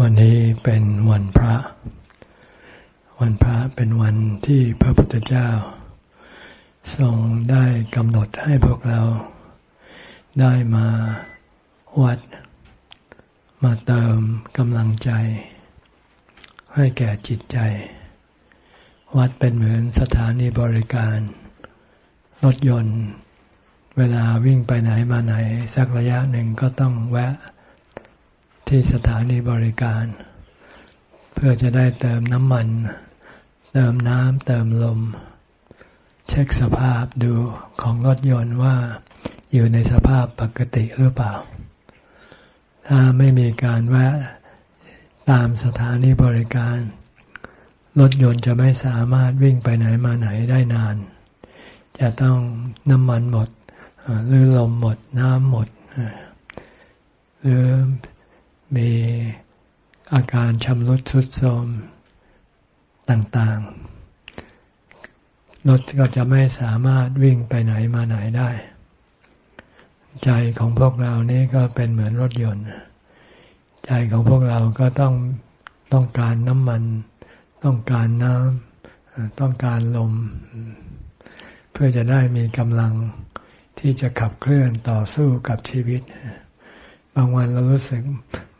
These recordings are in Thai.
วันนี้เป็นวันพระ วันพระเป็นวันที่พระพุทธเจ้า ทรงได้กำหนดให้พวกเรา ได้มาวัด มาเติมกำลังใจ ให้แก่จิตใจ วัดเป็นเหมือนสถานีบริการ รถยนต์ เวลาวิ่งไปไหนมาไหน สักระยะหนึ่งก็ต้องแวะ ที่สถานีบริการ เพื่อจะได้เติมน้ำมัน เติมน้ำเติมลม เช็คสภาพดูของรถยนต์ว่าอยู่ในสภาพปกติหรือเปล่า ถ้าไม่มีการแวะตามสถานีบริการ รถยนต์จะไม่สามารถวิ่งไปไหนมาไหนได้นาน จะต้องน้ำมันหมดหรือลมหมดน้ำหมดหรือ มีอาการชำรุดทรุดโทรมต่างๆ รถก็จะไม่สามารถวิ่งไปไหนมาไหนได้ ใจของพวกเรานี่ก็เป็นเหมือนรถยนต์ ใจของพวกเราก็ต้องต้องการน้ำมัน ต้องการน้ำต้องการลม เพื่อจะได้มีกำลังที่จะขับเคลื่อนต่อสู้กับชีวิต บางวันเรารู้สึก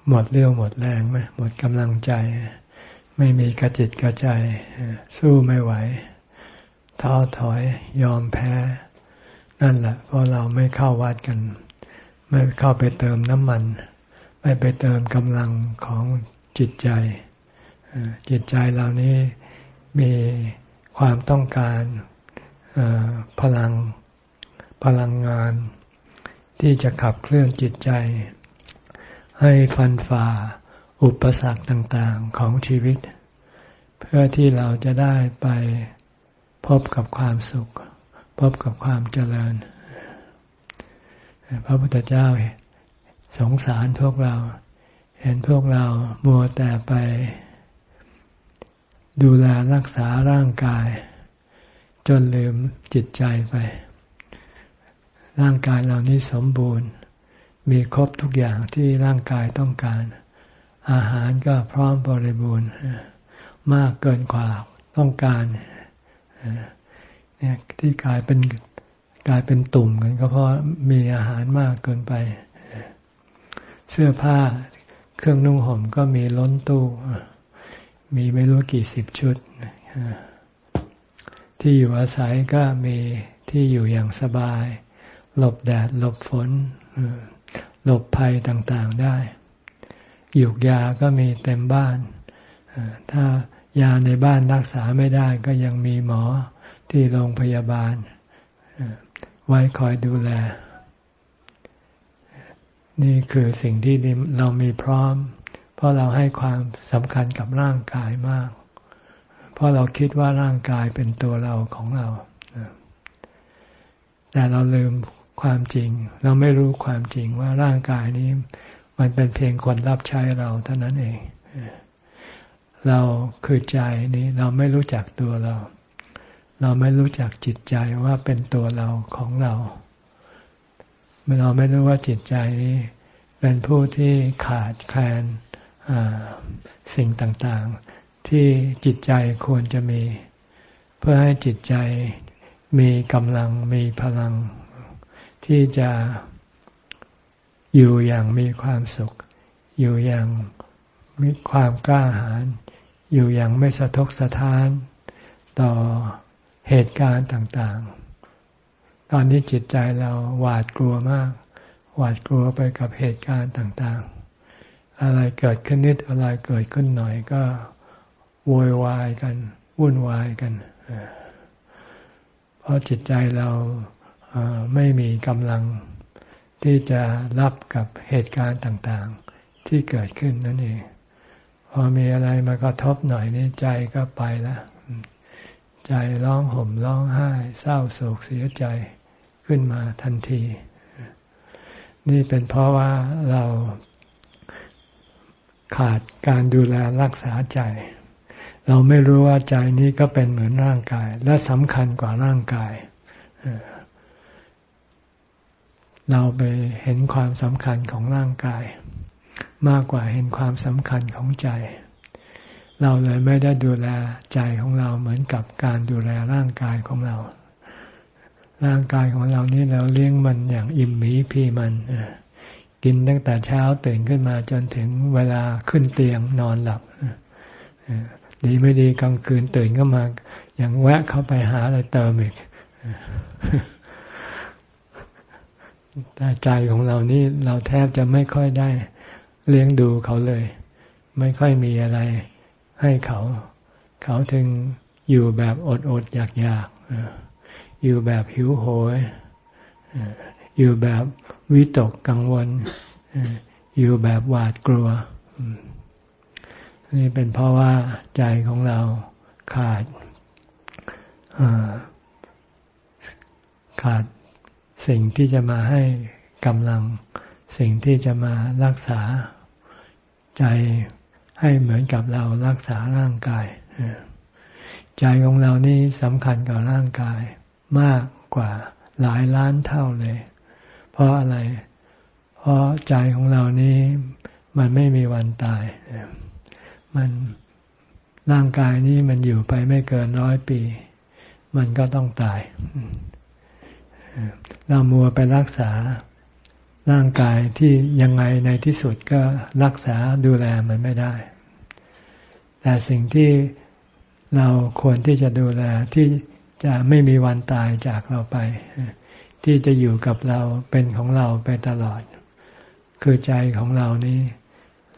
หมดเรี่ยวหมดแรงไหมหมดกำลังใจ ไม่มีกระจิตกระใจ สู้ไม่ไหวท้อถอยยอมแพ้ นั่นแหละเพราะเราไม่เข้าวัดกัน ไม่เข้าไปเติมน้ำมัน ไม่ไปเติมกำลังของจิตใจ จิตใจเรานี้มีความต้องการพลังพลังงานที่จะขับเคลื่อนจิตใจ ให้ฟันฝ่าอุปสรรคต่างๆของชีวิต เพื่อที่เราจะได้ไปพบกับความสุข พบกับความเจริญ พระพุทธเจ้าสงสารพวกเรา เห็นพวกเรามัวแต่ไป ดูแลรักษาร่างกาย จนลืมจิตใจไป ร่างกายเรานี้สมบูรณ์ มีครบทุกอย่างที่ร่างกายต้องการ อาหารก็พร้อมบริบูรณ์มากเกินกว่าต้องการเนี่ยที่กลายเป็นกลายเป็นตุ่มกันก็เพราะมีอาหารมากเกินไป เสื้อผ้าเครื่องนุ่งห่มก็มีล้นตู้มีไม่รู้กี่สิบชุด ที่อยู่อาศัยก็มีที่อยู่อย่างสบาย หลบแดดหลบฝน หลบภัยต่างๆได้ หยุกยาก็มีเต็มบ้าน ถ้ายาในบ้านรักษาไม่ได้ก็ยังมีหมอที่โรงพยาบาล ไว้คอยดูแล นี่คือสิ่งที่เรามีพร้อม เพราะเราให้ความสำคัญกับร่างกายมาก เพราะเราคิดว่าร่างกายเป็นตัวเราของเรา แต่เราลืม ความจริง เราไม่รู้ความจริงว่าร่างกายนี้ มันเป็นเพียงคนรับใช้เราเท่านั้นเอง เราคือใจนี้เราไม่รู้จักตัวเรา เราไม่รู้จักจิตใจว่าเป็นตัวเราของเราเราไม่รู้ว่าจิตใจนี้เป็นผู้ที่ขาดแคลนสิ่งต่างๆ ที่จิตใจควรจะมี เพื่อให้จิตใจมีกำลังมีพลัง ที่จะอยู่อย่างมีความสุข อยู่อย่างมีความกล้าหาญอยู่อย่างไม่สะทกสะท้านต่อเหตุการณ์ต่างๆ ตอนนี้จิตใจเราหวาดกลัวมาก หวาดกลัวไปกับเหตุการณ์ต่างๆ อะไรเกิดขึ้นนิดอะไรเกิดขึ้นหน่อยก็โวยวายกัน วุ่นวายกันเพราะจิตใจเรา ไม่มีกำลังที่จะรับกับเหตุการณ์ต่างๆ ที่เกิดขึ้นนั่นเอง พอมีอะไรมากระทบหน่อยนี่ใจก็ไปแล้วใจร้องห่มร้องไห้ เศร้าโศกเสียใจขึ้นมาทันที นี่เป็นเพราะว่าเราขาดการดูแลรักษาใจ เราไม่รู้ว่าใจนี้ก็เป็นเหมือนร่างกาย และสำคัญกว่าร่างกาย เราไปเห็นความสำคัญของร่างกาย มากกว่าเห็นความสำคัญของใจ เราเลยไม่ได้ดูแลใจของเราเหมือนกับการดูแลร่างกายของเรา ร่างกายของเรานี่เราเลี้ยงมันอย่างอิ่มหมีพีมันกินตั้งแต่เช้าตื่นขึ้นมาจนถึงเวลาขึ้นเตียงนอนหลับดีไม่ดีกลางคืนตื่นก็มาอย่างแวะเข้าไปหาอะไรเติมอีก แต่ใจของเรานี่เราแทบจะไม่ค่อยได้เลี้ยงดูเขาเลย ไม่ค่อยมีอะไรให้เขา เขาถึงอยู่แบบอดอดอยากอยากอยู่แบบหิวโหยอยู่แบบวิตกกังวลอยู่แบบหวาดกลัว นี่เป็นเพราะว่าใจของเราขาดขาด สิ่งที่จะมาให้กำลัง สิ่งที่จะมารักษาใจให้เหมือนกับเรารักษาร่างกาย ใจของเรานี่สำคัญกับร่างกายมากกว่าหลายล้านเท่าเลย เพราะอะไร เพราะใจของเรานี่มันไม่มีวันตาย มันร่างกายนี้มันอยู่ไปไม่เกินร้อยปี มันก็ต้องตาย เรามัวไปรักษาร่างกายที่ยังไงในที่สุดก็รักษาดูแลมันไม่ได้ แต่สิ่งที่เราควรที่จะดูแลที่จะไม่มีวันตายจากเราไป ที่จะอยู่กับเราเป็นของเราไปตลอด คือใจของเรานี้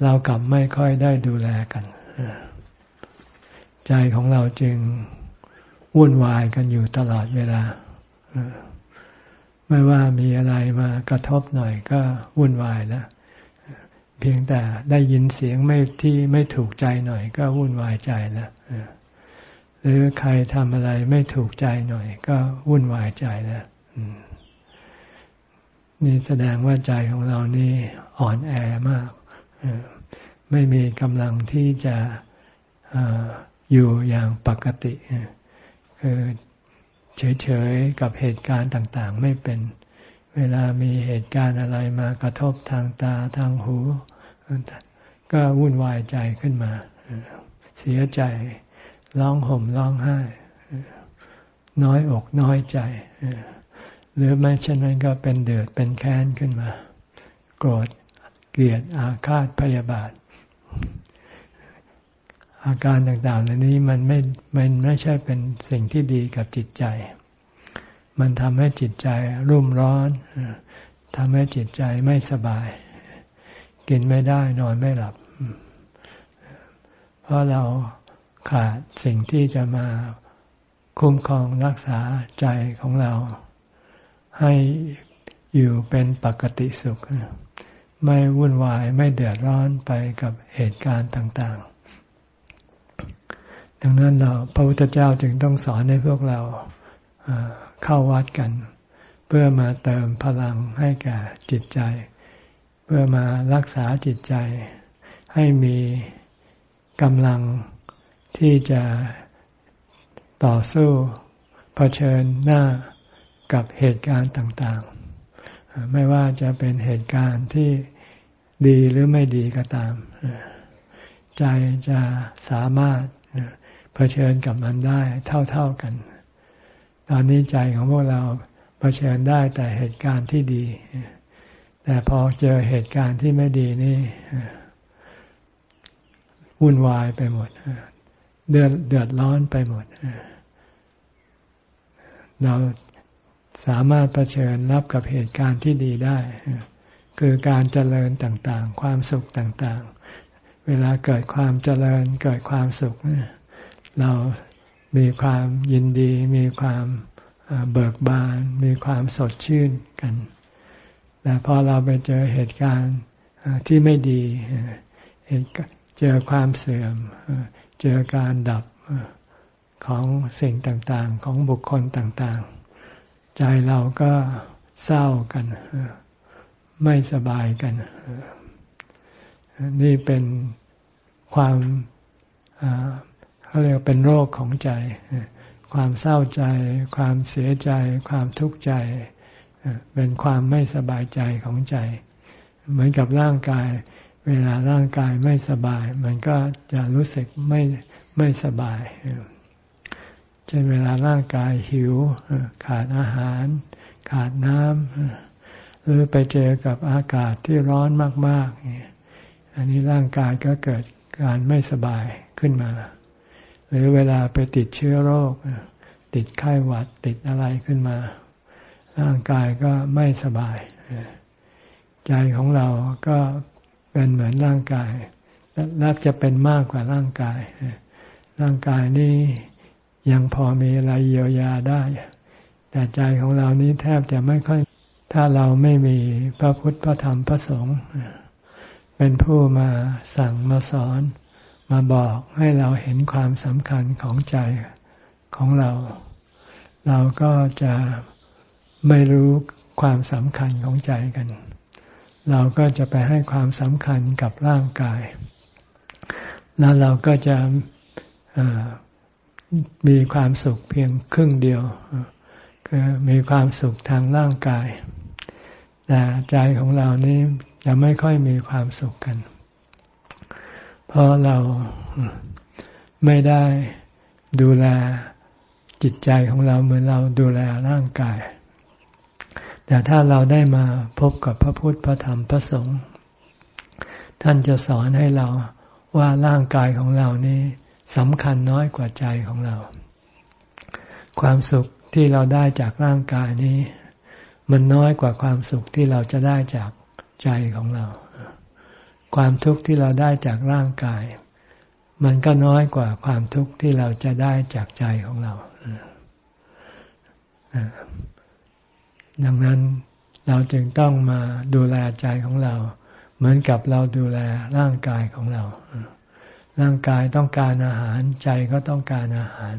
เรากลับไม่ค่อยได้ดูแลกัน ใจของเราจึงวุ่นวายกันอยู่ตลอดเวลา ไม่ว่ามีอะไรมากระทบหน่อยก็วุ่นวายแล้วเพียงแต่ได้ยินเสียงไม่ที่ไม่ถูกใจหน่อย ก็วุ่นวายใจแล้วหรือใครทำอะไรไม่ถูกใจหน่อย ก็วุ่นวายใจแล้วนี่แสดงว่าใจของเรานี่อ่อนแอมากไม่มีกำลังที่จะอยู่อย่างปกติคือ เฉยๆกับเหตุการณ์ต่างๆ ไม่เป็น เวลามีเหตุการณ์อะไรมากระทบทางตาทางหู ก็วุ่นวายใจขึ้นมา เสียใจร้องห่มร้องไห้ น้อยอกน้อยใจหรือไม่เช่นนั้นก็เป็นเดือดเป็นแค้นขึ้นมา โกรธเกลียดอาฆาตพยาบาท อาการต่างๆเหล่านี้มันไม่มันไม่ใช่เป็นสิ่งที่ดีกับจิตใจ มันทำให้จิตใจรุ่มร้อนทำให้จิตใจไม่สบาย กินไม่ได้นอนไม่หลับ เพราะเราขาดสิ่งที่จะมาคุ้มครองรักษาใจของเรา ให้อยู่เป็นปกติสุข ไม่วุ่นวายไม่เดือดร้อนไปกับเหตุการณ์ต่างๆ ดังนั้นเราพระพุทธเจ้าจึงต้องสอนให้พวกเราเข้าวัดกัน เพื่อมาเติมพลังให้แก่จิตใจ เพื่อมารักษาจิตใจ ให้มีกำลังที่จะต่อสู้เผชิญหน้ากับเหตุการณ์ต่างๆ ไม่ว่าจะเป็นเหตุการณ์ที่ดีหรือไม่ดีก็ตาม ใจจะสามารถ เผชิญกับมันได้เท่าๆกัน ตอนนี้ใจของพวกเราเผชิญได้แต่เหตุการณ์ที่ดี แต่พอเจอเหตุการณ์ที่ไม่ดีนี่วุ่นวายไปหมด เดือดเดือดร้อนไปหมด เราสามารถเผชิญรับกับเหตุการณ์ที่ดีได้ คือการเจริญต่างๆ ความสุขต่างๆ เวลาเกิดความเจริญเกิดความสุขเนี่ย เรามีความยินดี มีความเบิกบาน มีความสดชื่นกัน แต่พอเราไปเจอเหตุการณ์ที่ไม่ดี เจอความเสื่อม เจอการดับของสิ่งต่างๆ ของบุคคลต่างๆ ใจเราก็เศร้ากัน ไม่สบายกัน นี่เป็นความ เขาเรียกเป็นโรคของใจ ความเศร้าใจ ความเสียใจ ความทุกข์ใจ เป็นความไม่สบายใจของใจ เหมือนกับร่างกายเเวลาร่างกายไม่สบาย มันก็จะรู้สึกไม่ไม่สบายเช่นเวลาร่างกายหิว ขาดอาหาร ขาดน้ำหรือไปเจอกับอากาศที่ร้อนมากๆอันนี้ร่างกายก็เกิดการไม่สบายขึ้นมา หรือเวลาไปติดเชื้อโรค ติดไข้หวัดติดอะไรขึ้นมา ร่างกายก็ไม่สบาย ใจของเราก็เป็นเหมือนร่างกายนับจะเป็นมากกว่าร่างกาย ร่างกายนี้ยังพอมีอะไรเยียวยาได้ แต่ใจของเรานี้แทบจะไม่ค่อย ถ้าเราไม่มีพระพุทธพระธรรมพระสงฆ์เป็นผู้มาสั่งมาสอน มาบอกให้เราเห็นความสำคัญของใจของเรา เราก็จะไม่รู้ความสำคัญของใจกัน เราก็จะไปให้ความสำคัญกับร่างกาย แล้วเราก็จะมีความสุขเพียงครึ่งเดียวคือมีความสุขทางร่างกาย แต่ใจของเรานี้จะไม่ค่อยมีความสุขกัน เพราะเราไม่ได้ดูแลจิตใจของเราเหมือนเราดูแลร่างกาย แต่ถ้าเราได้มาพบกับพระพุทธพระธรรมพระสงฆ์ท่านจะสอนให้เราว่าร่างกายของเรานี้สำคัญน้อยกว่าใจของเรา ความสุขที่เราได้จากร่างกายนี้ มันน้อยกว่าความสุขที่เราจะได้จากใจของเรา ความทุกข์ที่เราได้จากร่างกาย มันก็น้อยกว่าความทุกข์ที่เราจะได้จากใจของเรา ดังนั้นเราจึงต้องมาดูแลใจของเรา เหมือนกับเราดูแลร่างกายของเรา ร่างกายต้องการอาหารใจก็ต้องการอาหาร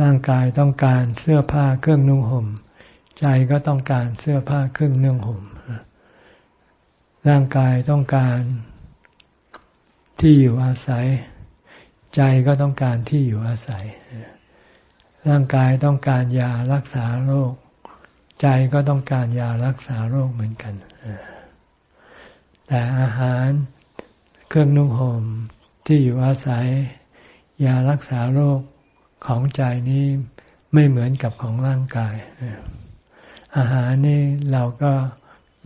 ร่างกายต้องการเสื้อผ้าเครื่องนุ่งห่ม ใจก็ต้องการเสื้อผ้าเครื่องนุ่งห่ม ร่างกายต้องการที่อยู่อาศัย ใจก็ต้องการที่อยู่อาศัย ร่างกายต้องการยารักษาโรค ใจก็ต้องการยารักษาโรคเหมือนกัน แต่อาหารเครื่องนุ่งห่มที่อยู่อาศัย ยารักษาโรคของใจนี้ไม่เหมือนกับของร่างกาย อาหารนี่เราก็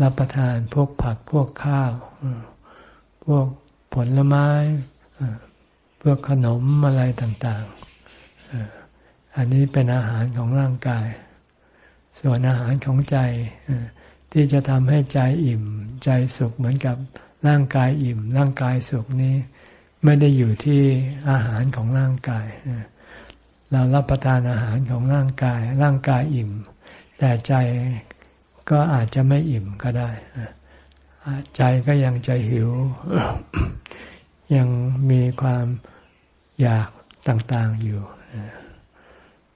รับประทานพวกผักพวกข้าว พวกผลไม้ พวกขนมอะไรต่างๆ อันนี้เป็นอาหารของร่างกาย ส่วนอาหารของใจที่จะทำให้ใจอิ่ม ใจสุขเหมือนกับร่างกายอิ่ม ร่างกายสุขนี้ ไม่ได้อยู่ที่อาหารของร่างกาย เรารับประทานอาหารของร่างกาย ร่างกายอิ่ม แต่ใจ ก็อาจจะไม่อิ่มก็ได้ใจก็ยังใจหิว ยังมีความอยากต่างๆอยู่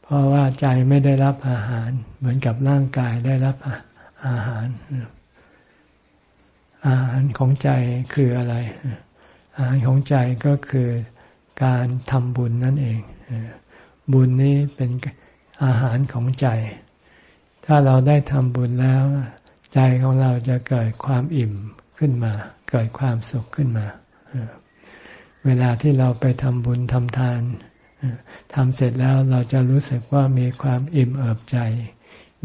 เพราะว่าใจไม่ได้รับอาหาร เหมือนกับร่างกายได้รับอาหาร อาหารของใจคืออะไร อาหารของใจก็คือการทำบุญนั่นเอง บุญนี้เป็นอาหารของใจ ถ้าเราได้ทำบุญแล้ว ใจของเราจะเกิดความอิ่มขึ้นมา เกิดความสุขขึ้นมา เวลาที่เราไปทำบุญทำทานทำเสร็จแล้วเราจะรู้สึกว่ามีความอิ่มเอิบใจ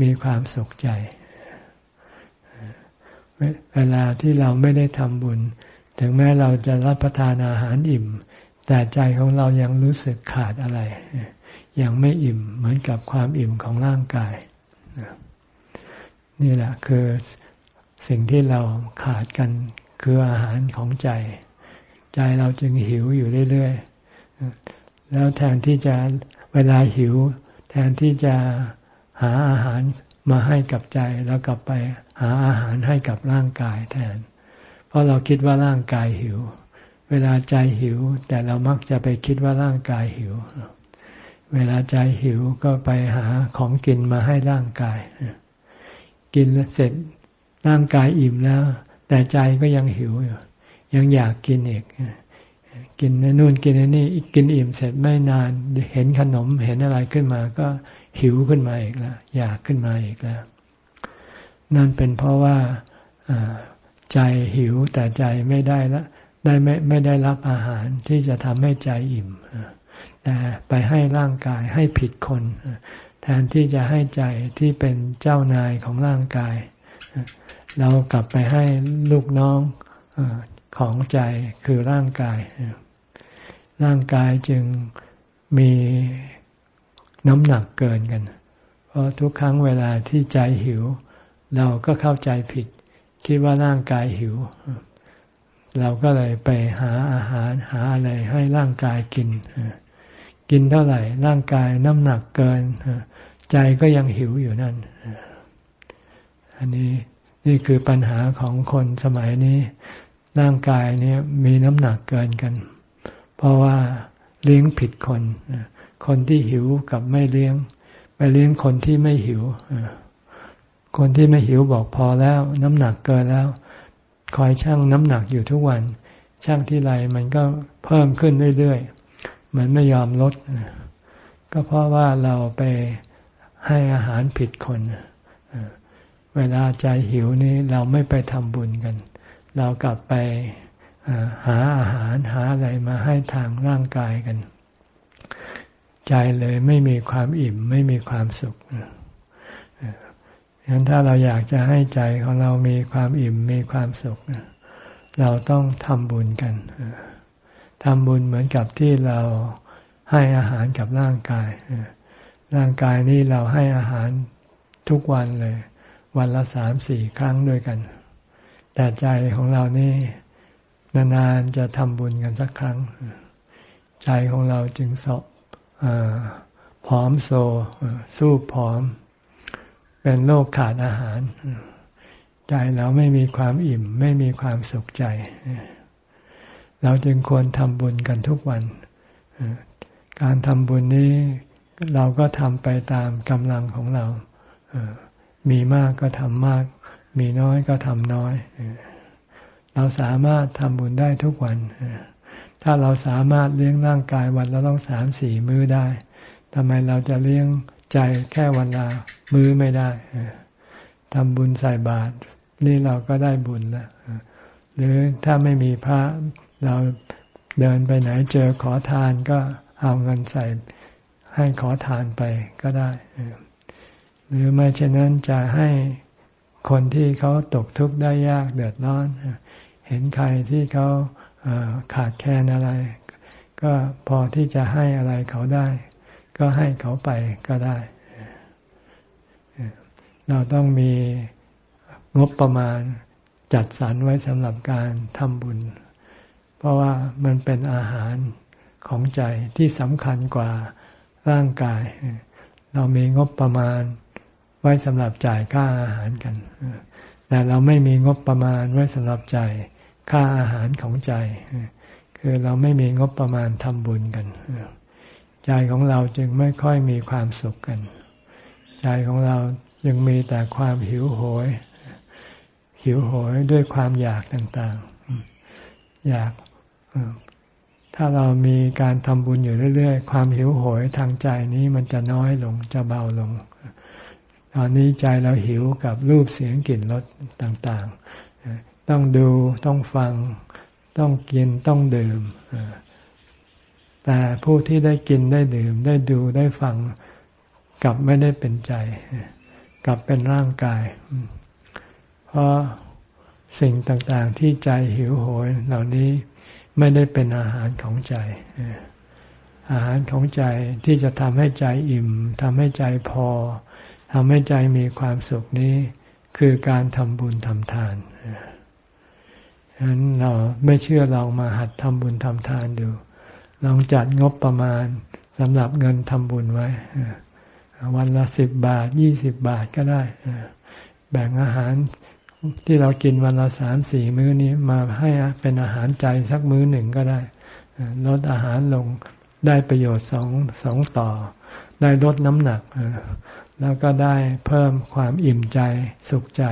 มีความสุขใจ เวลาที่เราไม่ได้ทำบุญ ถึงแม้เราจะรับประทานอาหารอิ่ม แต่ใจของเรายังรู้สึกขาดอะไร ยังไม่อิ่มเหมือนกับความอิ่มของร่างกาย นี่แหละคือสิ่งที่เราขาดกันคืออาหารของใจ ใจเราจึงหิวอยู่เรื่อยๆ แล้วแทนที่จะเวลาหิว แทนที่จะหาอาหารมาให้กับใจ แล้วกลับไปหาอาหารให้กับร่างกายแทน เพราะเราคิดว่าร่างกายหิว เวลาใจหิว แต่เรามักจะไปคิดว่าร่างกายหิวเเวลาใจหิวก็ไปหาของกินมาให้ร่างกาย กินเสร็จร่างกายอิ่มแล้ว แต่ใจก็ยังหิวอยู่ยังอยากกินอีก กินนู่นกินนี่กินอิ่มเสร็จไม่นาน เห็นขนมเห็นอะไรขึ้นมา ก็หิวขึ้นมาอีกแล้วอยากขึ้นมาอีกแล้ว นั่นเป็นเพราะว่าใจใจหิวแต่ใจไม่ได้ละได้ไม่ไม่ได้รับอาหารที่จะทำให้ใจอิ่ม แต่ไปให้ร่างกายให้ผิดคน แทนที่จะให้ใจที่เป็นเจ้านายของร่างกาย เรากลับไปให้ลูกน้องของใจคือร่างกาย ร่างกายจึงมีน้ำหนักเกินกัน เพราะทุกครั้งเวลาที่ใจหิว เราก็เข้าใจผิด คิดว่าร่างกายหิว เราก็เลยไปหาอาหารหาอะไรให้ร่างกายกิน กินเท่าไหร่ ร่างกายน้ำหนักเกิน ใจก็ยังหิวอยู่นั่น อันนี้นี่คือปัญหาของคนสมัยนี้ ร่างกายนี้มีน้ำหนักเกินกัน เพราะว่าเลี้ยงผิดคน คนที่หิวกับไม่เลี้ยง ไปเลี้ยงคนที่ไม่หิว คนที่ไม่หิวบอกพอแล้ว น้ำหนักเกินแล้ว คอยชั่งน้ำหนักอยู่ทุกวัน ชั่งที่ไรมันก็เพิ่มขึ้นเรื่อยๆ มันไม่ยอมลด ก็เพราะว่าเราไปให้อาหารผิดคน เวลาใจหิวนี้เราไม่ไปทำบุญกัน เรากลับไปหาอาหารหาอะไรมาให้ทางร่างกายกัน ใจเลยไม่มีความอิ่มไม่มีความสุขฉะนั้นถ้าเราอยากจะให้ใจของเรามีความอิ่มมีความสุข เราต้องทำบุญกัน ทำบุญเหมือนกับที่เราให้อาหารกับร่างกาย ร่างกายนี้เราให้อาหารทุกวันเลย วันละสามสี่ครั้งด้วยกัน แต่ใจของเรานี่นานๆจะทำบุญกันสักครั้ง ใจของเราจึงสอบผอมโซสู้ผอม เป็นโรคขาดอาหาร ใจเราไม่มีความอิ่ม ไม่มีความสุขใจ เราจึงควรทำบุญกันทุกวัน การทำบุญนี้เราก็ทำไปตามกำลังของเรา มีมากก็ทำมาก มีน้อยก็ทำน้อย เราสามารถทำบุญได้ทุกวัน ถ้าเราสามารถเลี้ยงร่างกายวันละต้องสามสี่มื้อได้ทำไมเราจะเลี้ยงใจแค่วันละมื้อไม่ได้ทำบุญใส่บาตรนี่เราก็ได้บุญแล้วหรือถ้าไม่มีพระ เราเดินไปไหนเจอขอทานก็เอาเงินใส่ให้ขอทานไปก็ได้ หรือไม่เช่นนั้นจะให้คนที่เขาตกทุกข์ได้ยากเดือดร้อน เห็นใครที่เขาขาดแคลนอะไร ก็พอที่จะให้อะไรเขาได้ ก็ให้เขาไปก็ได้ เราต้องมีงบประมาณจัดสรรไว้สำหรับการทำบุญ ราะว่ามันเป็นอาหารของใจที่สำคัญกว่าร่างกาย เรามีงบประมาณไว้สำหรับจ่ายค่าอาหารกัน แต่เราไม่มีงบประมาณไว้สำหรับจ่ายค่าอาหารของใจ คือเราไม่มีงบประมาณทำบุญกัน ใจของเราจึงไม่ค่อยมีความสุขกัน ใจของเรายังมีแต่ความหิวโหย หิวโหยด้วยความอยากต่างๆ อยาก ถ้าเรามีการทำบุญอยู่เรื่อย ๆ ความหิวโหยทางใจนี้มันจะน้อยลงจะเบาลง ตอนนี้ใจเราหิวกับรูปเสียงกลิ่นรสต่างๆ ต้องดูต้องฟัง ต้องกินต้องดื่ม แต่ผู้ที่ได้กินได้ดื่ม ได้ดูได้ฟังกลับไม่ได้เป็นใจ กลับเป็นร่างกาย เพราะสิ่งต่างๆที่ใจหิวโหยเหล่านี้ ไม่ได้เป็นอาหารของใจ อาหารของใจที่จะทำให้ใจอิ่มทำให้ใจพอทำให้ใจมีความสุขนี้ คือการทำบุญทำทานฉะนั้นเราไม่เชื่อลองมาหัดทำบุญทำทานดู ลองจัดงบประมาณสำหรับเงินทำบุญไว้วันละสิบบาทยี่สิบบาทก็ได้ แบ่งอาหาร ที่เรากินวันละสามสี่มื้อนี้มาให้เป็นอาหารใจสักมื้อหนึ่งก็ได้ลดอาหารลงได้ประโยชน์สองสองต่อ ได้ลดน้ำหนัก แล้วก็ได้เพิ่มความอิ่มใจสุขใจ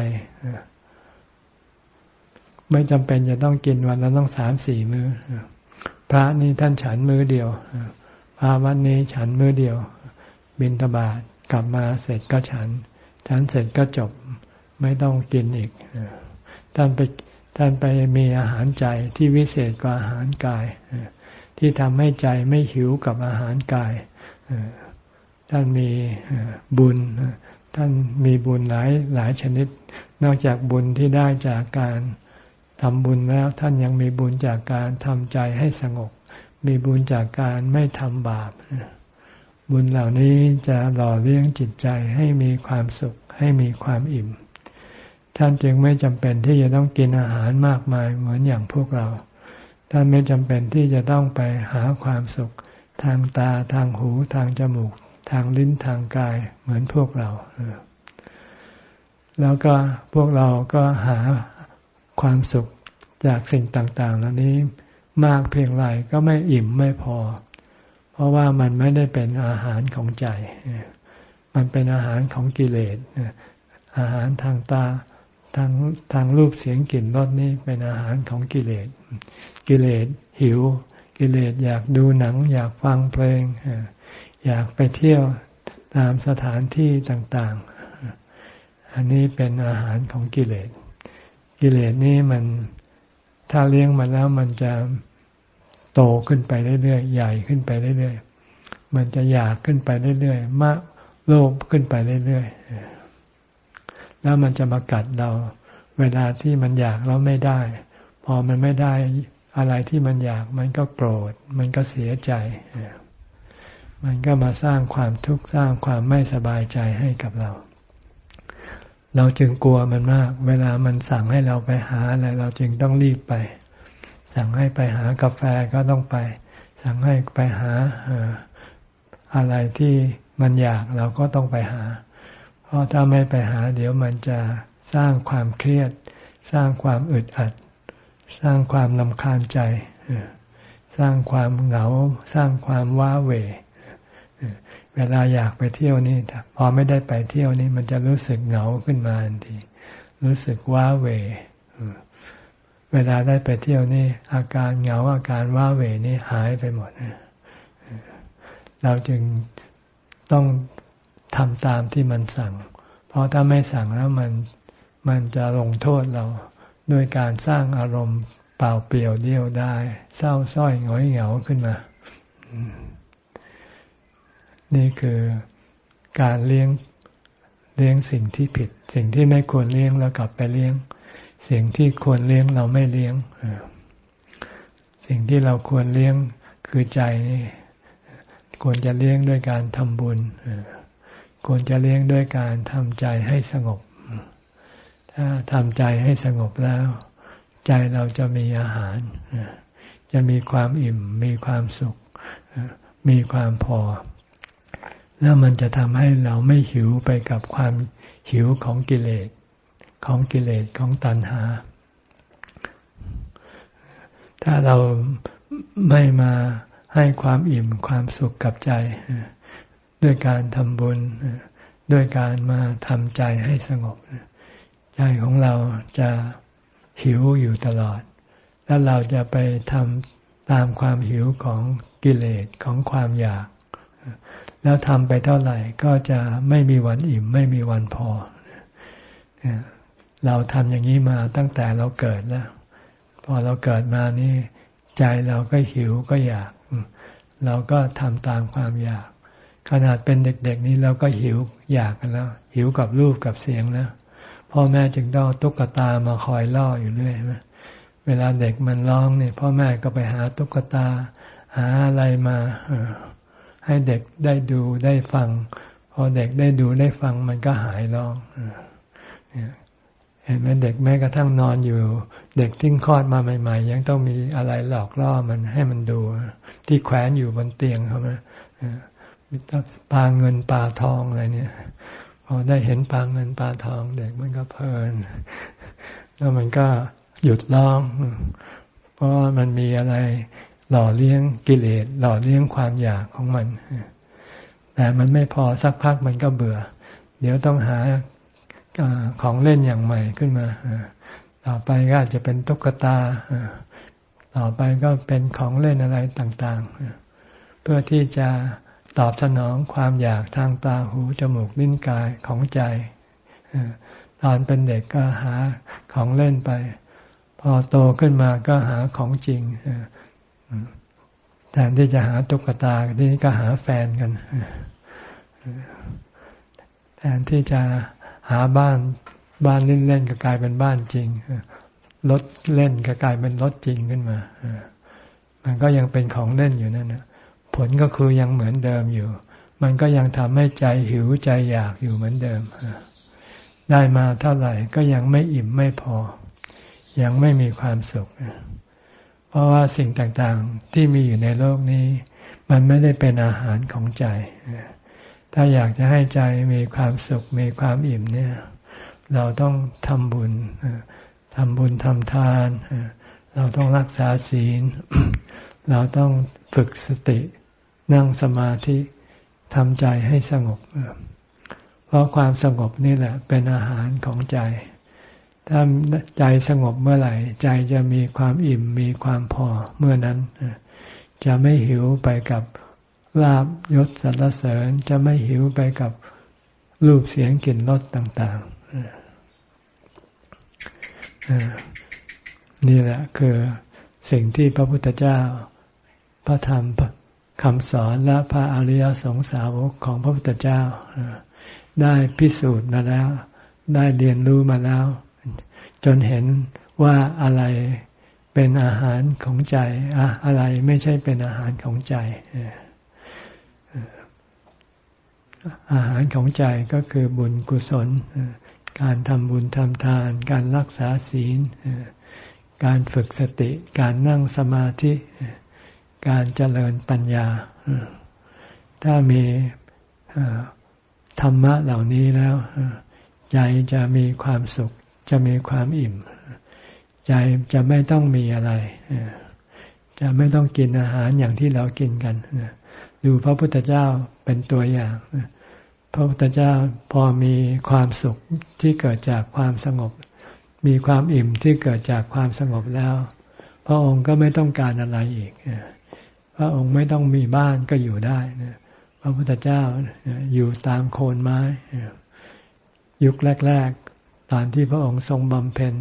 ไม่จำเป็นจะต้องกินวันละต้องสามสี่มือ้อพระนี่ท่านฉันมื้อเดียวพระวันนี้ฉันมื้อเดียว บินตบาทกลับมาเสร็จก็ฉัน ฉันเสร็จก็จบ ไม่ต้องกินอีก ท่านไปท่านไปมีอาหารใจที่วิเศษกว่าอาหารกาย ที่ทำให้ใจไม่หิวกับอาหารกาย ท่านมีบุญ ท่านมีบุญหลายหลายชนิด นอกจากบุญที่ได้จากการทำบุญแล้ว ท่านยังมีบุญจากการทำใจให้สงบ มีบุญจากการไม่ทำบาป บุญเหล่านี้จะหล่อเลี้ยงจิตใจให้มีความสุขให้มีความอิ่ม ท่านจึงไม่จำเป็นที่จะต้องกินอาหารมากมายเหมือนอย่างพวกเรา ท่านไม่จำเป็นที่จะต้องไปหาความสุข ทางตาทางหูทางจมูก ทางลิ้นทางกายเหมือนพวกเรา แล้วก็พวกเราก็หาความสุขจากสิ่งต่างๆเหล่านี้มากเพียงไรก็ไม่อิ่มไม่พอ เพราะว่ามันไม่ได้เป็นอาหารของใจ มันเป็นอาหารของกิเลสอาหารทางตา ทางทางรูปเสียงกลิ่นรสนี่เป็นอาหารของกิเลส กิเลสหิว กิเลสอยากดูหนัง อยากฟังเพลง อยากไปเที่ยวตามสถานที่ต่างๆ อันนี้เป็นอาหารของกิเลส กิเลสนี้มันถ้าเลี้ยงมันแล้วมันจะโตขึ้นไปเรื่อยๆ ใหญ่ขึ้นไปเรื่อยๆ มันจะอยากขึ้นไปเรื่อยๆ มากโลภขึ้นไปเรื่อยๆ แล้วมันจะมากัดเรา เวลาที่มันอยากแล้วไม่ได้ พอมันไม่ได้อะไรที่มันอยากมันก็โกรธ มันก็เสียใจ มันก็มาสร้างความทุกข์สร้างความไม่สบายใจให้กับเรา เราจึงกลัวมันมาก เวลามันสั่งให้เราไปหาอะไรเราจึงต้องรีบไป สั่งให้ไปหากาแฟก็ต้องไป สั่งให้ไปหาอะไรที่มันอยากเราก็ต้องไปหา ราะถ้าไม่ไปหาเดี๋ยวมันจะสร้างความเครียด สร้างความอึดอัด สร้างความลำคาญใจ สร้างความเหงา สร้างความว้าเหวเวลาอยากไปเที่ยวนี่พอไม่ได้ไปเที่ยวนี่มันจะรู้สึกเหงาขึ้นมาทันที รู้สึกว้าเหวเวลาได้ไปเที่ยวนี่ อาการเหงาอาการว้าเหวนี่หายไปหมดเราจึงต้อง ทำตามที่มันสั่ง เพราะถ้าไม่สั่งแล้วมันมันจะลงโทษเราด้วยการสร้างอารมณ์เปล่าเปลี่ยวเดียวได้ เศร้าส้อยหงอยเหงาขึ้นมา นี่คือการเลี้ยงเลี้ยงสิ่งที่ผิด สิ่งที่ไม่ควรเลี้ยงแล้วกลับไปเลี้ยง สิ่งที่ควรเลี้ยงเราไม่เลี้ยงสิ่งที่เราควรเลี้ยงคือใจนี่ควรจะเลี้ยงด้วยการทำบุญ ควรจะเลี้ยงด้วยการทำใจให้สงบ ถ้าทำใจให้สงบแล้ว ใจเราจะมีอาหาร จะมีความอิ่ม มีความสุข มีความพอ แล้วมันจะทำให้เราไม่หิวไปกับความหิวของกิเลส ของกิเลสของตัณหา ถ้าเราไม่มาให้ความอิ่มความสุขกับใจ ด้วยการทำบุญ ด้วยการมาทำใจให้สงบใจของเราจะหิวอยู่ตลอด แล้วเราจะไปทำตามความหิวของกิเลสของความอยาก แล้วทำไปเท่าไหร่ก็จะไม่มีวันอิ่ม ไม่มีวันพอ เราทำอย่างนี้มาตั้งแต่เราเกิดแล้ว พอเราเกิดมานี่ ใจเราก็หิวก็อยาก เราก็ทำตามความอยาก ขนาดเป็นเด็กๆนี้เราก็หิวอยากกันแล้ว หิวกับรูปกับเสียงแล้วพ่อแม่จึงต้องตุ๊กตามาคอยล่ออยู่เรื่อยเวลาเด็กมันร้องเนี่ยพ่อแม่ก็ไปหาตุ๊กตา หาอะไรมาให้เด็กได้ดูได้ฟัง พอเด็กได้ดูได้ฟังมันก็หายร้องเห็นไหมเด็กแม้กระทั่งนอนอยู่ เด็กทิ้งคลอดมาใหม่ ๆ ยังต้องมีอะไรหลอกล่อมันให้มันดู ที่แขวนอยู่บนเตียงเขาไหม ปลาเงินปลาทองอะไรเนี่ย พอได้เห็นปลาเงินปลาทองเด็กมันก็เพลิน แล้วมันก็หยุดร้อง เพราะมันมีอะไรหล่อเลี้ยงกิเลสหล่อเลี้ยงความอยากของมันแต่มันไม่พอสักพักมันก็เบื่อ เดี๋ยวต้องหาของเล่นอย่างใหม่ขึ้นมาต่อไปก็อาจจะเป็นตุ๊กตาต่อไปก็เป็นของเล่นอะไรต่าง ๆ เพื่อที่จะ ตอบสนองความอยากทางตาหูจมูกลิ้นกายของใจตอนเป็นเด็กก็หาของเล่นไป พอโตขึ้นมาก็หาของจริงแทนที่จะหาตุ๊กตาที่นี้ก็หาแฟนกันแทนที่จะหาบ้านบ้านเล่นๆก็กลายเป็นบ้านจริงรถเล่นก็กลายเป็นรถจริงขึ้นมา มันก็ยังเป็นของเล่นอยู่นั่นนะ ผลก็คือยังเหมือนเดิมอยู่ มันก็ยังทำให้ใจหิวใจอยากอยู่เหมือนเดิม ได้มาเท่าไหร่ก็ยังไม่อิ่มไม่พอ ยังไม่มีความสุข เพราะว่าสิ่งต่างๆที่มีอยู่ในโลกนี้ มันไม่ได้เป็นอาหารของใจ ถ้าอยากจะให้ใจมีความสุข มีความอิ่มเนี่ย เราต้องทำบุญทำบุญทำทาน เราต้องรักษาศีล เราต้องฝึกสติ นั่งสมาธิทำใจให้สงบ เพราะความสงบนี่แหละ เป็นอาหารของใจ ถ้าใจสงบเมื่อไหร่ ใจจะมีความอิ่มมีความพอเมื่อนั้น จะไม่หิวไปกับลาบยศสรรเสริญ จะไม่หิวไปกับรูปเสียงกลิ่นรสต่างๆนี่แหละคือสิ่งที่พระพุทธเจ้าพระธรรม คำสอนและพระอริยสงสาวกของพระพุทธเจ้า ได้พิสูจน์มาแล้ว ได้เรียนรู้มาแล้ว จนเห็นว่าอะไรเป็นอาหารของใจอะอะไรไม่ใช่เป็นอาหารของใจ อาหารของใจก็คือบุญกุศล การทำบุญทำทาน การรักษาศีล การฝึกสติ การนั่งสมาธิ การเจริญปัญญา ถ้ามีธรรมะเหล่านี้แล้วใจจะมีความสุข จะมีความอิ่ม ใจจะไม่ต้องมีอะไร จะไม่ต้องกินอาหารอย่างที่เรากินกัน ดูพระพุทธเจ้าเป็นตัวอย่าง พระพุทธเจ้าพอมีความสุขที่เกิดจากความสงบ มีความอิ่มที่เกิดจากความสงบแล้ว พระองค์ก็ไม่ต้องการอะไรอีก พระองค์ไม่ต้องมีบ้านก็อยู่ได้พระพุทธเจ้าอยู่ตามโคนไม้ ยุคแรกๆตอนที่พระองค์ทรงบำเพ็ญ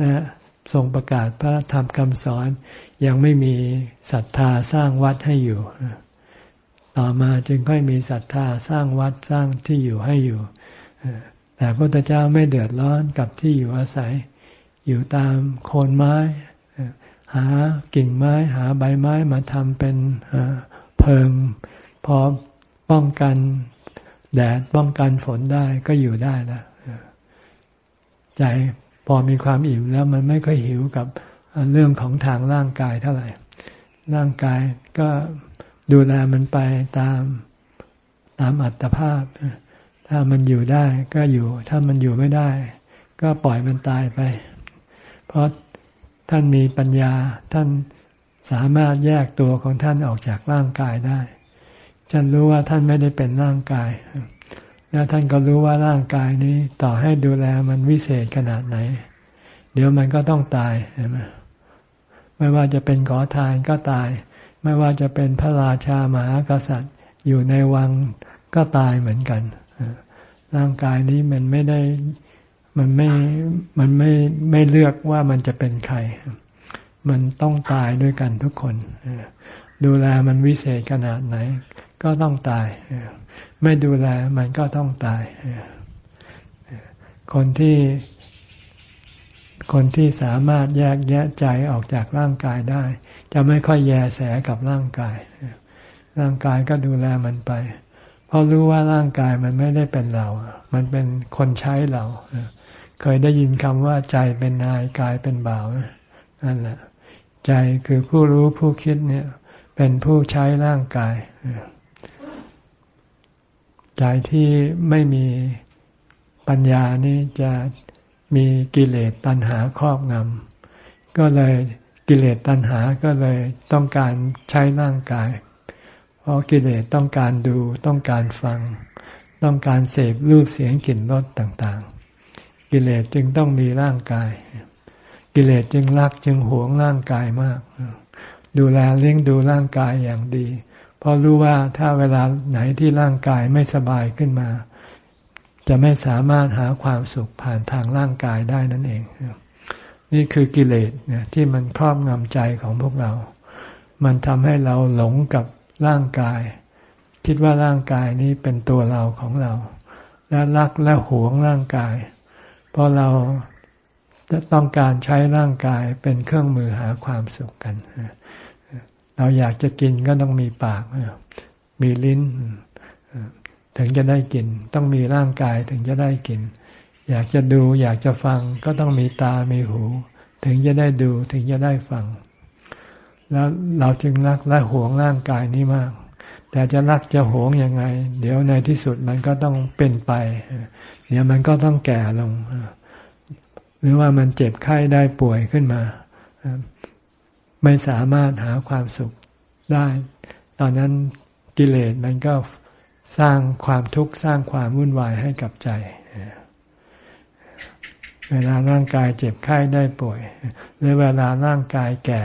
นะทรงประกาศพระธรรมคำสอน ยังไม่มีศรัทธาสร้างวัดให้อยู่ ต่อมาจึงค่อยมีศรัทธาสร้างวัดสร้างที่อยู่ให้อยู่ แต่พระพุทธเจ้าไม่เดือดร้อนกับที่อยู่อาศัย อยู่ตามโคนไม้ หากิ่งไม้หาใบไม้มาทำเป็นเพิง พอป้องกันแดดป้องกันฝนได้ก็อยู่ได้แล้วใจพอมีความอิ่มแล้วมันไม่ค่อยหิวกับเรื่องของทางร่างกายเท่าไหร่ ร่างกายก็ดูแลมันไปตามตามอัตภาพ ถ้ามันอยู่ได้ก็อยู่ ถ้ามันอยู่ไม่ได้ ก็ปล่อยมันตายไป เพราะ ท่านมีปัญญา ท่านสามารถแยกตัวของท่านออกจากร่างกายได้ ท่านรู้ว่าท่านไม่ได้เป็นร่างกาย แล้วท่านก็รู้ว่าร่างกายนี้ต่อให้ดูแลมันวิเศษขนาดไหน เดี๋ยวมันก็ต้องตายใช่ไหมไม่ว่าจะเป็นขอทานก็ตาย ไม่ว่าจะเป็นพระราชามหากษัตริย์ อยู่ในวังก็ตายเหมือนกัน ร่างกายนี้มันไม่ได้ มันไม่มันไม่ไม่เลือกว่ามันจะเป็นใคร มันต้องตายด้วยกันทุกคน ดูแลมันวิเศษขนาดไหน ก็ต้องตาย ไม่ดูแลมันก็ต้องตาย คนที่คนที่สามารถแยกแยะใจออกจากร่างกายได้ จะไม่ค่อยแยแสกับร่างกาย ร่างกายก็ดูแลมันไป เพราะรู้ว่าร่างกายมันไม่ได้เป็นเรา มันเป็นคนใช้เรา เคยได้ยินคำว่าใจเป็นนายกายเป็นบ่าวนั่นแหละใจคือผู้รู้ผู้คิดเนี่ย เป็นผู้ใช้ร่างกายใจที่ไม่มีปัญญานี่จะมีกิเลสตัณหาครอบงำก็เลยกิเลสตัณหาก็เลยต้องการใช้ร่างกาย เพราะกิเลสต้องการดูต้องการฟัง ต้องการเสพรูปเสียงกลิ่นรสต่าง กิเลสจึงต้องมีร่างกาย กิเลสจึงรักจึงหวงร่างกายมาก ดูแลเลี้ยงดูร่างกายอย่างดี เพราะรู้ว่าถ้าเวลาไหนที่ร่างกายไม่สบายขึ้นมา จะไม่สามารถหาความสุขผ่านทางร่างกายได้นั่นเอง นี่คือกิเลสเนี่ยที่มันครอบงำใจของพวกเรา มันทำให้เราหลงกับร่างกาย คิดว่าร่างกายนี้เป็นตัวเราของเรา และรักและหวงร่างกาย เพราะเราจะต้องการใช้ร่างกายเป็นเครื่องมือหาความสุขกัน เราอยากจะกินก็ต้องมีปาก มีลิ้น ถึงจะได้กิน ต้องมีร่างกายถึงจะได้กิน อยากจะดูอยากจะฟังก็ต้องมีตา มีหู ถึงจะได้ดูถึงจะได้ฟัง แล้วเราจึงรักและหวงร่างกายนี้มาก แต่จะรักจะโหงยังไง เดี๋ยวในที่สุดมันก็ต้องเป็นไป เดี๋ยวมันก็ต้องแก่ลง หรือว่ามันเจ็บไข้ได้ป่วยขึ้นมา ไม่สามารถหาความสุขได้ ตอนนั้นกิเลสมันก็สร้างความทุกข์สร้างความวุ่นวายให้กับใจ เวลาร่างกายเจ็บไข้ได้ป่วย หรือเวลาร่างกายแก่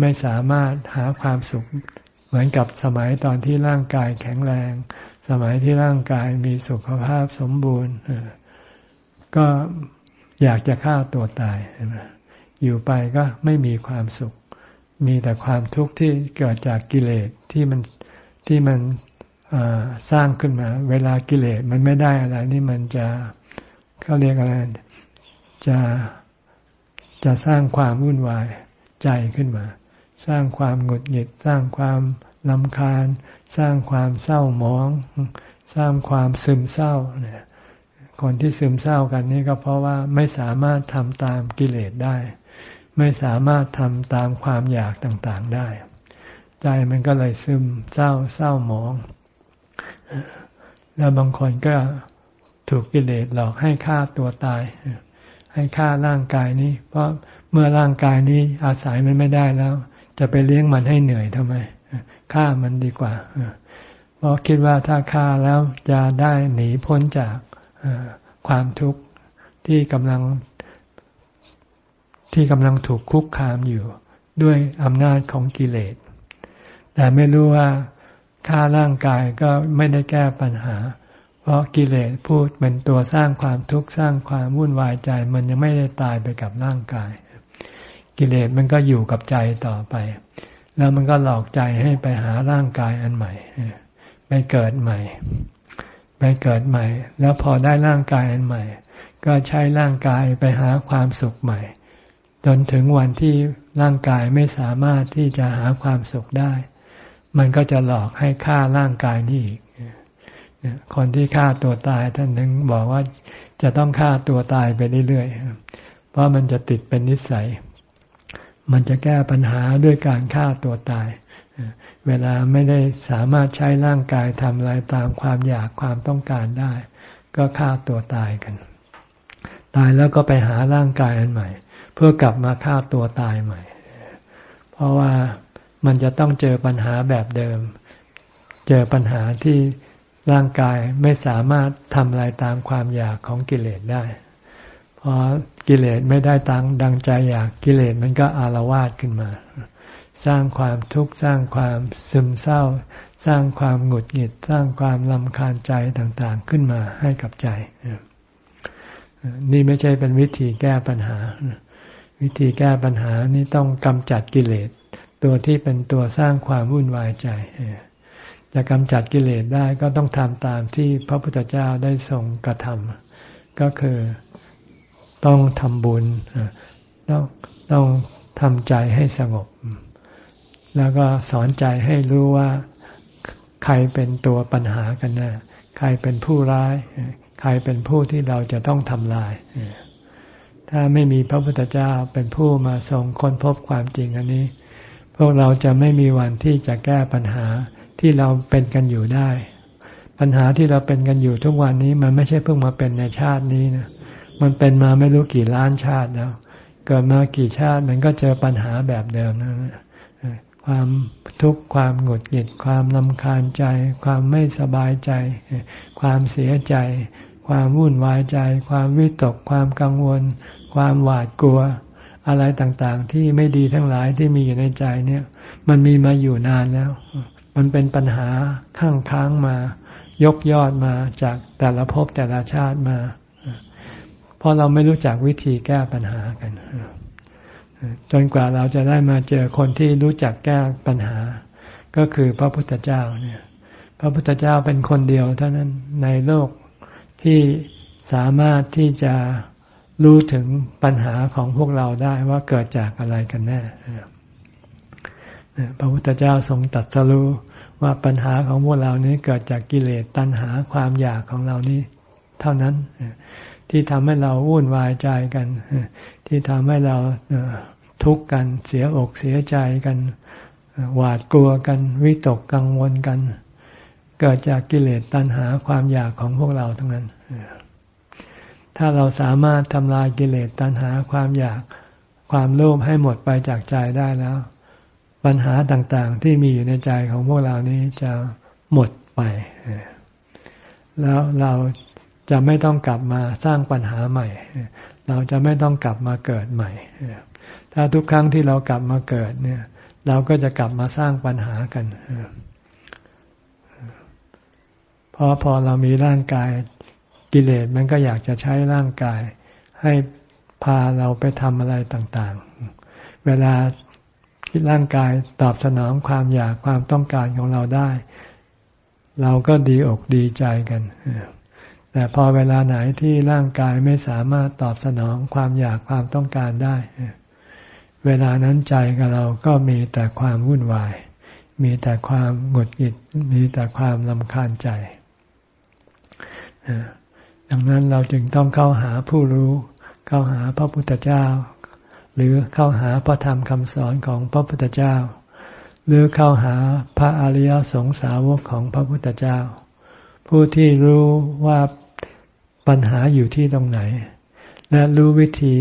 ไม่สามารถหาความสุข เหมือนกับสมัยตอนที่ร่างกายแข็งแรง สมัยที่ร่างกายมีสุขภาพสมบูรณ์ก็อยากจะฆ่าตัวตายอยู่ไปก็ไม่มีความสุข มีแต่ความทุกข์ที่เกิดจากกิเลสที่มันที่มันสร้างขึ้นมา เวลากิเลสมันไม่ได้อะไร นี่มันจะเขาเรียกอะไรจะจะสร้างความวุ่นวายใจขึ้นมา สร้างความหงุดหงิด สร้างความลำคาญ สร้างความเศร้าหมอง สร้างความซึมเศร้าเนี่ยคนที่ซึมเศร้ากันนี่ก็เพราะว่าไม่สามารถทำตามกิเลสได้ ไม่สามารถทำตามความอยากต่างๆได้ ใจมันก็เลยซึมเศร้าเศร้าหมอง แล้วบางคนก็ถูกกิเลสหลอกให้ฆ่าตัวตาย ให้ฆ่าร่างกายนี้ เพราะเมื่อร่างกายนี้อาศัยมันไม่ได้แล้ว จะไปเลี้ยงมันให้เหนื่อยทำไมฆ่ามันดีกว่าเพราะคิดว่าถ้าฆ่าแล้วจะได้หนีพ้นจากความทุกข์ที่กำลัง ที่กำลังถูกคุกคามอยู่ด้วยอำนาจของกิเลส แต่ไม่รู้ว่าฆ่าร่างกายก็ไม่ได้แก้ปัญหา เพราะกิเลสพูดเป็นตัวสร้างความทุกข์สร้างความวุ่นวายใจ มันยังไม่ได้ตายไปกับร่างกาย กิเลสมันก็อยู่กับใจต่อไป แล้วมันก็หลอกใจให้ไปหาร่างกายอันใหม่ไปเกิดใหม่ไปเกิดใหม่ แล้วพอได้ร่างกายอันใหม่ ก็ใช้ร่างกายไปหาความสุขใหม่ จนถึงวันที่ร่างกายไม่สามารถที่จะหาความสุขได้ มันก็จะหลอกให้ฆ่าร่างกายนี้อีกคนที่ฆ่าตัวตายท่านนึงบอกว่าจะต้องฆ่าตัวตายไปเรื่อยๆ เพราะมันจะติดเป็นนิสัย มันจะแก้ปัญหาด้วยการฆ่าตัวตาย เวลาไม่ได้สามารถใช้ร่างกายทำอะไรตามความอยากความต้องการได้ ก็ฆ่าตัวตายกัน ตายแล้วก็ไปหาร่างกายอันใหม่ เพื่อกลับมาฆ่าตัวตายใหม่ เพราะว่ามันจะต้องเจอปัญหาแบบเดิม เจอปัญหาที่ร่างกายไม่สามารถทำอะไรตามความอยากของกิเลสได้ พอกิเลสไม่ได้ตังดังใจอยากกิเลสมันก็อารวาสขึ้นมา สร้างความทุกข์สร้างความซึมเศร้า สร้างความหงุดหงิด สร้างความลำคาญใจต่างๆขึ้นมาให้กับใจ นี่ไม่ใช่เป็นวิธีแก้ปัญหา วิธีแก้ปัญหานี้ต้องกำจัดกิเลส ตัวที่เป็นตัวสร้างความวุ่นวายใจจะกำจัดกิเลสได้ก็ต้องทำตามที่พระพุทธเจ้าได้ทรงกระทำก็คือ ต้องทำบุญต้องต้องทำใจให้สงบ แล้วก็สอนใจให้รู้ว่าใครเป็นตัวปัญหากันนะใครเป็นผู้ร้าย ใครเป็นผู้ที่เราจะต้องทำลาย ถ้าไม่มีพระพุทธเจ้าเป็นผู้มาทรงค้นพบความจริงอันนี้ พวกเราจะไม่มีวันที่จะแก้ปัญหาที่เราเป็นกันอยู่ได้ ปัญหาที่เราเป็นกันอยู่ทุกวันนี้มันไม่ใช่เพิ่งมาเป็นในชาตินี้นะ มันเป็นมาไม่รู้กี่ล้านชาติแล้ว เกิดมากี่ชาติมันก็เจอปัญหาแบบเดิมนะความทุกข์ความหงุดหงิด ความลำคาญใจ ความไม่สบายใจ ความเสียใจ ความวุ่นวายใจ ความวิตก ความกังวล ความหวาดกลัว อะไรต่างๆ ที่ไม่ดีทั้งหลายที่มีอยู่ในใจเนี่ย มันมีมาอยู่นานแล้ว มันเป็นปัญหาข้างค้างมา ยกยอดมาจากแต่ละภพแต่ละชาติมา เพราะเราไม่รู้จักวิธีแก้ปัญหากัน จนกว่าเราจะได้มาเจอคนที่รู้จักแก้ปัญหา ก็คือพระพุทธเจ้าเนี่ย พระพุทธเจ้าเป็นคนเดียวเท่านั้นในโลกที่สามารถที่จะรู้ถึงปัญหาของพวกเราได้ว่าเกิดจากอะไรกันแน่ พระพุทธเจ้าทรงตัดสรู้ว่าปัญหาของพวกเรานี้เกิดจากกิเลสตัณหาความอยากของเรานี้ เท่านั้น ที่ทำให้เราวุ่นวายใจกัน ที่ทำให้เราทุกข์กันเสียอกเสียใจกัน หวาดกลัวกัน วิตกกังวลกัน เกิดจากกิเลสตัณหาความอยากของพวกเราทั้งนั้น ถ้าเราสามารถทำลายกิเลสตัณหาความอยากความโลภให้หมดไปจากใจได้แล้ว ปัญหาต่างๆที่มีอยู่ในใจของพวกเรานี้จะหมดไป แล้วเรา จะไม่ต้องกลับมาสร้างปัญหาใหม่ เราจะไม่ต้องกลับมาเกิดใหม่ ถ้าทุกครั้งที่เรากลับมาเกิดเนี่ย เราก็จะกลับมาสร้างปัญหากันเพราะพอเรามีร่างกายกิเลสมันก็อยากจะใช้ร่างกาย ให้พาเราไปทำอะไรต่างๆ เวลาร่างกายตอบสนองความอยากความต้องการของเราได้ เราก็ดีอกดีใจกัน แต่พอเวลาไหนที่ร่างกายไม่สามารถตอบสนองความอยากความต้องการได้ เวลานั้นใจกับเราก็มีแต่ความวุ่นวาย มีแต่ความหงุดหงิด มีแต่ความลำคาญใจ ดังนั้นเราจึงต้องเข้าหาผู้รู้ เข้าหาพระพุทธเจ้า หรือเข้าหาพระธรรมคำสอนของพระพุทธเจ้า หรือเข้าหาพระอริยสงสาวกของพระพุทธเจ้า ผู้ที่รู้ว่า ปัญหาอยู่ที่ตรงไหน และรู้วิธี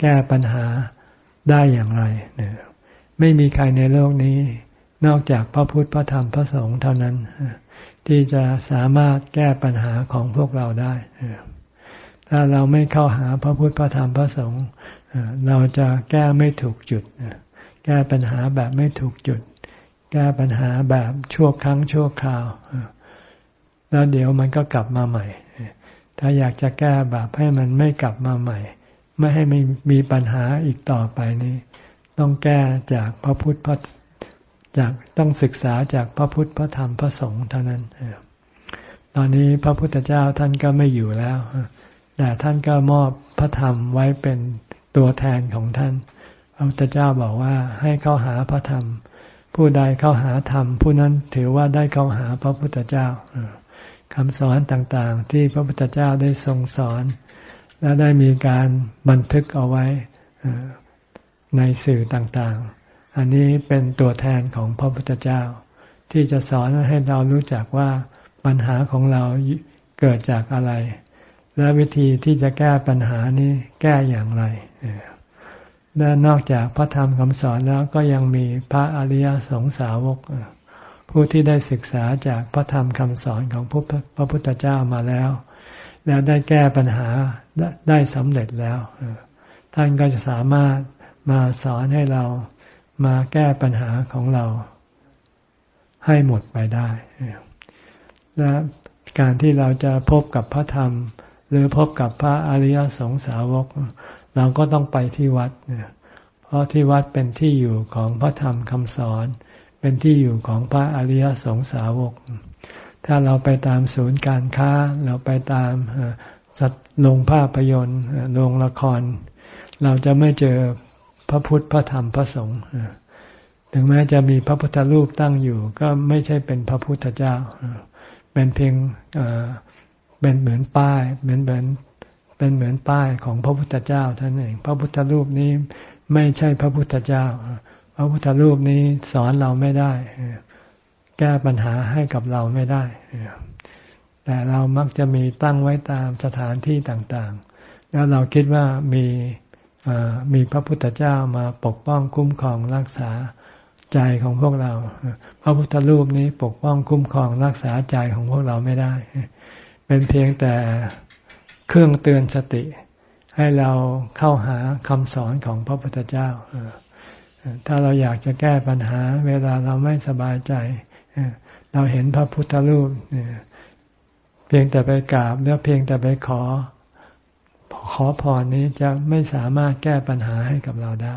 แก้ปัญหาได้อย่างไรเนี่ยไม่มีใครในโลกนี้ นอกจากพระพุทธพระธรรมพระสงฆ์เท่านั้น ที่จะสามารถแก้ปัญหาของพวกเราได้ถ้าเราไม่เข้าหาพระพุทธพระธรรมพระสงฆ์เราจะแก้ไม่ถูกจุด แก้ปัญหาแบบไม่ถูกจุด แก้ปัญหาแบบชั่วครั้งชั่วคราว แล้วเดี๋ยวมันก็กลับมาใหม่ ถ้าอยากจะแก้แบบให้มันไม่กลับมาใหม่ ไม่ให้มีมีปัญหาอีกต่อไปนี้ ต้องแก้จากพระพุทธพระจากต้องศึกษาจากพระพุทธพระธรรมพระสงฆ์เท่านั้นตอนนี้พระพุทธเจ้าท่านก็ไม่อยู่แล้ว แต่ท่านก็มอบพระธรรมไว้เป็นตัวแทนของท่าน พระพุทธเจ้าบอกว่าให้เข้าหาพระธรรม ผู้ใดเข้าหาธรรมผู้นั้นถือว่าได้เข้าหาพระพุทธเจ้า คำสอนต่างๆ ที่พระพุทธเจ้าได้ทรงสอน และได้มีการบันทึกเอาไว้ในสื่อต่างๆ อันนี้เป็นตัวแทนของพระพุทธเจ้า ที่จะสอนให้เรารู้จักว่าปัญหาของเราเกิดจากอะไร และวิธีที่จะแก้ปัญหานี้แก้อย่างไรและนอกจากพระธรรมคำสอนแล้วก็ยังมีพระอริยสงสาวก ผู้ที่ได้ศึกษาจากพระธรรมคำสอนของพระพุทธเจ้ามาแล้ว แล้วได้แก้ปัญหาได้สำเร็จแล้ว ท่านก็จะสามารถมาสอนให้เรามาแก้ปัญหาของเราให้หมดไปได้ และการที่เราจะพบกับพระธรรม หรือพบกับพระอริยสงสาวก เราก็ต้องไปที่วัด เพราะที่วัดเป็นที่อยู่ของพระธรรมคำสอน เป็นที่อยู่ของพระอริยสงสาวก ถ้าเราไปตามศูนย์การค้า เราไปตามสัตลงภาพยนตร์โรงละคร เราจะไม่เจอพระพุทธพระธรรมพระสงฆ์ถึงแม้จะมีพระพุทธรูปตั้งอยู่ ก็ไม่ใช่เป็นพระพุทธเจ้า เป็นเพียงเป็นเหมือนป้ายเหมือนเหมือนเป็นเหมือนป้ายของพระพุทธเจ้าท่านเอง พระพุทธรูปนี้ไม่ใช่พระพุทธเจ้า ระพุทธรูปนี้สอนเราไม่ได้ แก้ปัญหาให้กับเราไม่ได้ แต่เรามักจะมีตั้งไว้ตามสถานที่ต่างๆ แล้วเราคิดว่ามีมีพระพุทธเจ้ามาปกป้องคุ้มครองรักษาใจของพวกเรา พระพุทธรูปนี้ปกป้องคุ้มครองรักษาใจของพวกเราไม่ได้ เป็นเพียงแต่เครื่องเตือนสติ ให้เราเข้าหาคำสอนของพระพุทธเจ้า ถ้าเราอยากจะแก้ปัญหา เวลาเราไม่สบายใจ เราเห็นพระพุทธรูปเพียงแต่ไปกราบแล้วเพียงแต่ไปขอ ขอพรนี้จะไม่สามารถแก้ปัญหาให้กับเราได้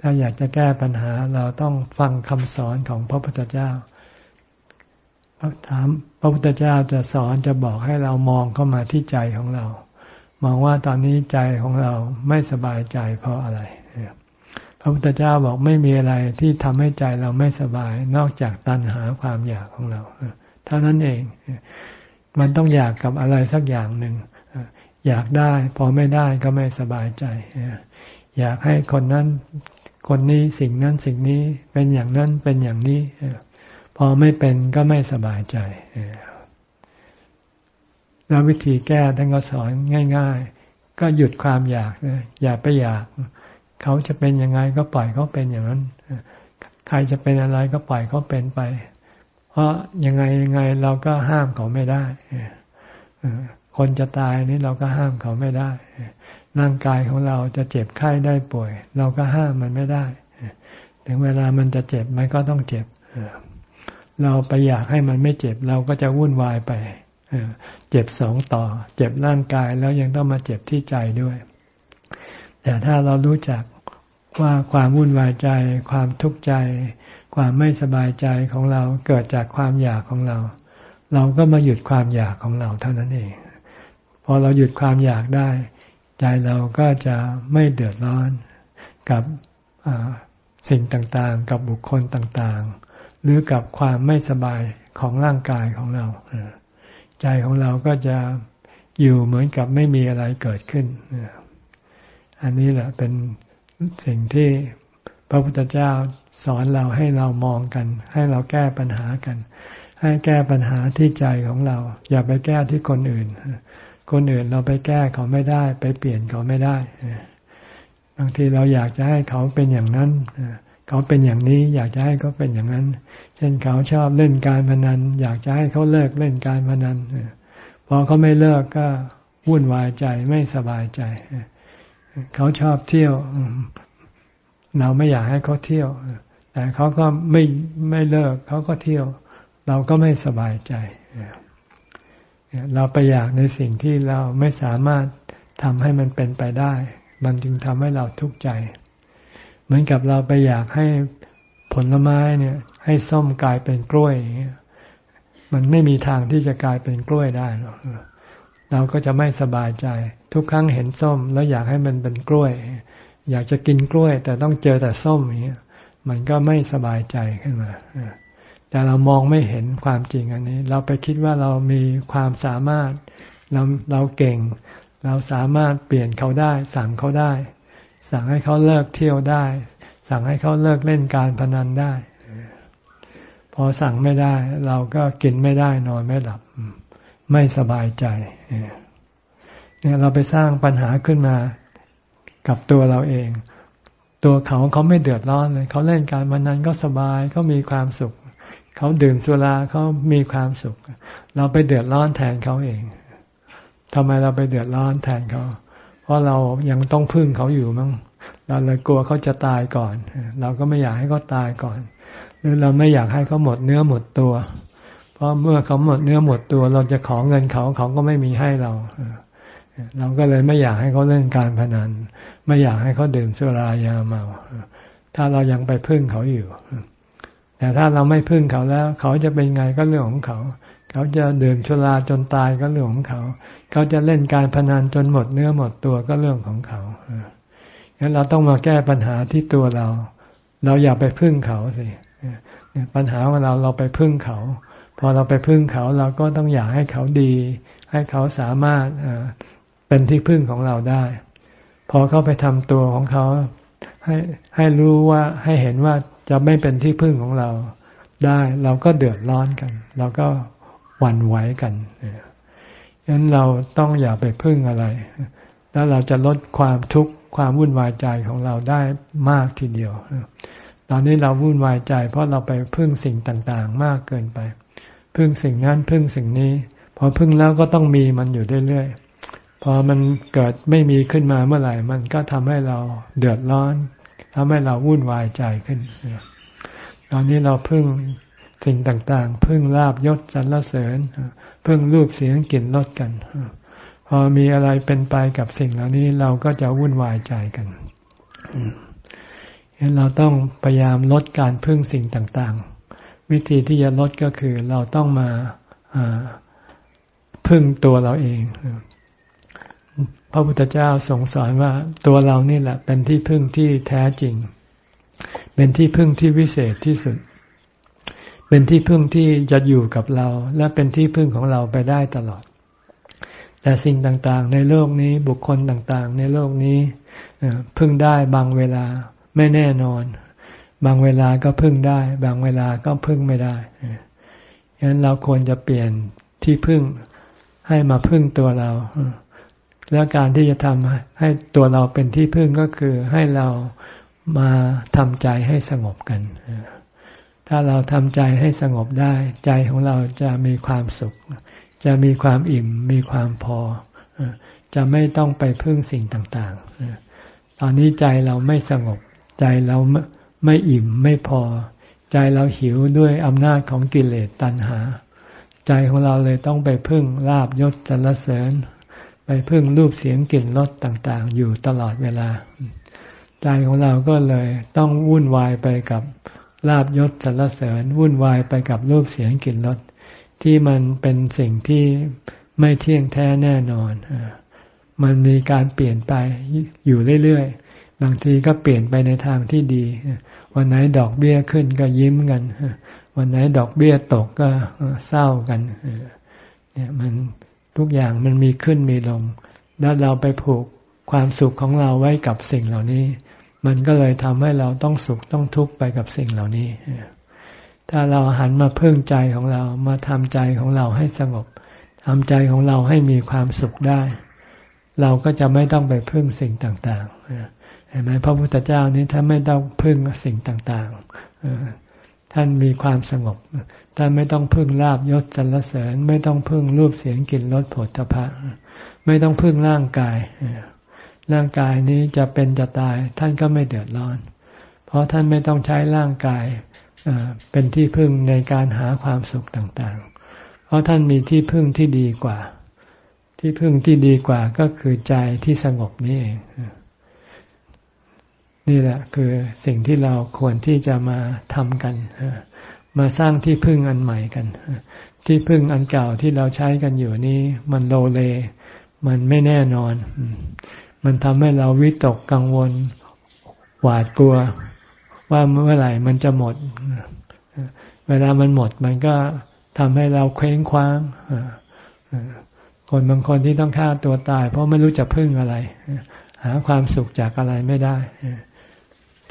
ถ้าอยากจะแก้ปัญหาเราต้องฟังคำสอนของพระพุทธเจ้าถามพระพุทธเจ้าจะสอนจะบอกให้เรามองเข้ามาที่ใจของเรา มองว่าตอนนี้ใจของเราไม่สบายใจเพราะอะไร พระพุทธเจ้าบอกไม่มีอะไรที่ทำให้ใจเราไม่สบาย นอกจากตัณหาความอยากของเราเท่านั้นเอง มันต้องอยากกับอะไรสักอย่างหนึ่งอยากได้ พอไม่ได้ก็ไม่สบายใจ อยากให้คนนั้น คนนี้สิ่งนั้นสิ่งนี้เป็นอย่างนั้นเป็นอย่างนี้ พอไม่เป็นก็ไม่สบายใจแล้ววิธีแก้ท่านก็สอนง่าย ๆ ก็หยุดความอยากอย่าไปอยาก เขาจะเป็นยังไงก็ปล่อยเขาเป็นอย่างนั้น ใครจะเป็นอะไรก็ปล่อยเขาเป็นไป เพราะยังไงยังไงเราก็ห้ามเขาไม่ได้คนจะตายนี่เราก็ห้ามเขาไม่ได้ ร่างกายของเราจะเจ็บไข้ได้ป่วย เราก็ห้ามมันไม่ได้ ถึงเวลามันจะเจ็บมันก็ต้องเจ็บ เราไปอยากให้มันไม่เจ็บเราก็จะวุ่นวายไป เจ็บสองต่อ เจ็บร่างกายแล้วยังต้องมาเจ็บที่ใจด้วย แต่ถ้าเรารู้จักว่าความวุ่นวายใจ ความทุกข์ใจ ความไม่สบายใจของเราเกิดจากความอยากของเรา เราก็มาหยุดความอยากของเราเท่านั้นเอง พอเราหยุดความอยากได้ ใจเราก็จะไม่เดือดร้อนกับสิ่งต่างๆ กับบุคคลต่างๆ หรือกับความไม่สบายของร่างกายของเรา ใจของเราก็จะอยู่เหมือนกับไม่มีอะไรเกิดขึ้น อันนี้แหละเป็นสิ่งที่พระพุทธเจ้าสอนเราให้เรามองกัน ให้เราแก้ปัญหากัน ให้แก้ปัญหาที่ใจของเรา อย่าไปแก้ที่คนอื่น คนอื่นเราไปแก้เขาไม่ได้ ไปเปลี่ยนเขาไม่ได้บางทีเราอยากจะให้เขาเป็นอย่างนั้นเขาเป็นอย่างนี้ อยากจะให้เขาเป็นอย่างนั้น เช่นเขาชอบเล่นการพนัน อยากจะให้เขาเลิกเล่นการพนันพอเขาไม่เลิกก็วุ่นวายใจไม่สบายใจ เขาชอบเที่ยว เราไม่อยากให้เขาเที่ยว แต่เขาก็ไม่ไม่เลิก เขาก็เที่ยว เราก็ไม่สบายใจ เราไปอยากในสิ่งที่เราไม่สามารถทำให้มันเป็นไปได้ มันจึงทำให้เราทุกข์ใจ เหมือนกับเราไปอยากให้ผลไม้เนี่ย ให้ส้มกลายเป็นกล้วย มันไม่มีทางที่จะกลายเป็นกล้วยได้หรอก เราก็จะไม่สบายใจ ทุกครั้งเห็นส้ม แล้วอยากให้มันเป็นกล้วย อยากจะกินกล้วย แต่ต้องเจอแต่ส้มอย่างเงี้ยมันก็ไม่สบายใจขึ้นมาแต่เรามองไม่เห็นความจริงอันนี้ เราไปคิดว่าเรามีความสามารถเราเราเก่ง เราสามารถเปลี่ยนเขาได้ สั่งเขาได้ สั่งให้เขาเลิกเที่ยวได้ สั่งให้เขาเลิกเล่นการพนันได้ พอสั่งไม่ได้ เราก็กินไม่ได้นอนไม่หลับ ไม่สบายใจเนี่ยเราไปสร้างปัญหาขึ้นมากับตัวเราเอง ตัวเขาเขาไม่เดือดร้อนเลย เขาเล่นการมันนั้นก็สบายเขามีความสุข เขาดื่มสุราเขามีความสุข เราไปเดือดร้อนแทนเขาเองทำไมเราไปเดือดร้อนแทนเขา เพราะเรายังต้องพึ่งเขาอยู่มั้งเราเลยกลัวเขาจะตายก่อน เราก็ไม่อยากให้เขาตายก่อน หรือเราไม่อยากให้เขาหมดเนื้อหมดตัว พราะเมื่อเขาหมดเนื้อหมดตัว เราจะขอเงินเขาเขาก็ไม่มีให้เราเราก็เลยไม่อยากให้เขาเล่นการพนัน ไม่อยากให้เขาดื่มสุรายาเมาถ้าเรายังไปพึ่งเขาอยู่ แต่ถ้าเราไม่พึ่งเขาแล้ว เขาจะเป็นไงก็เรื่องของเขา เขาจะดื่มสุราจนตายก็เรื่องของเขา เขาจะเล่นการพนันจนหมดเนื้อหมดตัวก็เรื่องของเขางั้นเราต้องมาแก้ปัญหาที่ตัวเรา เราอย่าไปพึ่งเขาสิปัญหาของเราเราไปพึ่งเขา พอเราไปพึ่งเขาเราก็ต้องอยากให้เขาดี ให้เขาสามารถเป็นที่พึ่งของเราได้ พอเขาไปทำตัวของเขาให้ให้รู้ว่าให้เห็นว่าจะไม่เป็นที่พึ่งของเราได้ เราก็เดือดร้อนกัน เราก็หวั่นไหวกันฉะนั้นเราต้องอย่าไปพึ่งอะไร แล้วเราจะลดความทุกข์ความวุ่นวายใจของเราได้มากทีเดียว ตอนนี้เราวุ่นวายใจ เพราะเราไปพึ่งสิ่งต่าง ๆ มากเกินไป พึ่งสิ่งนั้นพึ่งสิ่งนี้ พอพึ่งแล้วก็ต้องมีมันอยู่เรื่อยๆพอมันเกิดไม่มีขึ้นมาเมื่อไหร่ มันก็ทำให้เราเดือดร้อนทำให้เราวุ่นวายใจขึ้น ตอนนี้เราพึ่งสิ่งต่างๆ พึ่งลาบยศสรรเสริญพึ่งรูปเสียงกลิ่นรสกัน พอมีอะไรเป็นไปกับสิ่งเหล่านี้เราก็จะวุ่นวายใจกันฉะนั้นเราต้องพยายามลดการพึ่งสิ่งต่างๆ วิธีที่จะลดก็คือเราต้องมาพึ่งตัวเราเอง พระพุทธเจ้าทรงสอนว่าตัวเรานี่แหละ เป็นที่พึ่งที่แท้จริง เป็นที่พึ่งที่วิเศษที่สุด เป็นที่พึ่งที่จะอยู่กับเรา และเป็นที่พึ่งของเราไปได้ตลอด แต่สิ่งต่างๆ ในโลกนี้บุคคลต่างๆ ในโลกนี้พึ่งได้บางเวลาไม่แน่นอน บางเวลาก็พึ่งได้ บางเวลาก็พึ่งไม่ได้ฉะนั้นเราควรจะเปลี่ยนที่พึ่งให้มาพึ่งตัวเรา แล้วการที่จะทำให้ตัวเราเป็นที่พึ่งก็คือให้เรามาทำใจให้สงบกัน ถ้าเราทำใจให้สงบได้ ใจของเราจะมีความสุข จะมีความอิ่ม มีความพอ จะไม่ต้องไปพึ่งสิ่งต่าง ๆ ตอนนี้ใจเราไม่สงบ ใจเรา ไม่อิ่มไม่พอ ใจเราหิวด้วยอำนาจของกิเลสตัณหา ใจของเราเลยต้องไปพึ่งลาบยศสรรเสริญ ไปพึ่งรูปเสียงกลิ่นรสต่างๆ อยู่ตลอดเวลา ใจของเราก็เลยต้องวุ่นวายไปกับลาบยศสรรเสริญ วุ่นวายไปกับรูปเสียงกลิ่นรสที่มันเป็นสิ่งที่ไม่เที่ยงแท้แน่นอน มันมีการเปลี่ยนไปอยู่เรื่อยๆ บางทีก็เปลี่ยนไปในทางที่ดี วันไหนดอกเบี้ยขึ้นก็ยิ้มกัน วันไหนดอกเบี้ยตกก็เศร้ากันเนี่ยมันทุกอย่างมันมีขึ้นมีลง แล้วเราไปผูกความสุขของเราไว้กับสิ่งเหล่านี้ มันก็เลยทำให้เราต้องสุขต้องทุกข์ไปกับสิ่งเหล่านี้ ถ้าเราหันมาพึ่งใจของเรามาทำใจของเราให้สงบทำใจของเราให้มีความสุขได้ เราก็จะไม่ต้องไปพึ่งสิ่งต่าง ๆ เห็นไหมพระพุทธเจ้านี้ท่านไม่ต้องพึ่งสิ่งต่างๆ ท่านมีความสงบ ท่านไม่ต้องพึ่งลาบยศสรรเสริญ ไม่ต้องพึ่งรูปเสียงกลิ่นรสผลทพะไม่ต้องพึ่งร่างกาย ร่างกายนี้จะเป็นจะตาย ท่านก็ไม่เดือดร้อน เพราะท่านไม่ต้องใช้ร่างกายเป็นที่พึ่งในการหาความสุขต่างๆ เพราะท่านมีที่พึ่งที่ดีกว่า ที่พึ่งที่ดีกว่าก็คือใจที่สงบนี่เอง นี่แหละคือสิ่งที่เราควรที่จะมาทำกัน มาสร้างที่พึ่งอันใหม่กัน ที่พึ่งอันเก่าที่เราใช้กันอยู่นี้มันโลเล มันไม่แน่นอน มันทำให้เราวิตกกังวล หวาดกลัว ว่าเมื่อไหร่มันจะหมด เวลามันหมดมันก็ทำให้เราเคว้งคว้างคนบางคนที่ต้องฆ่าตัวตาย เพราะไม่รู้จะพึ่งอะไร หาความสุขจากอะไรไม่ได้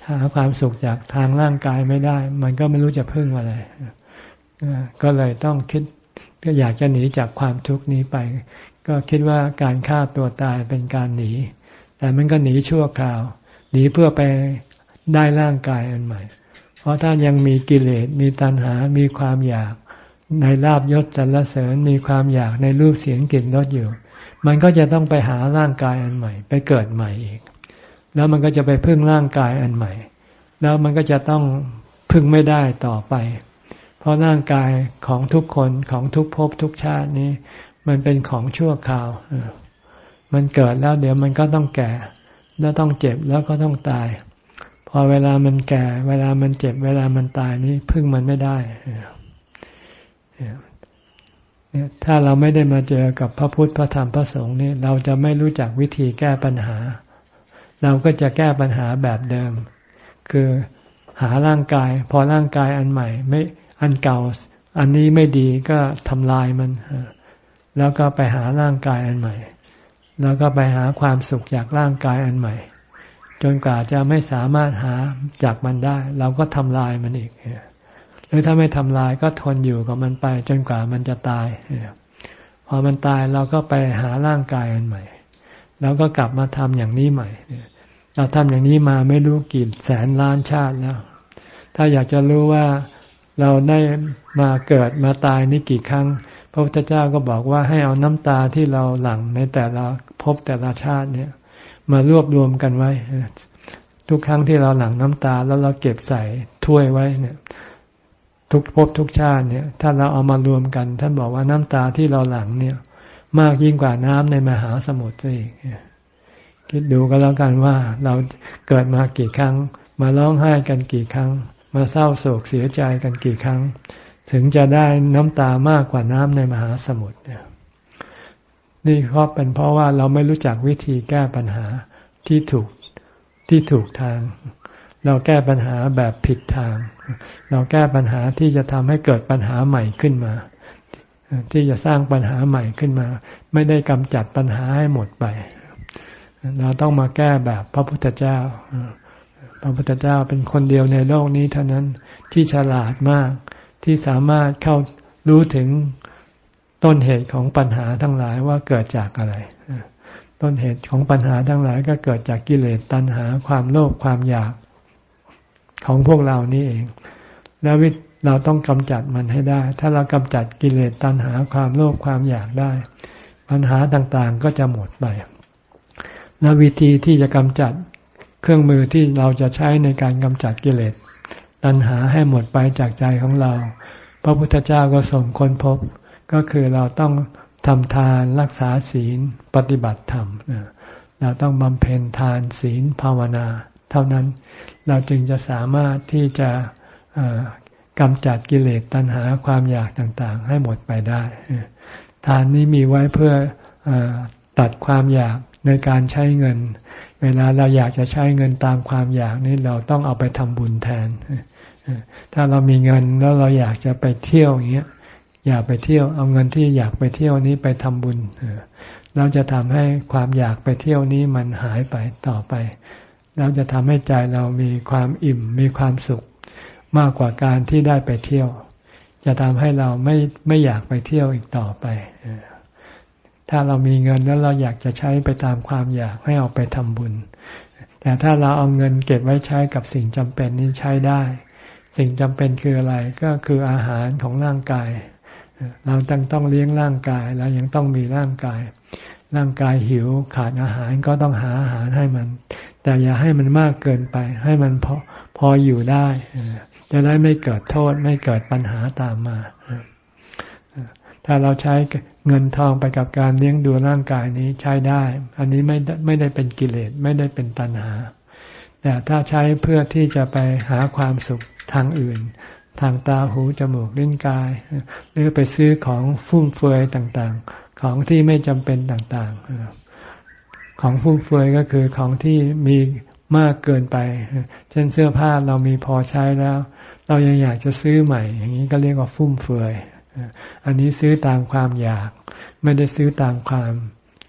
หาความสุขจากทางร่างกายไม่ได้ มันก็ไม่รู้จะพึ่งอะไรก็เลยต้องคิดก็อยากจะหนีจากความทุกข์นี้ไป ก็คิดว่าการฆ่าตัวตายเป็นการหนี แต่มันก็หนีชั่วคราว หนีเพื่อไปได้ร่างกายอันใหม่ เพราะถ้ายังมีกิเลสมีตัณหา มีความอยากในลาบยศสรรเสริญมีความอยากในรูปเสียงกลิ่นรสอยู่ มันก็จะต้องไปหาร่างกายอันใหม่ ไปเกิดใหม่อีก แล้วมันก็จะไปพึ่งร่างกายอันใหม่ แล้วมันก็จะต้องพึ่งไม่ได้ต่อไป เพราะร่างกายของทุกคนของทุกภพทุกชาตินี้ มันเป็นของชั่วคราว มันเกิดแล้วเดี๋ยวมันก็ต้องแก่ แล้วต้องเจ็บแล้วก็ต้องตาย พอเวลามันแก่ เวลามันเจ็บ เวลามันตายนี้พึ่งมันไม่ได้ถ้าเราไม่ได้มาเจอกับพระพุทธพระธรรมพระสงฆ์นี่เราจะไม่รู้จักวิธีแก้ปัญหา เราก็จะแก้ปัญหาแบบเดิม คือหาร่างกาย พอร่างกายอันใหม่ ไม่อันเก่า อันนี้ไม่ดีก็ทำลายมัน แล้วก็ไปหาร่างกายอันใหม่ แล้วก็ไปหาความสุขจากร่างกายอันใหม่ จนกว่าจะไม่สามารถหาจากมันได้ เราก็ทำลายมันอีกหรือถ้าไม่ทำลายก็ทนอยู่กับมันไป จนกว่ามันจะตายพอมันตายเราก็ไปหาร่างกายอันใหม่ แล้วก็กลับมาทำอย่างนี้ใหม่ เราทำอย่างนี้มาไม่รู้กี่แสนล้านชาติแล้ว ถ้าอยากจะรู้ว่าเราได้มาเกิดมาตายนี่กี่ครั้ง พระพุทธเจ้าก็บอกว่าให้เอาน้ำตาที่เราหลั่งในแต่ละพบแต่ละชาติเนี่ย มารวบรวมกันไว้ ทุกครั้งที่เราหลั่งน้ำตาแล้วเราเก็บใส่ถ้วยไว้เนี่ยทุกภพทุกชาติเนี่ย ถ้าเราเอามารวมกัน ท่านบอกว่าน้ำตาที่เราหลั่งเนี่ย มากยิ่งกว่าน้ำในมหาสมุทรอีกคิดดูก็แล้วกันว่าเราเกิดมากี่ครั้ง มาร้องไห้กันกี่ครั้ง มาเศร้าโศกเสียใจกันกี่ครั้ง ถึงจะได้น้ำตามากกว่าน้ำในมหาสมุทรนี่ก็เป็นเพราะว่าเราไม่รู้จักวิธีแก้ปัญหาที่ถูกที่ถูกทาง เราแก้ปัญหาแบบผิดทาง เราแก้ปัญหาที่จะทำให้เกิดปัญหาใหม่ขึ้นมา ที่จะสร้างปัญหาใหม่ขึ้นมา ไม่ได้กำจัดปัญหาให้หมดไป เราต้องมาแก้แบบพระพุทธเจ้า พระพุทธเจ้าเป็นคนเดียวในโลกนี้เท่านั้นที่ฉลาดมากที่สามารถเข้ารู้ถึงต้นเหตุของปัญหาทั้งหลายว่าเกิดจากอะไร ต้นเหตุของปัญหาทั้งหลายก็เกิดจากกิเลสตัณหาความโลภความอยากของพวกเรานี่เอง แล้ววิ เราต้องกำจัดมันให้ได้ ถ้าเรากำจัดกิเลสตัณหาความโลภความอยากได้ ปัญหาต่างๆก็จะหมดไป และวิธีที่จะกำจัดเครื่องมือที่เราจะใช้ในการกำจัดกิเลสตัณหาให้หมดไปจากใจของเรา พระพุทธเจ้าก็ส่งคนพบ ก็คือเราต้องทำทานรักษาศีลปฏิบัติธรรมเราต้องบำเพ็ญทานศีลภาวนา เท่านั้นเราจึงจะสามารถที่จะ กำจัดกิเลสตัณหาความอยากต่างๆ ให้หมดไปได้ ทานนี้มีไว้เพื่ออตัดความอยากในการใช้เงิน เวลาเราอยากจะใช้เงินตามความอยากนี้เราต้องเอาไปทำบุญแทน ถ้าเรามีเงินแล้วเราอยากจะไปเที่ยวอย่างเงี้ยอยากไปเที่ยวเอาเงินที่อยากไปเที่ยวนี้ไปทำบุญเราจะทำให้ความอยากไปเที่ยวนี้มันหายไปต่อไปเราจะทำให้ใจเรามีความอิ่มมีความสุข มากกว่าการที่ได้ไปเที่ยว จะทำให้เราไม่ไม่อยากไปเที่ยวอีกต่อไป ถ้าเรามีเงินแล้วเราอยากจะใช้ไปตามความอยากให้เอาไปทำบุญ แต่ถ้าเราเอาเงินเก็บไว้ใช้กับสิ่งจำเป็นนี้ใช้ได้ สิ่งจำเป็นคืออะไรก็คืออาหารของร่างกาย เราต้องต้องเลี้ยงร่างกายเรายังต้องมีร่างกาย ร่างกายหิวขาดอาหารก็ต้องหาอาหารให้มัน แต่อย่าให้มันมากเกินไป ให้มันพอพออยู่ได้ จะได้ไม่เกิดโทษไม่เกิดปัญหาตามมา ถ้าเราใช้เงินทองไปกับการเลี้ยงดูร่างกายนี้ใช้ได้ อันนี้ไม่ไม่ได้เป็นกิเลสไม่ได้เป็นตัณหา แต่ถ้าใช้เพื่อที่จะไปหาความสุขทางอื่น ทางตาหูจมูกลิ้นกาย หรือไปซื้อของฟุ่มเฟือยต่างๆ ของที่ไม่จำเป็นต่างๆ ของฟุ่มเฟือยก็คือของที่มีมากเกินไป เช่นเสื้อผ้าเรามีพอใช้แล้ว เรายังอยากจะซื้อใหม่ อย่างนี้ก็เรียกว่าฟุ่มเฟือยอันนี้ซื้อตามความอยาก ไม่ได้ซื้อตามความ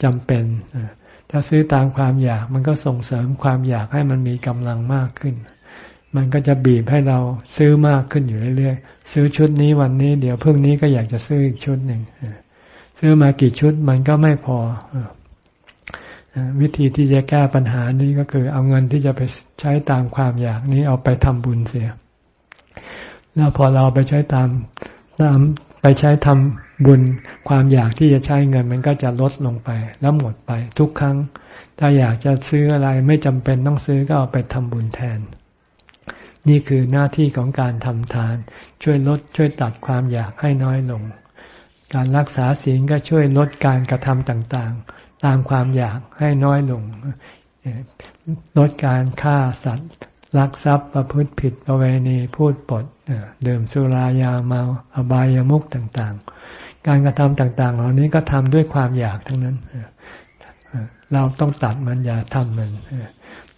จำเป็น ถ้าซื้อตามความอยากมันก็ส่งเสริมความอยากให้มันมีกำลังมากขึ้น มันก็จะบีบให้เราซื้อมากขึ้นอยู่เรื่อยๆ ซื้อชุดนี้วันนี้เดี๋ยวเพิ่งนี้ก็อยากจะซื้ออีกชุดหนึ่ง ซื้อมากี่ชุดมันก็ไม่พอ วิธีที่จะแก้ปัญหานี้ก็คือเอาเงินที่จะไปใช้ตามความอยากนี้เอาไปทำบุญเสีย แล้วพอเราไปใช้ตามตามไปใช้ทำบุญความอยากที่จะใช้เงินมันก็จะลดลงไปแล้วหมดไปทุกครั้ง ถ้าอยากจะซื้ออะไรไม่จำเป็นต้องซื้อก็เอาไปทำบุญแทน นี่คือหน้าที่ของการทำทาน ช่วยลดช่วยตัดความอยากให้น้อยลง การรักษาศีลก็ช่วยลดการกระทำต่างๆ ตามความอยากให้น้อยลงลดการฆ่าสัตว์ ลักทรัพย์ประพฤติผิดประเวณีพูดปดเดื่มสุรายาเมาอบายามุขต่างๆ การกระทำต่างๆ เหล่านี้ก็ทำด้วยความอยากทั้งนั้นเราต้องตัดมันอย่าทำมัน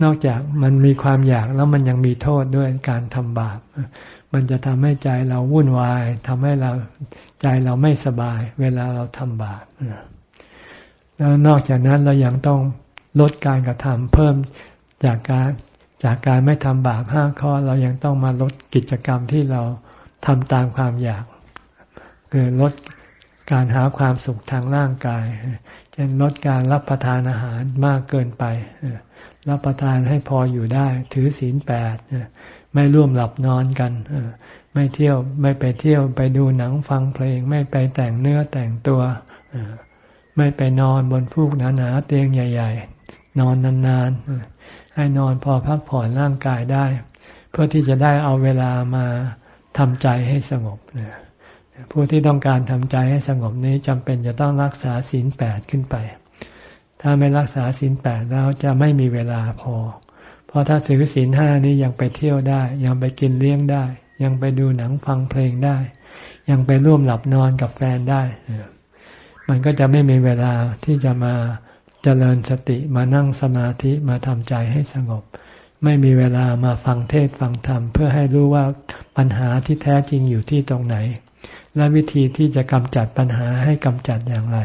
นอกจากมันมีความอยากแล้วมันยังมีโทษด้วยการทำบาป มันจะทำให้ใจเราวุ่นวายทำให้เราใจเราไม่สบาย เวลาเราทำบาปแล้วนอกจากนั้นเรายังต้องลดการกระทำเพิ่มจากการ จากการไม่ทำบาปห้าข้อเรายังต้องมาลดกิจกรรมที่เราทำตามความอยาก คือลดการหาความสุขทางร่างกายเช่นลดการรับประทานอาหารมากเกินไป รับประทานให้พออยู่ได้ ถือศีลแปดไม่ร่วมหลับนอนกันไม่เที่ยวไม่ไปเที่ยวไปดูหนังฟังเพลง ไม่ไปแต่งเนื้อแต่งตัวไม่ไปนอนบนฟูกหนาๆเตียงใหญ่ ๆ นอนนานๆ ให้นอนพอพักผ่อนร่างกายได้ เพื่อที่จะได้เอาเวลามาทำใจให้สงบผู้ที่ต้องการทำใจให้สงบนี้จำเป็นจะต้องรักษาศีลแปดขึ้นไป ถ้าไม่รักษาศีลแปดแล้วจะไม่มีเวลาพอ เพราะถ้าถือศีลห้านี้ยังไปเที่ยวได้ ยังไปกินเลี้ยงได้ ยังไปดูหนังฟังเพลงได้ ยังไปร่วมหลับนอนกับแฟนได้ มันก็จะไม่มีเวลาที่จะมา เจริญสติมานั่งสมาธิมาทำใจให้สงบ ไม่มีเวลามาฟังเทศฟังธรรม เพื่อให้รู้ว่าปัญหาที่แท้จริงอยู่ที่ตรงไหน และวิธีที่จะกำจัดปัญหาให้กำจัดอย่างไร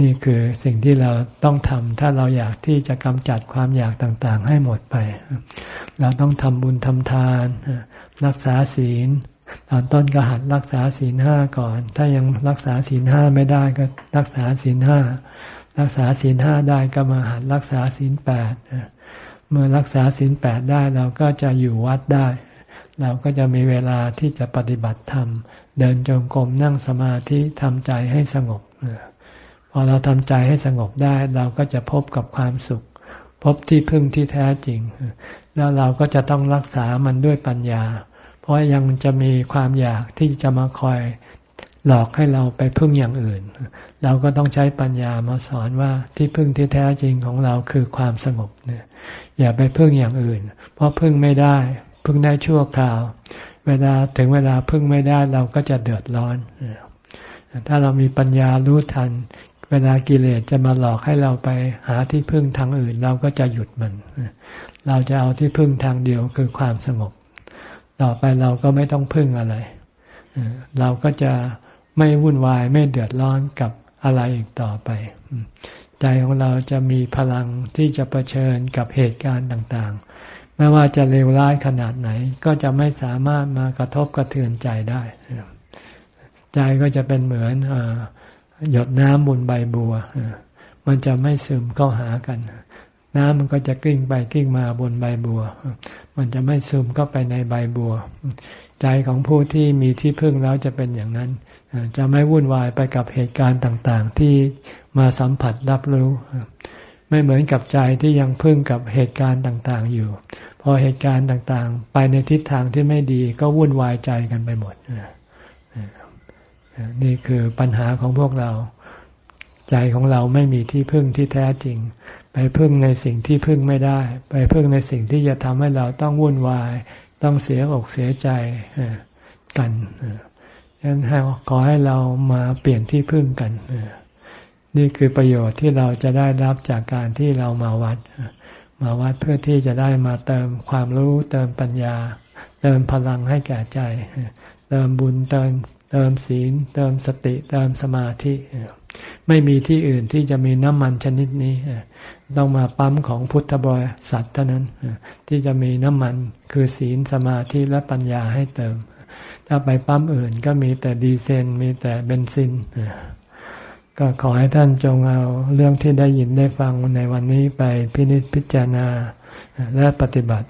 นี่คือสิ่งที่เราต้องทำถ้าเราอยากที่จะกำจัดความอยากต่างๆ ให้หมดไป เราต้องทำบุญทำทาน รักษาศีล ตอนต้นก็หัดรักษาศีลห้าก่อน ถ้ายังรักษาศีลห้าไม่ได้ก็รักษาศีลห้ารักษาศีลห้าได้ก็มาหัดรักษาศีลแปดเมื่อรักษาศีลแปดได้เราก็จะอยู่วัดได้ เราก็จะมีเวลาที่จะปฏิบัติธรรม เดินจงกรมนั่งสมาธิทำใจให้สงบพอเราทำใจให้สงบได้ เราก็จะพบกับความสุข พบที่พึ่งที่แท้จริง แล้วเราก็จะต้องรักษามันด้วยปัญญา เพราะยังจะมีความอยากที่จะมาคอยหลอกให้เราไปพึ่งอย่างอื่น เราก็ต้องใช้ปัญญามาสอนว่าที่พึ่งที่แท้จริงของเราคือความสงบเนี่ยอย่าไปพึ่งอย่างอื่น เพราะพึ่งไม่ได้ พึ่งได้ชั่วคราว เวลาถึงเวลาพึ่งไม่ได้เราก็จะเดือดร้อน ถ้าเรามีปัญญารู้ทัน เวลากิเลสจะมาหลอกให้เราไปหาที่พึ่งทางอื่น เราก็จะหยุดมัน เราจะเอาที่พึ่งทางเดียวคือความสงบ ต่อไปเราก็ไม่ต้องพึ่งอะไร เราก็จะไม่วุ่นวายไม่เดือดร้อนกับอะไรอีกต่อไป ใจของเราจะมีพลังที่จะะเผชิญกับเหตุการณ์ต่างๆ ไม่ว่าจะเลวร้ายขนาดไหน ก็จะไม่สามารถมากระทบกระเทือนใจได้ ใจก็จะเป็นเหมือนหยดน้ำบนใบบัว มันจะไม่ซึมเข้าหากัน น้ำมันก็จะกลิ้งไปกลิ้งมาบนใบบัว มันจะไม่ซึมเข้าไปในใบบัว ใจของผู้ที่มีที่พึ่งแล้วจะเป็นอย่างนั้น จะไม่วุ่นวายไปกับเหตุการณ์ต่างๆ ที่มาสัมผัสรับรู้ ไม่เหมือนกับใจที่ยังพึ่งกับเหตุการณ์ต่างๆ อยู่ พอเหตุการณ์ต่างๆ ไปในทิศทางที่ไม่ดีก็วุ่นวายใจกันไปหมด นี่คือปัญหาของพวกเรา ใจของเราไม่มีที่พึ่งที่แท้จริง ไปพึ่งในสิ่งที่พึ่งไม่ได้ ไปพึ่งในสิ่งที่จะทำให้เราต้องวุ่นวาย ต้องเสียอกเสียใจกันฉะนั้นขอให้เรามาเปลี่ยนที่พึ่งกัน นี่คือประโยชน์ที่เราจะได้รับจากการที่เรามาวัด มาวัดเพื่อที่จะได้มาเติมความรู้ เติมปัญญา เติมพลังให้แก่ใจ เติมบุญเติมเติมศีล เติมสติ เติมสมาธิ ไม่มีที่อื่นที่จะมีน้ำมันชนิดนี้ ต้องมาปั๊มของพุทธบริษัทเท่านั้น ที่จะมีน้ำมันคือศีลสมาธิและปัญญาให้เติม ถ้าไปปั๊มอื่นก็มีแต่ดีเซนมีแต่เบนซินก็ขอให้ท่านจงเอาเรื่องที่ได้ยินได้ฟังในวันนี้ไปพินิจพิจารณาและปฏิบัติ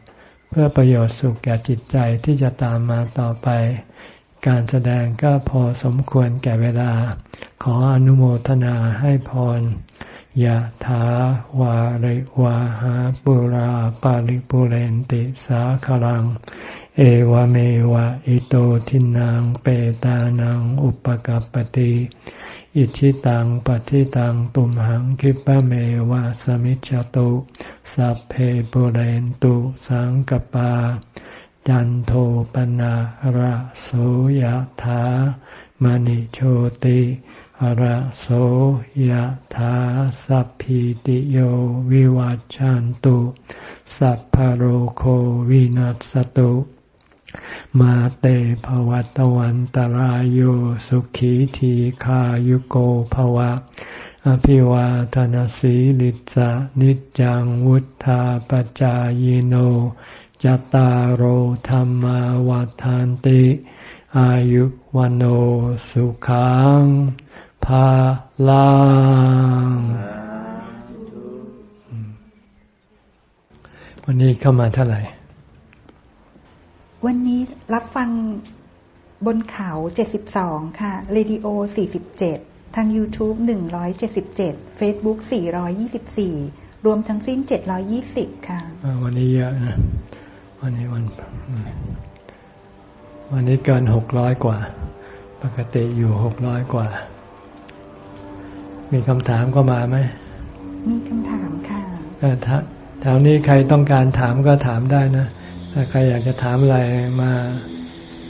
เพื่อประโยชน์สุขแก่จิตใจที่จะตามมาต่อไป การแสดงก็พอสมควรแก่เวลา ขออนุโมทนาให้พร ยะถาวาริวาหาปุราปาริปุเรนติสาคลัง เอวเมวะอิโตทินังเปตานังอุปกัปติอิชิตังปฏิตังตุมหังคิปะเมวะสมิจจตุสัพเพปุเรนตุสังกปา จันโทปนะระโสยะถามณิโชติ ระโสยถาสัพพิติโยวิวัจจันตุสัพพโรโควินัสตุ มาเตภวัตวันตารโยสุขีทีขายุโกภวะ อภิวาทนสีลิสะนิจังวุธาปจายโนจตารโหธรรมวาทานติ อายุวันโอสุขัง พาลังวันนี้เข้ามาเท่าไหร่ วันนี้รับฟังบนเขาเจ็ดสิบสองค่ะเรดิโอสี่สิบเจ็ดทาง YouTube หนึ่งร้อยเจ็ดสิบเจ็ดเฟซบุ๊กสี่ร้อยี่สิบสี่รวมทั้งสิ้นเจ็ดร้อยี่สิบค่ะ วันนี้เยอะนะ วันนี้วัน วันนี้เกินหกร้อยกว่า ปกติอยู่หกร้อยกว่า มีคำถามก็มาไหม มีคำถามค่ะแถวนี้ใครต้องการถามก็ถามได้นะถ้าใครอยากจะถามอะไรมา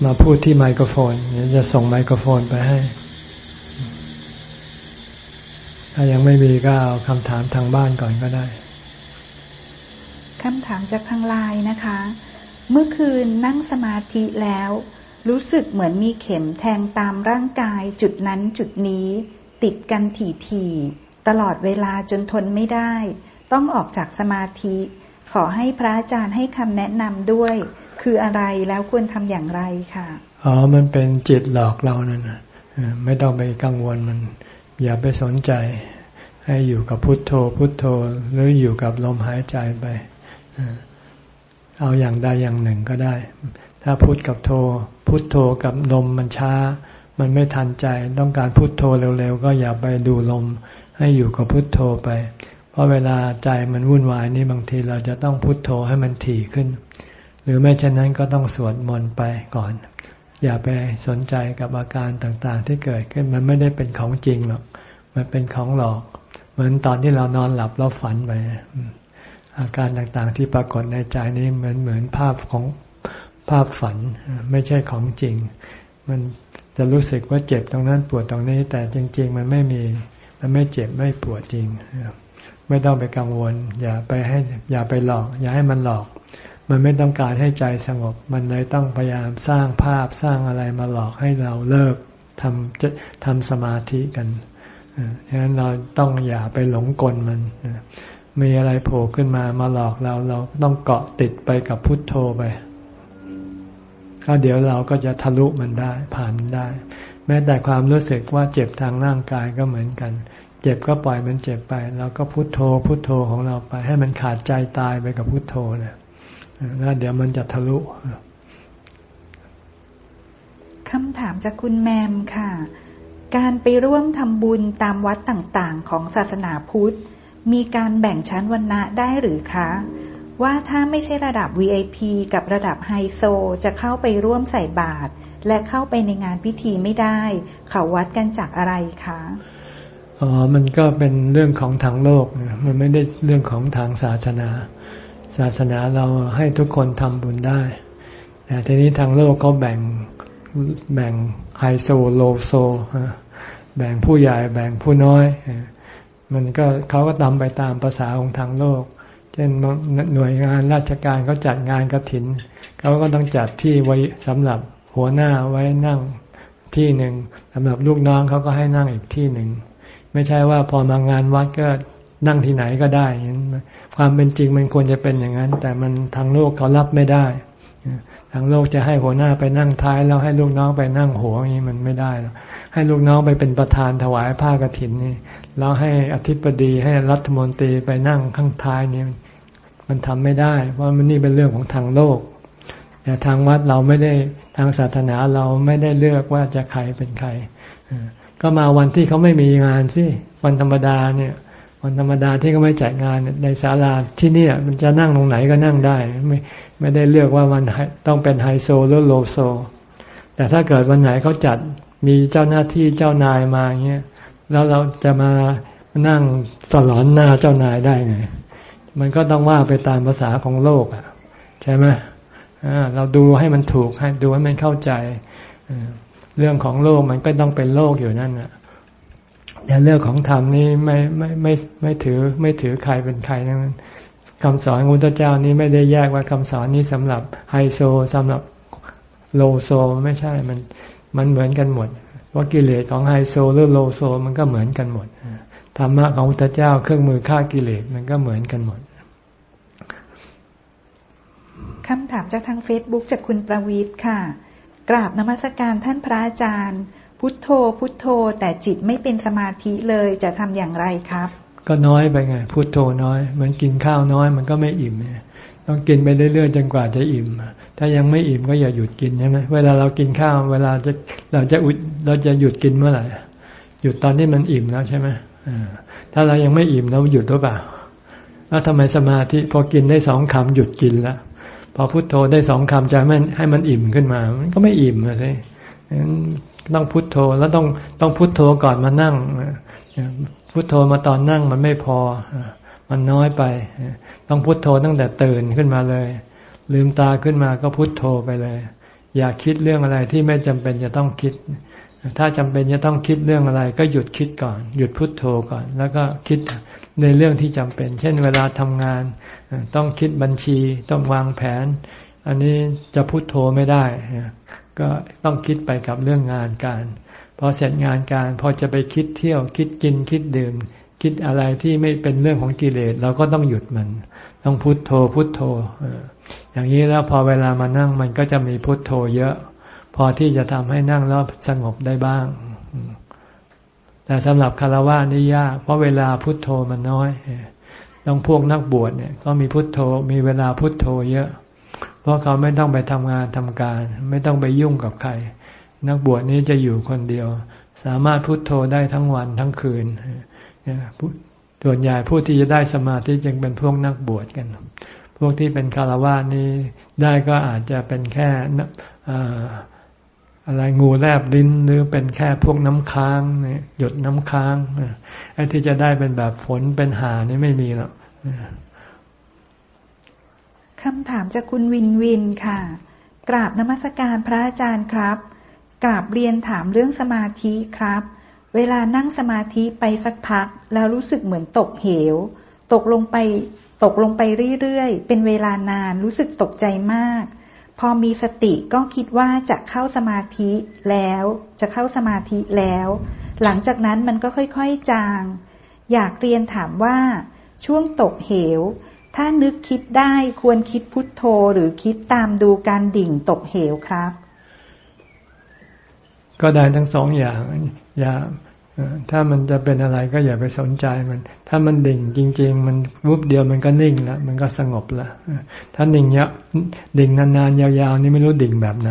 มาพูดที่ไมโครโฟนเดี๋ยวจะส่งไมโครโฟนไปให้ ถ้ายังไม่มีก็เอาคำถามทางบ้านก่อนก็ได้คำถามจากทางไลน์นะคะ เมื่อคืนนั่งสมาธิแล้ว รู้สึกเหมือนมีเข็มแทงตามร่างกายจุดนั้นจุดนี้ ติดกันถี่ๆตลอดเวลาจนทนไม่ได้ ต้องออกจากสมาธิ ขอให้พระอาจารย์ให้คำแนะนำด้วย คืออะไรแล้วควรทำอย่างไรค่ะอ๋อมันเป็นจิตหลอกเรานั่นนะไม่ต้องไปกังวลมัน อย่าไปสนใจ ให้อยู่กับพุทโธ พุทโธหรืออยู่กับลมหายใจไปเอาอย่างใดอย่างหนึ่งก็ได้ ถ้าพุทกับโทพุทโธกับลมมันช้า มันไม่ทันใจต้องการพุทโธเร็วๆ ก็อย่าไปดูลม ให้อยู่กับพุทโธไป เพราะเวลาใจมันวุ่นวายนี่บางทีเราจะต้องพุทโธให้มันถี่ขึ้น หรือไม่เช่นนั้นก็ต้องสวดมนต์ไปก่อน อย่าไปสนใจกับอาการต่างๆ ที่เกิดขึ้นมันไม่ได้เป็นของจริงหรอกมันเป็นของหลอก เหมือนตอนที่เรานอนหลับแล้วฝันไปอาการต่างๆ ที่ปรากฏในใจนี้เหมือนเหมือนภาพของภาพฝันไม่ใช่ของจริง มัน จะรู้สึกว่าเจ็บตรงนั้นปวดตรงนี้ แต่จริง ๆ มันไม่มี มันไม่เจ็บไม่ปวดจริง ไม่ต้องไปกังวล อย่าไปให้อย่าไปหลอก อย่าให้มันหลอก มันไม่ต้องการให้ใจสงบ มันเลยต้องพยายามสร้างภาพสร้างอะไรมาหลอกให้เราเลิกทำจะทำสมาธิกันดังนั้นเราต้องอย่าไปหลงกลมัน มีอะไรโผล่ขึ้นมามาหลอกเราเราต้องเกาะติดไปกับพุทโธไป ถ้าเดี๋ยวเราก็จะทะลุมันได้ ผ่านมันได้ แม้แต่ความรู้สึกว่าเจ็บทางร่างกายก็เหมือนกัน เจ็บก็ปล่อยมันเจ็บไปเราก็พุทโธ พุทโธของเราไป ให้มันขาดใจตายไปกับพุทโธเนี่ยแล้วเดี๋ยวมันจะทะลุคำถามจากคุณแมมค่ะ การไปร่วมทำบุญตามวัดต่างๆ ของศาสนาพุทธ มีการแบ่งชั้นวรรณะได้หรือคะ ว่าถ้าไม่ใช่ระดับ VIP กับระดับไฮโซจะเข้าไปร่วมใส่บาตรและเข้าไปในงานพิธีไม่ได้ เขาวัดกันจากอะไรคะอ๋อมันก็เป็นเรื่องของทางโลกมันไม่ได้เรื่องของทางศาสนา ศาสนาเราให้ทุกคนทำบุญได้แต่ทีนี้ทางโลกเขาแบ่งแบ่งไฮโซโลโซแบ่งผู้ใหญ่แบ่งผู้น้อย มันก็เขาก็ตามไปตามภาษาของทางโลก เช่นหน่วยงานราชการเขาจัดงานกระถินเขาก็ต้องจัดที่ไว้สำหรับหัวหน้าไว้นั่งที่หนึ่งสำหรับลูกน้องเขาก็ให้นั่งอีกที่หนึ่งไม่ใช่ว่าพอมางานวัดก็นั่งที่ไหนก็ได้ความเป็นจริงมันควรจะเป็นอย่างนั้น แต่มันทางโลกเขารับไม่ได้ทางโลกจะให้หัวหน้าไปนั่งท้ายแล้วให้ลูกน้องไปนั่งหัวอย่างนี้มันไม่ได้หรอกให้ลูกน้องไปเป็นประธานถวายผ้ากรถินนี่แล้วให้อธิบดีให้รัฐมนตรีไปนั่งข้างท้ายนี่ มันทำไม่ได้ เพราะมันนี่เป็นเรื่องของทางโลก แต่ทางวัดเราไม่ได้ทางศาสนาเราไม่ได้เลือกว่าจะใครเป็นใครก็มาวันที่เขาไม่มีงานสิวันธรรมดาเนี่ย วันธรรมดาที่เขาไม่จัดงานในศาลาที่นี่มันจะนั่งตรงไหนก็นั่งได้ ไม่ไม่ได้เลือกว่ามันต้องเป็นไฮโซหรือโลโซ แต่ถ้าเกิดวันไหนเขาจัดมีเจ้าหน้าที่เจ้านายมาเงี้ยแล้วเราจะมานั่งสลอนหน้าเจ้านายได้ไง มันก็ต้องว่าไปตามภาษาของโลกอะใช่ไหมเราดูให้มันถูกให้ดูให้มันเข้าใจเรื่องของโลกมันก็ต้องเป็นโลกอยู่นั่นอะแต่เรื่องของธรรมนี่ไม่ไม่ไม่ไม่ถือไม่ถือใครเป็นใครนะคำสอนของพระเจ้านี้ไม่ได้แยกว่าคำสอนนี้สำหรับไฮโซสำหรับโลโซไม่ใช่มันมันเหมือนกันหมดว่ากิเลสของไฮโซหรือโลโซมันก็เหมือนกันหมด ธรรมะของพระเจ้าเครื่องมือฆ่ากิเลสมันก็เหมือนกันหมดคำถามจากทางเฟซบุ๊กจากคุณประวิทย์ค่ะ กราบนมัสการท่านพระอาจารย์ พุทโธ พุทโธ แต่จิตไม่เป็นสมาธิเลยจะทำอย่างไรครับ ก็น้อยไปไง พุทโธน้อย เหมือนกินข้าวน้อยมันก็ไม่อิ่มต้องกินไปเรื่อยๆจนกว่าจะอิ่ม ถ้ายังไม่อิ่มก็อย่าหยุดกินใช่ไหมเวลาเรากินข้าว เวลาจะเราจะอุดเราจะหยุดกินเมื่อไหร่หยุดตอนที่มันอิ่มแล้วใช่ไหม ถ้าเรายังไม่อิ่มเราหยุดหรือเปล่าแล้วทำไมสมาธิพอกินได้สองคำหยุดกินแล้วพอพุโทโธได้สองคำจะให้มันให้มันอิ่มขึ้นมา มันก็ไม่อิ่มเลยต้องพุโทโธแล้วต้องต้องพุโทโธก่อนมานั่งพุโทโธมาตอนนั่งมันไม่พอ มันน้อยไป ต้องพุโทโธตั้งแต่ตื่นขึ้นมาเลย ลืมตาขึ้นมาก็พุโทโธไปเลย อย่าคิดเรื่องอะไรที่ไม่จำเป็นจะต้องคิด ถ้าจำเป็นจะต้องคิดเรื่องอะไร ก็หยุดคิดก่อน หยุดพุดโทโธก่อน แล้วก็คิดในเรื่องที่จำเป็น เช่น เวลาทำงาน ต้องคิดบัญชีต้องวางแผน อันนี้จะพุโทโธไม่ได้ ก็ต้องคิดไปกับเรื่องงานการพอเสร็จงานการพอจะไปคิดเที่ยว คิดกินคิดดื่ม คิดอะไรที่ไม่เป็นเรื่องของกิเลสเราก็ต้องหยุดมัน ต้องพุโทโธพุโทโธอย่างนี้แล้วพอเวลามานั่งมันก็จะมีพุโทโธเยอะ พอที่จะทำให้นั่งแล้วสงบได้บ้าง แต่สำหรับคารวะนี่ยากเพราะเวลาพุทโธมันน้อยต้องพวกนักบวชเนี่ย ก็มีพุทโธมีเวลาพุทโธเยอะ เพราะเขาไม่ต้องไปทำงานทำการ ไม่ต้องไปยุ่งกับใคร นักบวชนี้จะอยู่คนเดียว สามารถพุทโธได้ทั้งวันทั้งคืนส่วนใหญ่ผู้ที่จะได้สมาธิจึงเป็นพวกนักบวชกัน พวกที่เป็นคารวะนี้ได้ก็อาจจะเป็นแค่ อะไรงูแลบลิ้นหรือเป็นแค่พวกน้ำค้างเนี่ยหยดน้ำค้างไอ้ที่จะได้เป็นแบบฝนเป็นหานี่ไม่มีหรอกคำถามจากคุณวินวินค่ะ กราบนมัสการพระอาจารย์ครับ กราบเรียนถามเรื่องสมาธิครับ เวลานั่งสมาธิไปสักพัก แล้วรู้สึกเหมือนตกเหว ตกลงไปตกลงไปเรื่อยๆ เป็นเวลานานรู้สึกตกใจมาก พอมีสติก็คิดว่าจะเข้าสมาธิแล้ว จะเข้าสมาธิแล้ว หลังจากนั้นมันก็ค่อยๆจาง อยากเรียนถามว่า ช่วงตกเหว ถ้านึกคิดได้ควรคิดพุทโธหรือคิดตามดูการดิ่งตกเหวครับ ก็ได้ทั้งสองอย่าง อย่า ถ้ามันจะเป็นอะไรก็อย่าไปสนใจมัน ถ้ามันดิ่งจริง ๆ มันวุบเดียวมันก็นิ่งล้วมันก็สงบละถ้าดิ่งเยอะดิ่งนานๆ ยาวๆ นี่ไม่รู้ดิ่งแบบไหน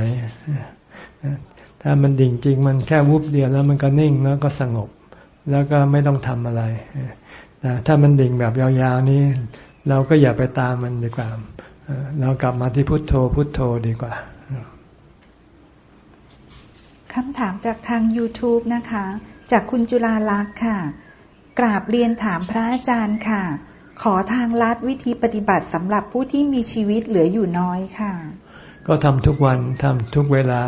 ถ้ามันดิ่งจริงมันแค่วุบเดียวแล้วมันก็นิ่งแล้วก็สงบ แล้วก็ไม่ต้องทำอะไรถ้ามันดิ่งแบบยาวๆ นี้ เราก็อย่าไปตามมันดีกว่าเรากลับมาที่พุทโธพุทโธดีกว่าคำถามจากทาง YouTube นะคะ จากคุณจุลาลักษ์ค่ะ กราบเรียนถามพระอาจารย์ค่ะ ขอทางลัดวิธีปฏิบัติสำหรับผู้ที่มีชีวิตเหลืออยู่น้อยค่ะ ก็ทำทุกวันทำทุกเวลา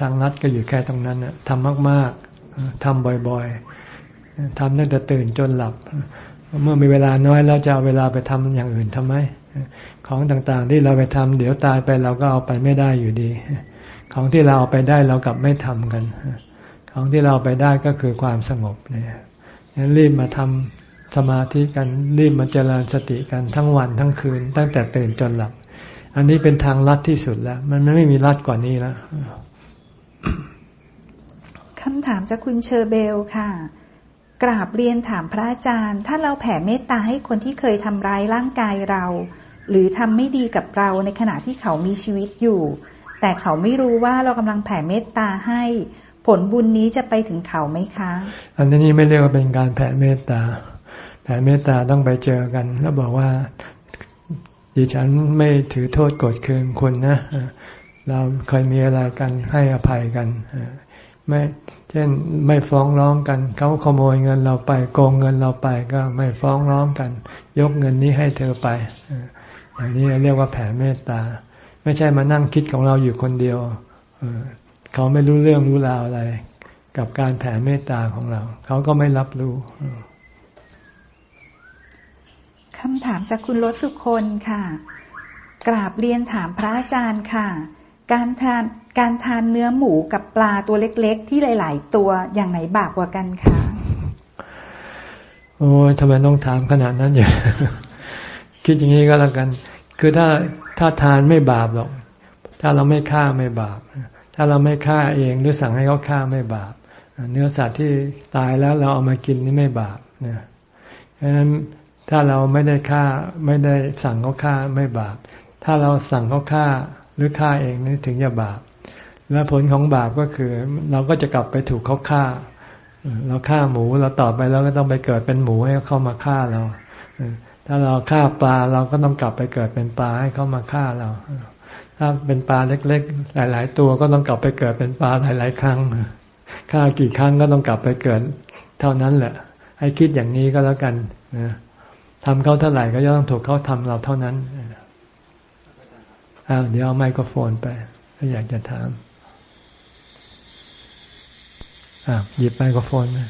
ทางลัดก็อยู่แค่ตรงนั้นทำมากๆทำบ่อยๆทำตั้งแต่ตื่นจนหลับ เมื่อมีเวลาน้อยแล้วจะเอาเวลาไปทำอย่างอื่นทำไมของต่างๆที่เราไปทำเดี๋ยวตายไปเราก็เอาไปไม่ได้อยู่ดี ของที่เราไปได้เรากลับไม่ทำกัน ของที่เราไปได้ก็คือความสงบเนี่ยงั้นรีบมาทำสมาธิกันรีบมาเจริญสติกันทั้งวันทั้งคืน ตั้งแต่ตื่นจนหลับ อันนี้เป็นทางลัดที่สุดแล้ว มันไม่มีลัดกว่านี้แล้วคำถามจากคุณเชอร์เบลค่ะ กราบเรียนถามพระอาจารย์ ถ้าเราแผ่เมตตาให้คนที่เคยทำร้ายร่างกายเรา หรือทำไม่ดีกับเราในขณะที่เขามีชีวิตอยู่ แต่เขาไม่รู้ว่าเรากำลังแผ่เมตตาให้ ผลบุญนี้จะไปถึงเขาไหมคะ อันนี้ไม่เรียกว่าเป็นการแผ่เมตตาแผ่เมตตาต้องไปเจอกัน แล้วบอกว่าดิฉันไม่ถือโทษกดเคืองคุณนะเราเคยมีอะไรกันให้อภัยกันไม่เช่นไม่ฟ้องร้องกัน เขาขโมยเงินเราไปโกงเงินเราไปก็ไม่ฟ้องร้องกัน ยกเงินนี้ให้เธอไปอย่างนี้เรียกว่าแผ่เมตตา ไม่ใช่มานั่งคิดของเราอยู่คนเดียว เขาไม่รู้เรื่องรู้ราวอะไร กับการแผ่เมตตาของเรา เขาก็ไม่รับรู้คำถามจากคุณรสสุคนค่ะ กราบเรียนถามพระอาจารย์ค่ะ การทานการทานเนื้อหมูกับปลาตัวเล็กๆ ที่หลาย ๆ ตัวอย่างไหนบาปกว่ากันคะโอ้ยทำไมต้องถามขนาดนั้นอยู่คิดอย่างนี้ก็แล้วกัน คือถ้าถ้าทานไม่บาปหรอก ถ้าเราไม่ฆ่าไม่บาป ถ้าเราไม่ฆ่าเองหรือสั่งให้เขาฆ่าไม่บาป เนื้อสัตว์ที่ตายแล้วเราเอามากินนี่ไม่บาปนะเพราะฉะนั้นถ้าเราไม่ได้ฆ่าไม่ได้สั่งเขาฆ่าไม่บาป ถ้าเราสั่งเขาฆ่าหรือฆ่าเองนี่ถึงจะบาป และผลของบาปก็คือ เราก็จะกลับไปถูกเขาฆ่า เราฆ่าหมูเราต่อไปเราก็ต้องไปเกิดเป็นหมูให้เขามาฆ่าเรา ถ้าเราฆ่าปลาเราก็ต้องกลับไปเกิดเป็นปลาให้เขามาฆ่าเรา ถ้าเป็นปลาเล็ก ๆ หลาย ๆ ตัวก็ต้องกลับไปเกิดเป็นปลาหลาย ๆ ครั้งฆ่ากี่ครั้งก็ต้องกลับไปเกิด เท่านั้นแหละ ให้คิดอย่างนี้ก็แล้วกันนะทำเขาเท่าไหร่ก็ย่อมถูกเขาทำเราเท่านั้นอ้าวเดี๋ยวเอาไมโครโฟนไป ถ้าอยากจะถามอ่าหยิบไมโครโฟนมา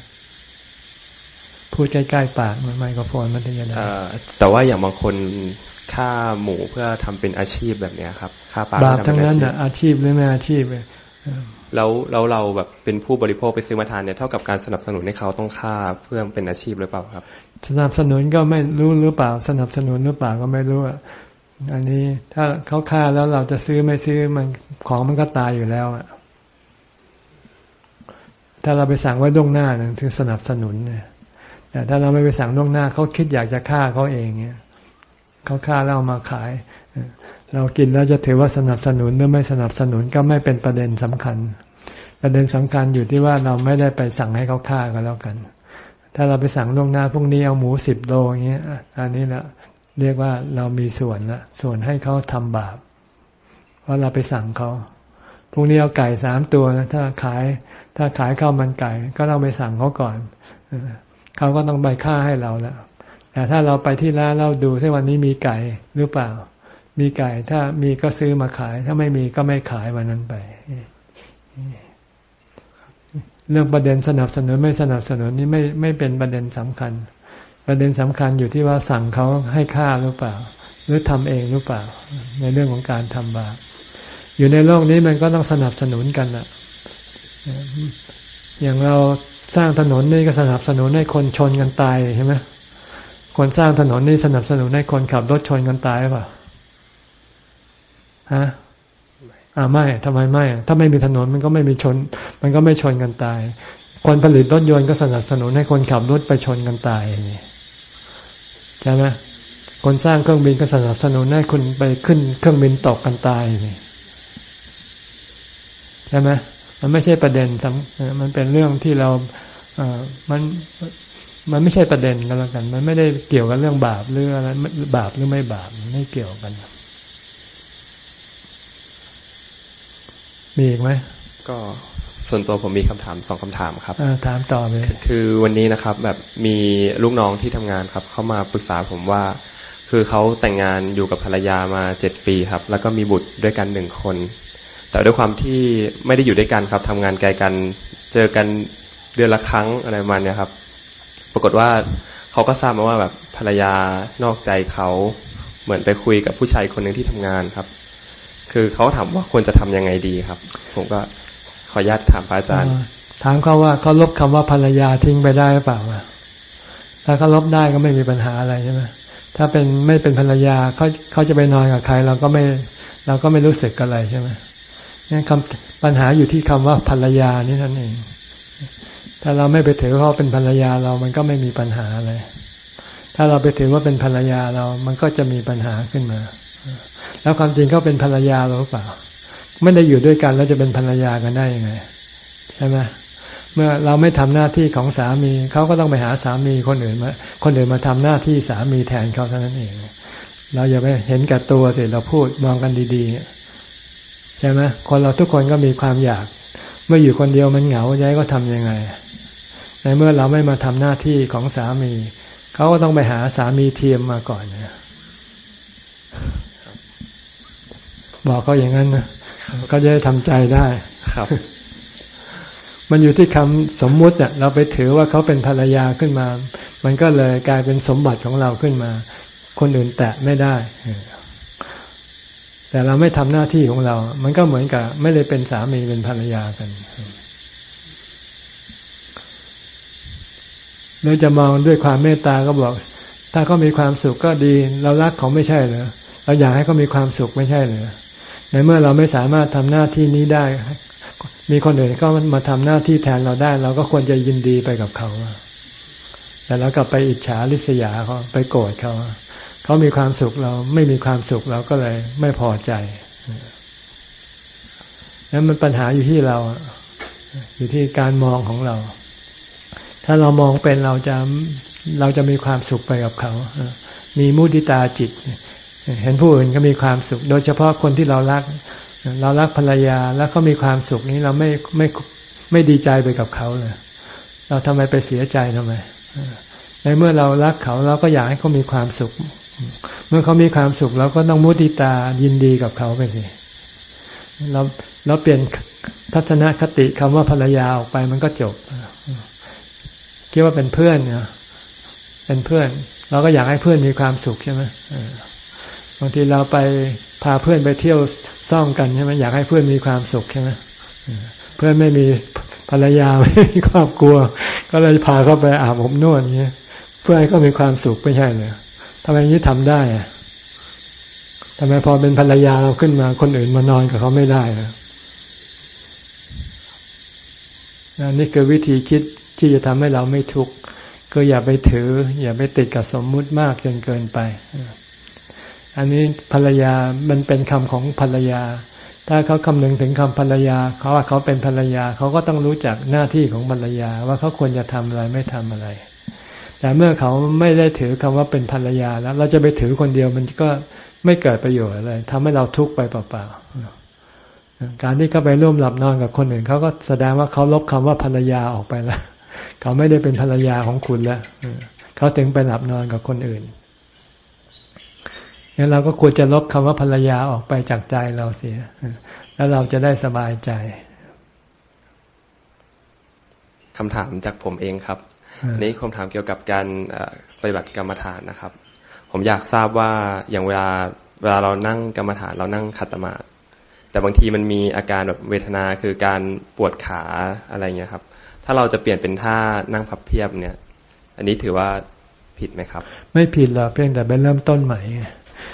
พูดใกล้ๆปากมันไมโครโฟนมันถึงจะได้แต่ว่าอย่างบางคน ฆ่าหมูเพื่อทำเป็นอาชีพแบบเนี้ยครับฆ่าปลาบาปทั้งนั้นนะอาชีพหรือไม่อาชีพแล้วแล้วเราแบบเป็นผู้บริโภคไปซื้อมาทานเนี่ยเท่ากับการสนับสนุนให้เขาต้องฆ่าเพื่อเป็นอาชีพหรือเปล่าครับ สนับสนุนก็ไม่รู้หรือเปล่า สนับสนุนหรือเปล่าก็ไม่รู้อันนี้ถ้าเขาฆ่าแล้วเราจะซื้อไม่ซื้อมันของมันก็ตายอยู่แล้วอะถ้าเราไปสั่งไว้ล่วงหน้านั่นคือสนับสนุนเนี่ยแต่ถ้าเราไม่ไปสั่งล่วงหน้าเขาคิดอยากจะฆ่าเขาเองเนี่ย เขาฆ่าแล้วเอามาขาย เรากินแล้วจะถือว่าสนับสนุนหรือไม่สนับสนุนก็ไม่เป็นประเด็นสำคัญ ประเด็นสำคัญอยู่ที่ว่าเราไม่ได้ไปสั่งให้เขาฆ่าก็แล้วกัน ถ้าเราไปสั่งล่วงหน้าพรุ่งนี้เอาหมูสิบโลอย่างเงี้ย อันนี้แหละเรียกว่าเรามีส่วนละส่วนให้เขาทำบาป เพราะเราไปสั่งเขาพรุ่งนี้เอาไก่สามตัวนะถ้าขาย ถ้าขายข้าวมันไก่ ก็ต้องไปสั่งเขาก่อนเขาก็ต้องใบค่าให้เราแล้ว แต่ถ้าเราไปที่ร้านเราดูที่วันนี้มีไก่หรือเปล่า มีไก่ถ้ามีก็ซื้อมาขาย ถ้าไม่มีก็ไม่ขายวันนั้นไป เรื่องประเด็นสนับสนุนไม่สนับสนุนนี่ไม่ไม่เป็นประเด็นสำคัญ ประเด็นสำคัญอยู่ที่ว่าสั่งเขาให้ค่าหรือเปล่า หรือทำเองหรือเปล่า ในเรื่องของการทำบาปอยู่ในโลกนี้มันก็ต้องสนับสนุนกันอะอย่างเราสร้างถนนนี่ก็สนับสนุนให้คนชนกันตายใช่ไหม คนสร้างถนนนี่สนับสนุนให้คนขับรถชนกันตายป่ะฮะอ่าไม่ทำไมไม่ ถ้าไม่มีถนนมันก็ไม่มีชน มันก็ไม่ชนกันตาย คนผลิตรถยนต์ก็สนับสนุนให้คนขับรถไปชนกันตายนี่ใช่ไหมคนสร้างเครื่องบินก็สนับสนุนให้คุณไปขึ้นเครื่องบินตกกันตายนี่ใช่ไหมมันไม่ใช่ประเด็นมันเป็นเรื่องที่เราเอมัน มันไม่ใช่ประเด็นกันแล้วกัน มันไม่ได้เกี่ยวกับเรื่องบาปหรืออะไรบาปหรือไม่บาปไม่เกี่ยวกันมีอีกไหมก็ส่วนตัวผมมีคำถามสองคำถามครับถามต่อเลยคือวันนี้นะครับ แบบมีลูกน้องที่ทำงานครับเขามาปรึกษาผมว่า คือเขาแต่งงานอยู่กับภรรยามาเจ็ดปีครับ แล้วก็มีบุตรด้วยกันหนึ่งคน แต่ด้วยความที่ไม่ได้อยู่ด้วยกันครับทำงานไกลกันเจอกันเดือนละครั้งอะไรประมาณนี้ครับ ปรากฏว่าเขาก็ทราบมาว่าแบบภรรยานอกใจเขาเหมือนไปคุยกับผู้ชายคนหนึ่งที่ทำงานครับ คือเขาถามว่าควรจะทำยังไงดีครับ ผมก็ขออนุญาตถามพระอาจารย์ ถามเขาว่าเขาลบคำว่าภรรยาทิ้งไปได้หรือเปล่าถ้าเขาลบได้ก็ไม่มีปัญหาอะไรใช่ไหมถ้าเป็นไม่เป็นภรรยาเขาเขาจะไปนอนกับใคร เราก็ไม่เราก็ไม่รู้สึกอะไรใช่ไหมนี่คำปัญหาอยู่ที่คำว่าภรรยานี่นั่นเอง ถ้าเราไม่ไปถือเขาเป็นภรรยาเรามันก็ไม่มีปัญหาเลย ถ้าเราไปถือว่าเป็นภรรยาเรา มันก็จะมีปัญหาขึ้นมา แล้วความจริงเขาเป็นภรรยาเราหรือเปล่า ไม่ได้อยู่ด้วยกันแล้วจะเป็นภรรยากันได้ยังไงใช่ไหมเมื่อเราไม่ทำหน้าที่ของสามีเขาก็ต้องไปหาสามีคนอื่นมาคนอื่นมาทำหน้าที่สามีแทนเขาเท่านั้นเอง เราอย่าไปเห็นแก่ตัวสิเราพูดมองกันดีๆใช่ไหมคนเราทุกคนก็มีความอยาก เมื่ออยู่คนเดียวมันเหงาใจก็ทํำยังไง ในเมื่อเราไม่มาทำหน้าที่ของสามี เขาก็ต้องไปหาสามีเทียมมาก่อนนะบอกเขาอย่างนั้นนะก็จะได้ทำใจได้ครับ มันอยู่ที่คำสมมุติเนี่ยเราไปถือว่าเขาเป็นภรรยาขึ้นมา มันก็เลยกลายเป็นสมบัติของเราขึ้นมา คนอื่นแตะไม่ได้แต่เราไม่ทำหน้าที่ของเรา มันก็เหมือนกับไม่ได้เป็นสามีเป็นภรรยากัน หรือจะมองด้วยความเมตตาก็บอก ถ้าเขามีความสุขก็ดี เรารักเขาไม่ใช่เหรอเราอยากให้เขามีความสุขไม่ใช่เหรอในเมื่อเราไม่สามารถทำหน้าที่นี้ได้ มีคนอื่นก็มาทำหน้าที่แทนเราได้ เราก็ควรจะยินดีไปกับเขาแต่เรากลับไปอิจฉาริษยาเขาไปโกรธเขาเขามีความสุขเราไม่มีความสุขเราก็เลยไม่พอใจนั้นมันปัญหาอยู่ที่เรา อยู่ที่การมองของเรา ถ้าเรามองเป็นเราจะเราจะมีความสุขไปกับเขา มีมุติตาจิต เห็นผู้อื่นก็มีความสุข โดยเฉพาะคนที่เรารัก เรารักภรรยาแล้วเขามีความสุขนี้เราไม่ไม่ไม่ดีใจไปกับเขาเลยเราทำไมไปเสียใจทำไมในเมื่อเรารักเขาเราก็อยากให้เขามีความสุข เมื่อเขามีความสุขเราก็ต้องมุติตายินดีกับเขาไปสิเราเราเปลี่ยนทัศนคติคำว่าภรรยาออกไปมันก็จบ คิดว่าเป็นเพื่อนเนาะเป็นเพื่อน เราก็อยากให้เพื่อนมีความสุขใช่ไหมบางทีเราไปพาเพื่อนไปเที่ยวซ่องกันใช่ไหมอยากให้เพื่อนมีความสุขใช่ไหมเพื่อนไม่มีภรรยาไม่มีครอบครัว ก็เลยพาเขาไปอาบอบนวดอย่างเงี้ย เพื่อให้เขามีความสุขไม่ใช่เลยทำไมนี้ทำได้อะทำไมพอเป็นภรรยาเราขึ้นมา คนอื่นมานอนกับเขาไม่ได้อะนี่คือวิธีคิด ที่จะทำให้เราไม่ทุกข์ก็อย่าไปถือ อย่าไปติดกับสมมุติมากจนเกินไป อันนี้ภรรยามันเป็นคำของภรรยา ถ้าเขาคำนึงถึงคำภรรยา เขาว่าเขาเป็นภรรยา เขาก็ต้องรู้จักหน้าที่ของภรรยา ว่าเขาควรจะทำอะไรไม่ทำอะไร แต่เมื่อเขาไม่ได้ถือคำว่าเป็นภรรยาแล้ว เราจะไปถือคนเดียวมันก็ไม่เกิดประโยชน์อะไรทำให้เราทุกข์ไปเปล่าๆการที่เขาไปร่วมหลับนอนกับคนอื่นเขาก็แสดงว่าเขาลบคำว่าภรรยาออกไปแล้ว เขาไม่ได้เป็นภรรยาของคุณแล้วเขาถึงไปหลับนอนกับคนอื่นงั้นเราก็ควรจะลบคำว่าภรรยาออกไปจากใจเราเสีย แล้วเราจะได้สบายใจคำถามจากผมเองครับนี้คำถามเกี่ยวกับการปฏิบัติกรรมฐานนะครับ ผมอยากทราบว่าอย่างเวลาเวลาเรานั่งกรรมฐานเรานั่งขัดสมาธิแต่บางทีมันมีอาการแบบเวทนาคือการปวดขาอะไรเงี้ยครับถ้าเราจะเปลี่ยนเป็นท่านั่งพับเพียบเนี่ย อันนี้ถือว่าผิดไหมครับ ไม่ผิดหรอกเพียงแต่ไปเริ่มต้นใหม่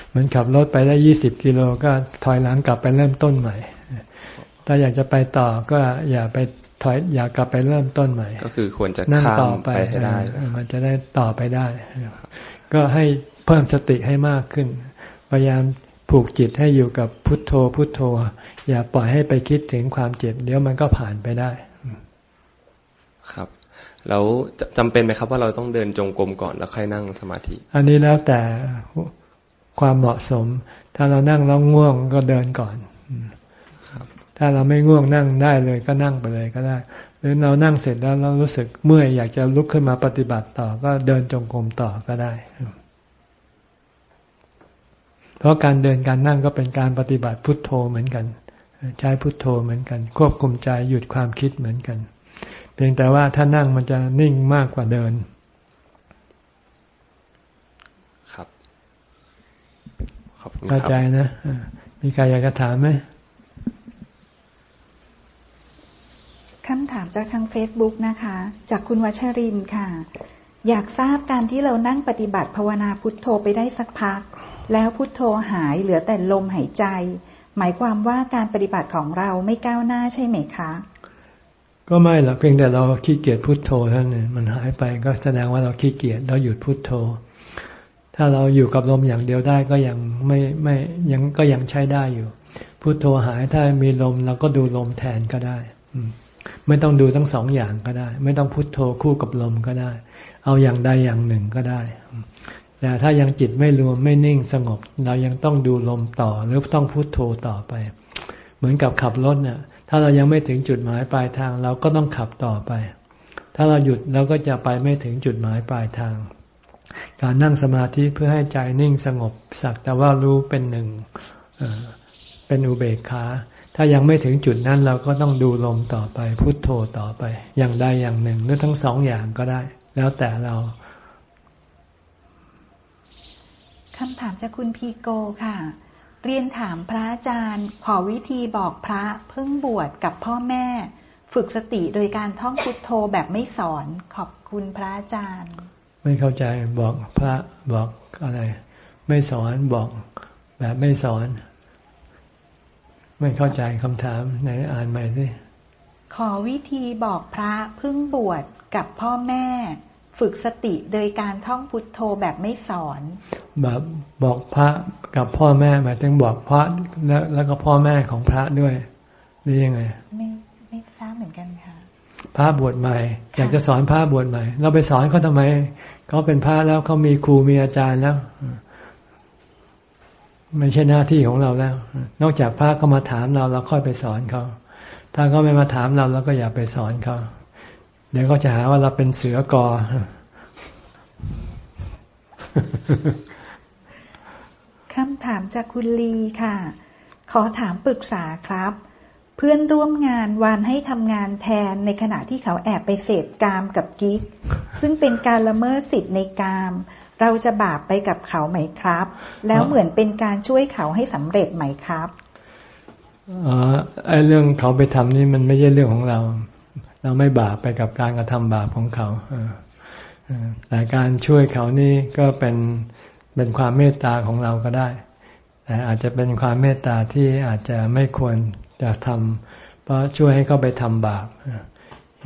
เหมือนขับรถไปได้ยี่สิบกิโลก็ถอยหลังกลับไปเริ่มต้นใหม่ถ้าอยากจะไปต่อก็อย่าไปถอยอย่ากลับไปเริ่มต้นใหม่ ก็คือควรจะนั่งต่อไปให้ได้ มันจะได้ต่อไปได้ ก็ให้เพิ่มสติให้มากขึ้น พยายามผูกจิตให้อยู่กับพุทโธพุทโธ อย่าปล่อยให้ไปคิดถึงความเจ็บเดี๋ยวมันก็ผ่านไปได้ ครับแล้วจำเป็นไหมครับว่าเราต้องเดินจงกรมก่อนแล้วค่อยนั่งสมาธิ อันนี้แล้วแต่ความเหมาะสม ถ้าเรานั่งแล้วง่วงก็เดินก่อนถ้าเราไม่ง่วงนั่งได้เลยก็นั่งไปเลยก็ได้ หรือเรานั่งเสร็จแล้วเรารู้สึกเมื่อยอยากจะลุกขึ้นมาปฏิบัติต่อก็เดินจงกรมต่อก็ได้ เพราะการเดินการนั่งก็เป็นการปฏิบัติพุทโธเหมือนกัน ใช้พุทโธเหมือนกัน ควบคุมใจหยุดความคิดเหมือนกัน เพียงแต่ว่าถ้านั่งมันจะนิ่งมากกว่าเดิน ครับขอบคุณครับเข้าใจนะ มีใครอยากจะถามไหมคำถามจากทาง Facebook นะคะ จากคุณวัชรินค่ะ อยากทราบการที่เรานั่งปฏิบัติภาวนาพุทโธไปได้สักพัก แล้วพุทโธหายเหลือแต่ลมหายใจ หมายความว่าการปฏิบัติของเราไม่ก้าวหน้าใช่ไหมคะ ก็ไม่หรอกเพียงแต่เราขี้เกียจพุโทโธเท่านั้นมันหายไปก็แสดงว่าเราขี้เกียจเราหยุดพุโทโธ ถ้าเราอยู่กับลมอย่างเดียวได้ก็ยังไม่ไม่ยังก็ยังใช้ได้อยู่ พุโทโธหายถ้ามีลมเราก็ดูลมแทนก็ได้ไม่ต้องดูทั้งสองอย่างก็ได้ ไม่ต้องพุโทโธคู่กับลมก็ได้ เอาอย่างใดอย่างหนึ่งก็ได้แต่ถ้ายังจิตไม่รวมไม่นิ่งสงบ เรายังต้องดูลมต่อหรือต้องพุโทโธต่อไป เหมือนกับขับรถเนี่ย ถ้าเรายังไม่ถึงจุดหมายปลายทางเราก็ต้องขับต่อไป ถ้าเราหยุดเราก็จะไปไม่ถึงจุดหมายปลายทาง การนั่งสมาธิเพื่อให้ใจนิ่งสงบสักแต่ว่ารู้เป็นหนึ่งเป็นอุเบกขา ถ้ายังไม่ถึงจุดนั้นเราก็ต้องดูลมต่อไป พุโทโธต่อไป อย่างใดอย่างหนึ่งหรือทั้งสองอย่างก็ได้ แล้วแต่เราคำถามจากคุณพีโกค่ะ เรียนถามพระอาจารย์ ขอวิธีบอกพระเพิ่งบวชกับพ่อแม่ ฝึกสติโดยการท่องพุทโธแบบไม่สอนขอบคุณพระอาจารย์ ไม่เข้าใจบอกพระบอกอะไร ไม่สอนบอกแบบไม่สอน ไม่เข้าใจคำถามไหนอ่านใหม่สิขอวิธีบอกพระเพิ่งบวชกับพ่อแม่ ฝึกสติโดยการท่องพุทโธแบบไม่สอน แบบบอกพระกับพ่อแม่หมายถึงบอกพระแล้วแล้วก็พ่อแม่ของพระด้วยหรือยังไง ไม่ไม่ทราบเหมือนกันค่ะ พระบวชใหม่ อยากจะสอนพระบวชใหม่ เราไปสอนเขาทำไมเขาเป็นพระแล้วเขามีครูมีอาจารย์แล้วไม่ใช่หน้าที่ของเราแล้ว นอกจากพระเขามาถามเราเราค่อยไปสอนเขาถ้าเขาไม่มาถามเราเราก็อย่าไปสอนเขาเดี๋ยวเขาจะหาว่าเราเป็นเสือกอ คำถามจากคุณลีค่ะ ขอถามปรึกษาครับ เพื่อนร่วมงานวานให้ทำงานแทนในขณะที่เขาแอบไปเสพกามกับกิ๊ก ซึ่งเป็นการละเมิดสิทธิ์ในกาม เราจะบาปไปกับเขาไหมครับ แล้วเหมือนเป็นการช่วยเขาให้สำเร็จไหมครับอ๋อไอเรื่องเขาไปทำนี่มันไม่ใช่เรื่องของเรา เราไม่บาปไปกับการกระทำบาปของเขาแต่การช่วยเขานี่ก็เป็นเป็นความเมตตาของเราก็ได้ แต่อาจจะเป็นความเมตตาที่อาจจะไม่ควรจะทำเพราะช่วยให้เขาไปทำบาป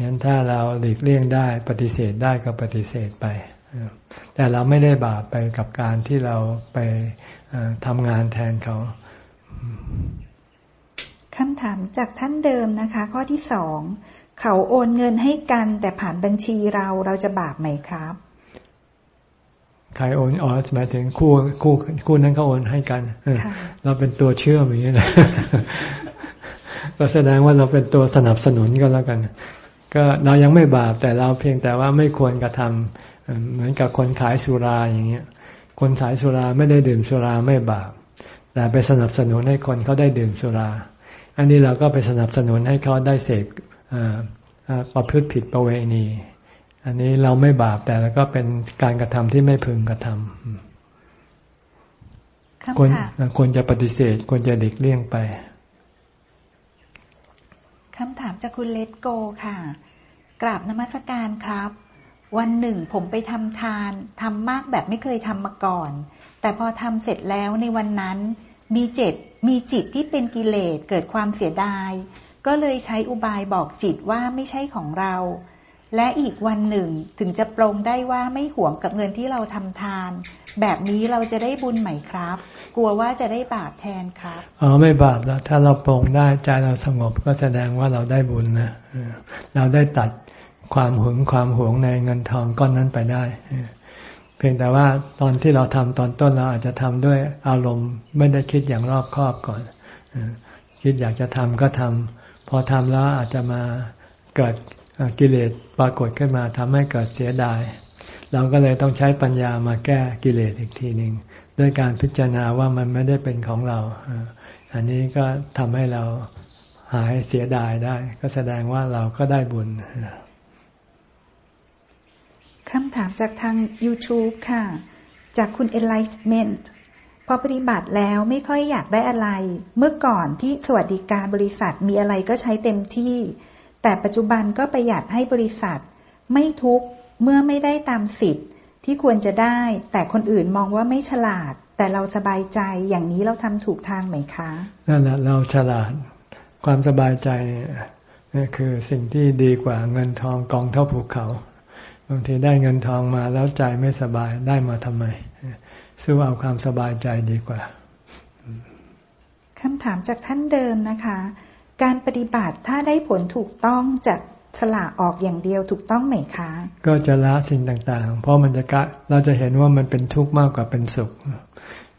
งั้นถ้าเราหลีกเลี่ยงได้ปฏิเสธได้ก็ปฏิเสธไป แต่เราไม่ได้บาปไปกับการที่เราไปทำงานแทนเขาคำถามจากท่านเดิมนะคะ ข้อที่สอง เขาโอนเงินให้กันแต่ผ่านบัญชีเราเราจะบาปไหมครับ ใครโอนอ๋อหมายถึงคู่คู่คู่นั้นเขาโอนให้กันเราเป็นตัวเชื่อมอย่างนี้นะก็แสดงว่าเราเป็นตัวสนับสนุนก็แล้วกัน ก็เรายังไม่บาปแต่เราเพียงแต่ว่าไม่ควรกระทำเหมือนกับคนขายสุราอย่างเงี้ย คนขายสุราไม่ได้ดื่มสุราไม่บาปแต่ไปสนับสนุนให้คนเขาได้ดื่มสุรา อันนี้เราก็ไปสนับสนุนให้เขาได้เสพ ประพฤติผิดประเวณี อันนี้เราไม่บาปแต่แล้วก็เป็นการกระทำที่ไม่พึงกระทำควรควรจะปฏิเสธควรจะเด็กเลี่ยงไปคำถามจากคุณเลตโกค่ะ กราบนมัสการครับ วันหนึ่งผมไปทำทานทำมากแบบไม่เคยทำมาก่อน แต่พอทำเสร็จแล้วในวันนั้น มีจิตมีจิตที่เป็นกิเลสเกิดความเสียดาย ก็เลยใช้อุบายบอกจิตว่าไม่ใช่ของเรา และอีกวันหนึ่งถึงจะปรงได้ว่าไม่หวงกับเงินที่เราทำทาน แบบนี้เราจะได้บุญไหมครับ กลัวว่าจะได้บาปแทนครับอ๋อไม่บาปแล้ว ถ้าเราปรงได้ใจเราสงบก็แสดงว่าเราได้บุญนะเราได้ตัดความหึงความหวงในเงินทองก้อนนั้นไปได้เพียงแต่ว่าตอนที่เราทำตอนต้นเราอาจจะทำด้วยอารมณ์ไม่ได้คิดอย่างรอบคอบก่อนคิดอยากจะทำก็ทำ พอทำแล้วอาจจะมาเกิดกิเลสปรากฏขึ้นมาทำให้เกิดเสียดาย เราก็เลยต้องใช้ปัญญามาแก้กิเลสอีกทีหนึ่งด้วยการพิจารณาว่ามันไม่ได้เป็นของเรา อันนี้ก็ทำให้เราหายเสียดายได้ ก็แสดงว่าเราก็ได้บุญคำถามจากทาง YouTube ค่ะ จากคุณ Enlightenment อปฏิบัติแล้วไม่ค่อยอยากได้อะไร เมื่อก่อนที่สวัสดิการบริษัทมีอะไรก็ใช้เต็มที่ แต่ปัจจุบันก็ประหยัดให้บริษัท ไม่ทุกเมื่อไม่ได้ตามสิทธิ์ที่ควรจะได้ แต่คนอื่นมองว่าไม่ฉลาด แต่เราสบายใจอย่างนี้เราทำถูกทางไหมคะนั่นแหละเราฉลาด ความสบายใจนี่คือสิ่งที่ดีกว่าเงินทองกองเท่าภูเขา บางทีได้เงินทองมาแล้วใจไม่สบายได้มาทำไม สู้เอาความสบายใจดีกว่าคำถามจากท่านเดิมนะคะ การปฏิบัติถ้าได้ผลถูกต้องจากสละออกอย่างเดียวถูกต้องไหมคะ ก็จะละสิ่งต่างๆ เพราะมันจะกะเราจะเห็นว่ามันเป็นทุกข์มากกว่าเป็นสุข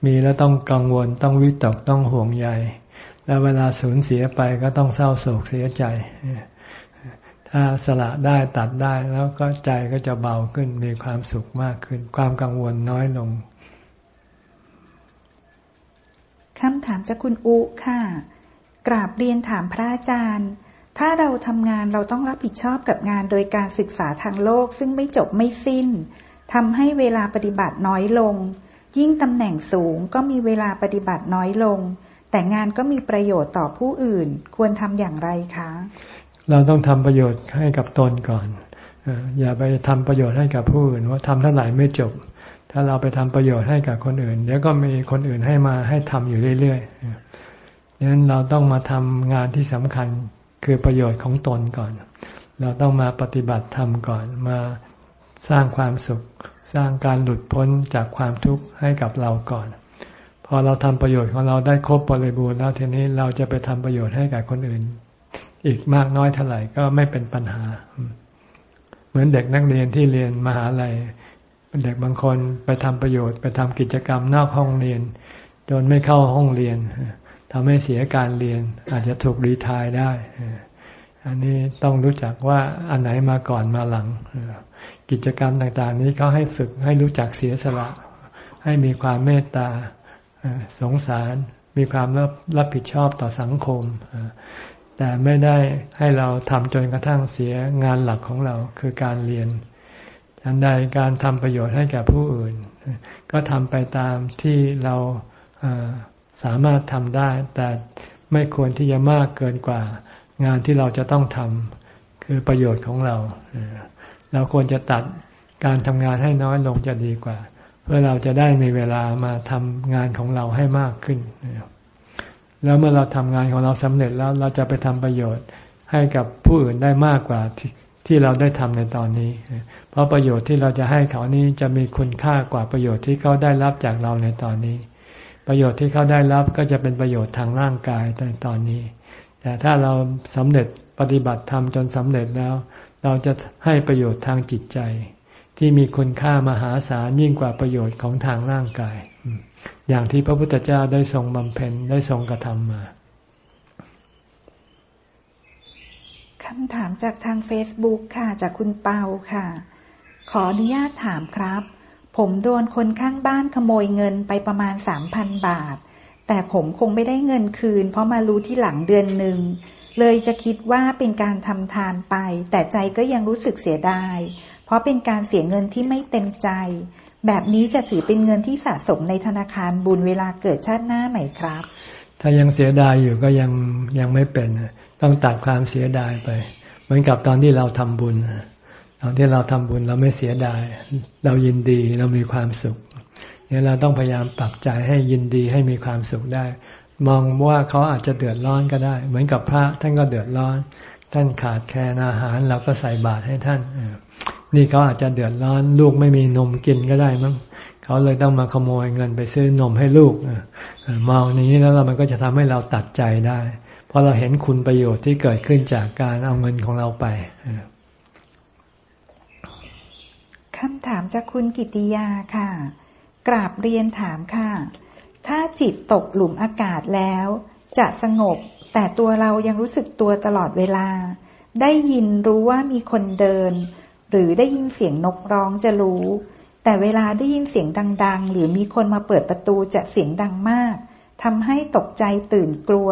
มีแล้วต้องกังวลต้องวิตกต้องห่วงใย แล้วเวลาสูญเสียไปก็ต้องเศร้าโศกเสียใจ ถ้าสละได้ตัดได้แล้วก็ใจก็จะเบาขึ้นมีความสุขมากขึ้น ความกังวลน้อยลงคำถามจากคุณอุค่ะ กราบเรียนถามพระอาจารย์ ถ้าเราทำงานเราต้องรับผิดชอบกับงานโดยการศึกษาทางโลก ซึ่งไม่จบไม่สิ้นทำให้เวลาปฏิบัติน้อยลง ยิ่งตำแหน่งสูงก็มีเวลาปฏิบัติน้อยลง แต่งานก็มีประโยชน์ต่อผู้อื่น ควรทำอย่างไรคะ เราต้องทำประโยชน์ให้กับตนก่อน อย่าไปทำประโยชน์ให้กับผู้อื่นว่าทำเท่าไหร่ไม่จบ ถ้าเราไปทำประโยชน์ให้กับคนอื่น เดี๋ยวก็มีคนอื่นให้มาให้ทำอยู่เรื่อยๆดังนั้นเราต้องมาทำงานที่สำคัญคือประโยชน์ของตนก่อน เราต้องมาปฏิบัติธรรมก่อน มาสร้างความสุข สร้างการหลุดพ้นจากความทุกข์ให้กับเราก่อน พอเราทำประโยชน์ของเราได้ครบบริบูรณ์แล้วทีนี้เราจะไปทำประโยชน์ให้กับคนอื่น อีกมากน้อยเท่าไหร่ก็ไม่เป็นปัญหา เหมือนเด็กนักเรียนที่เรียนมหาลัย เด็กบางคนไปทำประโยชน์ไปทำกิจกรรมนอกห้องเรียน จนไม่เข้าห้องเรียนทำให้เสียการเรียน อาจจะถูกรีทายได้ อันนี้ต้องรู้จักว่าอันไหนมาก่อนมาหลัง กิจกรรมต่างๆ นี้เขาให้ฝึกให้รู้จักเสียสละ ให้มีความเมตตาสงสารมีความรับรับผิดชอบต่อสังคม แต่ไม่ได้ให้เราทำจนกระทั่งเสียงานหลักของเราคือการเรียน อันใดการทำประโยชน์ให้แก่ผู้อื่น ก็ทำไปตามที่เราสามารถทำได้ แต่ไม่ควรที่จะมากเกินกว่า งานที่เราจะต้องทำคือประโยชน์ของเรา เราควรจะตัดการทำงานให้น้อยลงจะดีกว่า เพื่อเราจะได้มีเวลามาทำงานของเราให้มากขึ้น แล้วเมื่อเราทำงานของเราสำเร็จแล้วเราจะไปทำประโยชน์ให้กับผู้อื่นได้มากกว่า ที่เราได้ทำในตอนนี้ เพราะประโยชน์ที่เราจะให้เขานี้จะมีคุณค่ากว่าประโยชน์ที่เขาได้รับจากเราในตอนนี้ ประโยชน์ที่เขาได้รับก็จะเป็นประโยชน์ทางร่างกายในตอนนี้ แต่ถ้าเราสำเร็จปฏิบัติธรรมจนสำเร็จแล้ว เราจะให้ประโยชน์ทางจิตใจ ที่มีคุณค่ามหาศาลยิ่งกว่าประโยชน์ของทางร่างกาย อย่างที่พระพุทธเจ้าได้ทรงบำเพ็ญได้ทรงกระทำมา คำถามจากทาง Facebook ค่ะ จากคุณเปาค่ะ ขออนุญาตถามครับ ผมโดนคนข้างบ้านขโมยเงินไปประมาณสามพันบาท แต่ผมคงไม่ได้เงินคืน เพราะมารู้ที่หลังเดือนหนึ่ง เลยจะคิดว่าเป็นการทำทานไป แต่ใจก็ยังรู้สึกเสียดาย เพราะเป็นการเสียเงินที่ไม่เต็มใจ แบบนี้จะถือเป็นเงินที่สะสมในธนาคารบุญเวลาเกิดชาติหน้าไหมครับ ถ้ายังเสียดายอยู่ก็ยังยังไม่เป็น ต้องตัดความเสียดายไป เหมือนกับตอนที่เราทำบุญ ตอนที่เราทำบุญเราไม่เสียดาย เรายินดีเรามีความสุขเนี่ยเราต้องพยายามปรับใจให้ยินดีให้มีความสุขได้ มองว่าเขาอาจจะเดือดร้อนก็ได้ เหมือนกับพระท่านก็เดือดร้อน ท่านขาดแคลนอาหารเราก็ใส่บาตรให้ท่านนี่เขาอาจจะเดือดร้อน ลูกไม่มีนมกินก็ได้มั้งเขาเลยต้องมาขโมยเงินไปซื้อนมให้ลูกมองนี้แล้วมันก็จะทำให้เราตัดใจได้ พราะเราเห็นคุณประโยชน์ที่เกิดขึ้นจากการเอาเงินของเราไปคำถามจากคุณกิติยาค่ะ กราบเรียนถามค่ะ ถ้าจิตตกหลุมอากาศแล้ว จะสงบ แต่ตัวเรายังรู้สึกตัวตลอดเวลา ได้ยินรู้ว่ามีคนเดิน หรือได้ยินเสียงนกร้องจะรู้ แต่เวลาได้ยินเสียงดัง ๆ หรือมีคนมาเปิดประตูจะเสียงดังมากทำให้ตกใจตื่นกลัว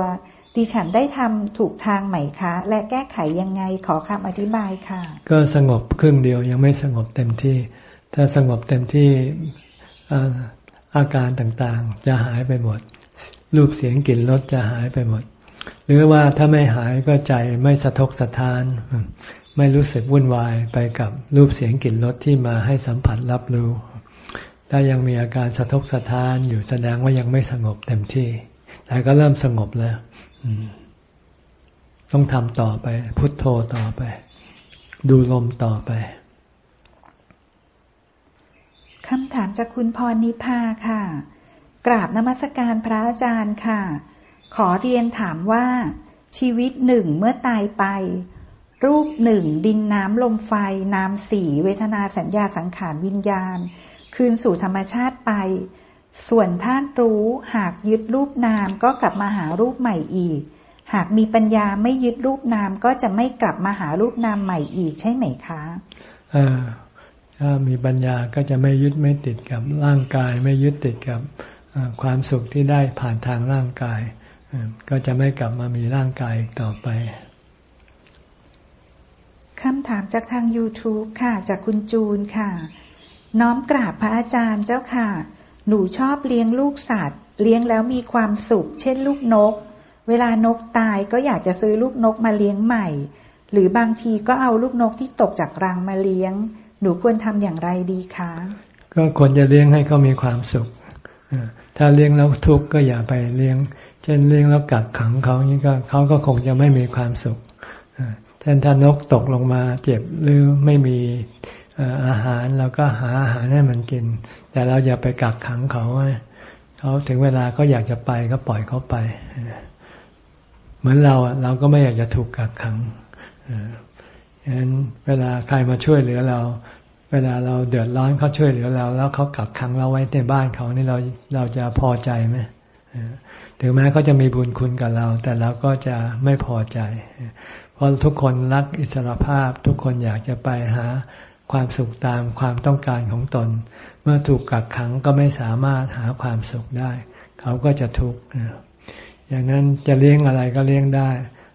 ดิฉันได้ทำถูกทางไหมคะ และแก้ไขยังไงขอคำอธิบายค่ะ ก็สงบครึ่งเดียวยังไม่สงบเต็มที่ ถ้าสงบเต็มที่อาการต่างๆ จะหายไปหมด รูปเสียงกลิ่นรสจะหายไปหมด หรือว่าถ้าไม่หายก็ใจไม่สะทกสะท้าน ไม่รู้สึกวุ่นวายไปกับรูปเสียงกลิ่นรสที่มาให้สัมผัสรับรู้ ถ้ายังมีอาการสะทกสะท้านอยู่แสดงว่ายังไม่สงบเต็มที่ แต่ก็เริ่มสงบแล้ว ต้องทำต่อไป พุทโธต่อไป ดูลมต่อไปคำถามจากคุณพรนิพาค่ะ กราบนมัสการพระอาจารย์ค่ะ ขอเรียนถามว่า ชีวิตหนึ่งเมื่อตายไป รูปหนึ่งดินน้ำลมไฟน้ำสีเวทนาสัญญาสังขารวิญญาณ คืนสู่ธรรมชาติไป ส่วนท่านรู้หากยึดรูปนามก็กลับมาหารูปใหม่อีก หากมีปัญญาไม่ยึดรูปนามก็จะไม่กลับมาหารูปนามใหม่อีกใช่ไหมคะอถ้ามีปัญญาก็จะไม่ยึดไม่ติดกับร่างกาย ไม่ยึดติดกับความสุขที่ได้ผ่านทางร่างกาย ก็จะไม่กลับมามีร่างกายต่อไปคำถามจากทาง YouTube ค่ะ จากคุณจูนค่ะ น้อมกราบพระอาจารย์เจ้าค่ะ หนูชอบเลี้ยงลูกสัตว์ เลี้ยงแล้วมีความสุข เช่นลูกนก เวลานกตายก็อยากจะซื้อลูกนกมาเลี้ยงใหม่ หรือบางทีก็เอาลูกนกที่ตกจากรังมาเลี้ยง หนูควรทำอย่างไรดีคะ ก็ควรจะเลี้ยงให้เขามีความสุข ถ้าเลี้ยงแล้วทุกข์ก็อย่าไปเลี้ยง เช่นเลี้ยงแล้วกักขังเขาอย่างนี้ก็เขาก็คงจะไม่มีความสุขแทนถ้านกตกลงมาเจ็บหรือไม่มีอาหารเราก็หาอาหารให้มันกิน แต่เราอย่าไปกักขังเขาเขาถึงเวลาก็อยากจะไปก็ปล่อยเขาไป เหมือนเราเราก็ไม่อยากจะถูกกักขังฉะนั้นเวลาใครมาช่วยเหลือเรา เวลาเราเดือดร้อนเขาช่วยเหลือเรา แล้วเขากักขังเราไว้ในบ้านเขานี่เราเราจะพอใจไหมถึงแม้เขาจะมีบุญคุณกับเรา แต่เราก็จะไม่พอใจ เพราะทุกคนรักอิสรภาพ ทุกคนอยากจะไปหา ความสุขตามความต้องการของตน เมื่อถูกกักขังก็ไม่สามารถหาความสุขได้ เขาก็จะทุกข์อย่างนั้นจะเลี้ยงอะไรก็เลี้ยงได้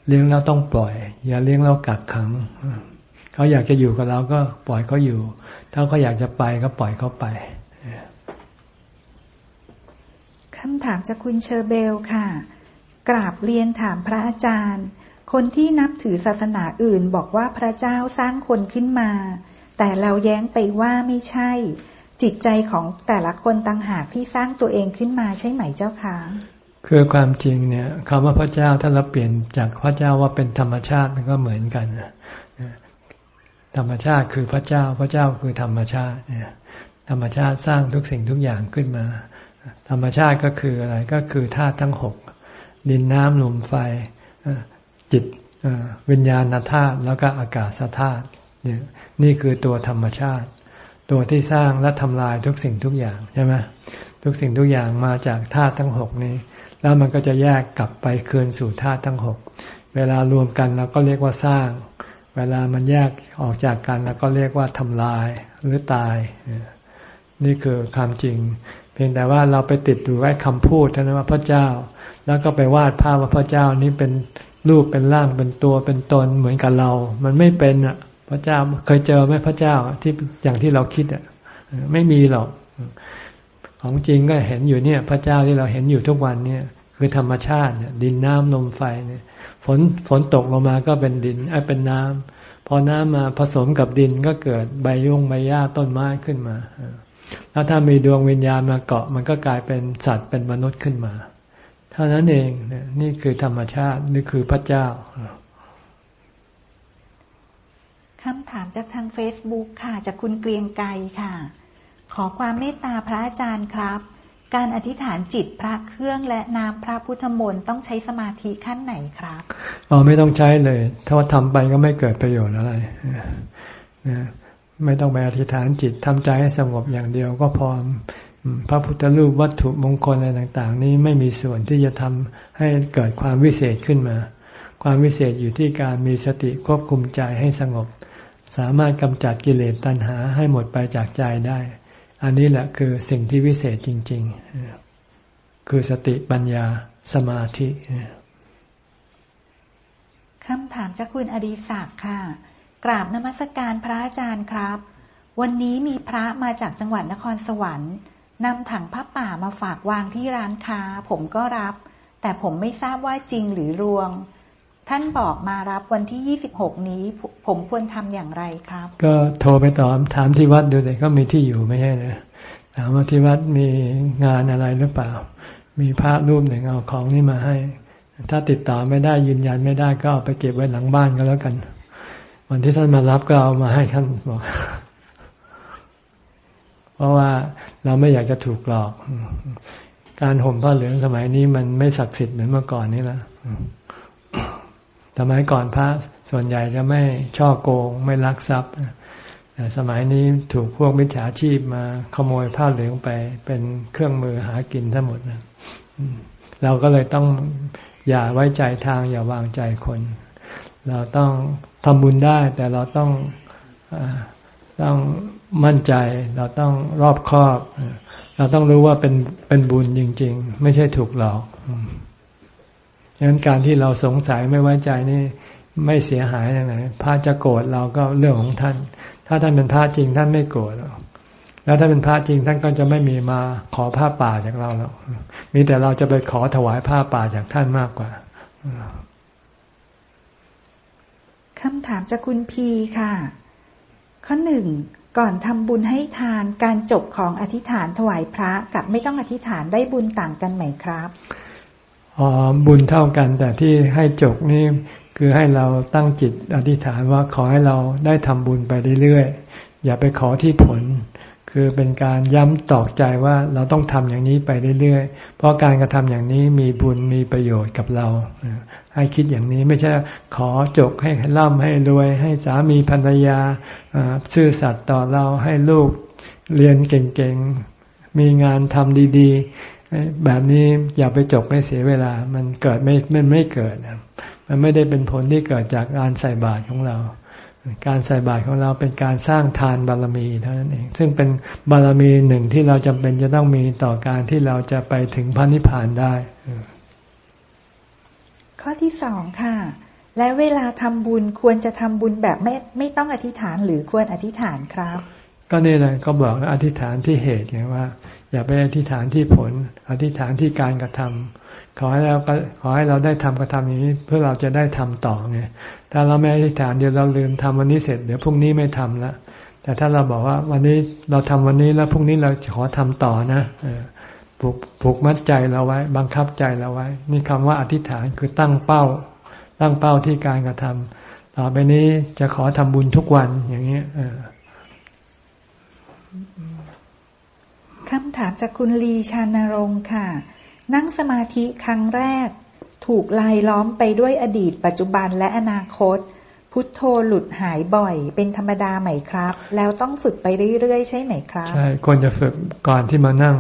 เลี้ยงแล้วต้องปล่อย อย่าเลี้ยงแล้วกักขัง เขาอยากจะอยู่กับเราก็ปล่อยเขาอยู่ ถ้าเขาอยากจะไปก็ปล่อยเขาไปคำถามจากคุณเชอร์เบลค่ะ กราบเรียนถามพระอาจารย์ คนที่นับถือศาสนาอื่นบอกว่าพระเจ้าสร้างคนขึ้นมา แต่เราแย้งไปว่าไม่ใช่ จิตใจของแต่ละคนต่างหากที่สร้างตัวเองขึ้นมาใช่ไหมเจ้าคะคือความจริงเนี่ยคำว่าพระเจ้าถ้าเราเปลี่ยนจากพระเจ้าว่าเป็นธรรมชาติมันก็เหมือนกันธรรมชาติคือพระเจ้า พระเจ้าคือธรรมชาติเนี่ยธรรมชาติสร้างทุกสิ่งทุกอย่างขึ้นมา ธรรมชาติก็คืออะไรก็คือธาตุทั้งหกดินน้ำลมไฟจิตวิญญาณธาตุแล้วก็อากาศธาตุเนี่ย นี่คือตัวธรรมชาติ ตัวที่สร้างและทำลายทุกสิ่งทุกอย่างใช่ไหมทุกสิ่งทุกอย่างมาจากธาตุทั้งหกนี้ แล้วมันก็จะแยกกลับไปคืนสู่ธาตุทั้งหกเวลารวมกันเราก็เรียกว่าสร้าง เวลามันแยกออกจากกันเราก็เรียกว่าทำลายหรือตาย นี่คือความจริง เพียงแต่ว่าเราไปติดอยู่ไว้คำพูดเท่านั้นว่าพระเจ้า แล้วก็ไปวาดภาพว่าพระเจ้านี้เป็นรูปเป็นร่างเป็นตัวเป็นตนเหมือนกับเรา มันไม่เป็นอะ พระเจ้าเคยเจอไหมพระเจ้าที่อย่างที่เราคิดอะไม่มีหรอก ของจริงก็เห็นอยู่เนี่ย พระเจ้าที่เราเห็นอยู่ทุกวันเนี่ย คือธรรมชาติเนี่ยดินน้ำลมไฟเนี่ย ฝนฝนตกลงมาก็เป็นดินไอ้เป็นน้ำพอน้ำมาผสมกับดินก็เกิดใบยุ่งใบหญ้าต้นไม้ขึ้นมาแล้วถ้ามีดวงวิญญาณมาเกาะ มันก็กลายเป็นสัตว์เป็นมนุษย์ขึ้นมา เท่านั้นเองนี่คือธรรมชาตินี่คือพระเจ้า คำถามจากทางเฟซบุ๊กค่ะ จากคุณเกรียงไกรค่ะ ขอความเมตตาพระอาจารย์ครับ การอธิษฐานจิตพระเครื่องและนามพระพุทธมนต์ต้องใช้สมาธิขั้นไหนครับอ๋อไม่ต้องใช้เลย ถ้าว่าทำไปก็ไม่เกิดประโยชน์อะไรนะไม่ต้องไปอธิษฐานจิตทำใจให้สงบอย่างเดียวก็พอพระพุทธรูปวัตถุมงคลอะไรต่าง ๆ นี้ไม่มีส่วนที่จะทำให้เกิดความวิเศษขึ้นมา ความวิเศษอยู่ที่การมีสติควบคุมใจให้สงบ สามารถกำจัดกิเลสตัณหาให้หมดไปจากใจได้ อันนี้แหละคือสิ่งที่วิเศษจริง ๆ คือสติปัญญาสมาธิคำถามจากคุณอดีศักดิ์ค่ะ กราบนมัสการพระอาจารย์ครับ วันนี้มีพระมาจากจังหวัดนครสวรรค์นำถังผ้าป่ามาฝากวางที่ร้านค้า ผมก็รับ แต่ผมไม่ทราบว่าจริงหรือรวง ท่านบอกมารับวันที่ยี่สิบหกนี้ ผมควรทำอย่างไรครับ ก็โทรไปตอบถามที่วัดดูเลยก็มีที่อยู่ไม่ใช่เลยถามว่าที่วัดมีงานอะไรหรือเปล่า มีพระรูปหนึ่งเอาของนี่มาให้ ถ้าติดต่อไม่ได้ยืนยันไม่ได้ก็เอาไปเก็บไว้หลังบ้านก็แล้วกัน วันที่ท่านมารับก็เอามาให้ท่านบอก เพราะว่าเราไม่อยากจะถูกหลอก การห่มผ้าเหลืองสมัยนี้มันไม่ศักดิ์สิทธิ์เหมือนเมื่อก่อนนี่แล้ว สมัยก่อนพระส่วนใหญ่จะไม่ช่อโกงไม่ลักทรัพย์แต่สมัยนี้ถูกพวกมิจฉาชีพมาขโมยผ้าเหลืองไปเป็นเครื่องมือหากินทั้งหมดนะเราก็เลยต้องอย่าไว้ใจทาง อย่าวางใจคน เราต้องทำบุญได้ แต่เราต้องต้องมั่นใจ เราต้องรอบคอบ เราต้องรู้ว่าเป็นเป็นบุญจริง ๆ ไม่ใช่ถูกหลอก ดังนั้นการที่เราสงสัยไม่ไว้ใจนี่ไม่เสียหายยังไงพระจะโกรธเราก็เรื่องของท่าน ถ้าท่านเป็นพระจริงท่านไม่โกรธแล้วถ้าเป็นพระจริงท่านก็จะไม่มีมาขอผ้าป่าจากเราแล้วมีแต่เราจะไปขอถวายผ้าป่าจากท่านมากกว่าคำถามจากคุณพีค่ะ ข้อหนึ่งก่อนทำบุญให้ทานการจบของอธิษฐานถวายพระกับไม่ต้องอธิษฐานได้บุญต่างกันไหมครับ อ๋อบุญเท่ากัน แต่ที่ให้จกนี่คือให้เราตั้งจิตอธิษฐานว่าขอให้เราได้ทำบุญไปเรื่อยๆอย่าไปขอที่ผล คือเป็นการย้ำตอกใจว่าเราต้องทำอย่างนี้ไปเรื่อยๆ เพราะการกระทำอย่างนี้มีบุญมีประโยชน์กับเรา ให้คิดอย่างนี้ไม่ใช่ขอจกให้ร่ำให้รวย ให้สามีภรรยาซื่อสัตย์ต่อเราให้ลูกเรียนเก่งๆ มีงานทำดีๆ แบบนี้อย่าไปจกให้เสียเวลา มันเกิดไม่มันไม่เกิดมันไม่ได้เป็นผลที่เกิดจากการใส่บาตรของเรา การใส่บาตรของเราเป็นการสร้างทานบารมีเท่านั้นเอง ซึ่งเป็นบารมีหนึ่งที่เราจำเป็นจะต้องมีต่อการที่เราจะไปถึงพระนิพพานได้ ข้อที่สองค่ะ และเวลาทำบุญควรจะทำบุญแบบไม่ไม่ต้องอธิษฐานหรือควรอธิษฐานครับ ก็นี่แหละก็บอกอธิษฐานที่เหตุไงว่า อย่าไปอธิษฐานที่ผล อธิษฐานที่การกระทำขอให้เราขอให้เราได้ทำกระทำอย่างนี้ เพื่อเราจะได้ทำต่อไงถ้าเราไม่อธิษฐานเดี๋ยวเราลืมทำวันนี้เสร็จเดี๋ยวพรุ่งนี้ไม่ทำละแต่ถ้าเราบอกว่าวันนี้เราทำวันนี้แล้วพรุ่งนี้เราขอทำต่อนะผูกผูกมัดใจเราไว้ บังคับใจเราไว้ นี่คำว่าอธิษฐานคือตั้งเป้า ตั้งเป้าที่การกระทำต่อไปนี้จะขอทำบุญทุกวันอย่างนี้ คำถามจากคุณลีชานรงค์ค่ะ นั่งสมาธิครั้งแรก ถูกลายล้อมไปด้วยอดีต ปัจจุบันและอนาคต พุทโธหลุดหายบ่อย เป็นธรรมดาไหมครับ แล้วต้องฝึกไปเรื่อยๆ ใช่ไหมครับ ใช่ ควรจะฝึกก่อนที่มานั่ง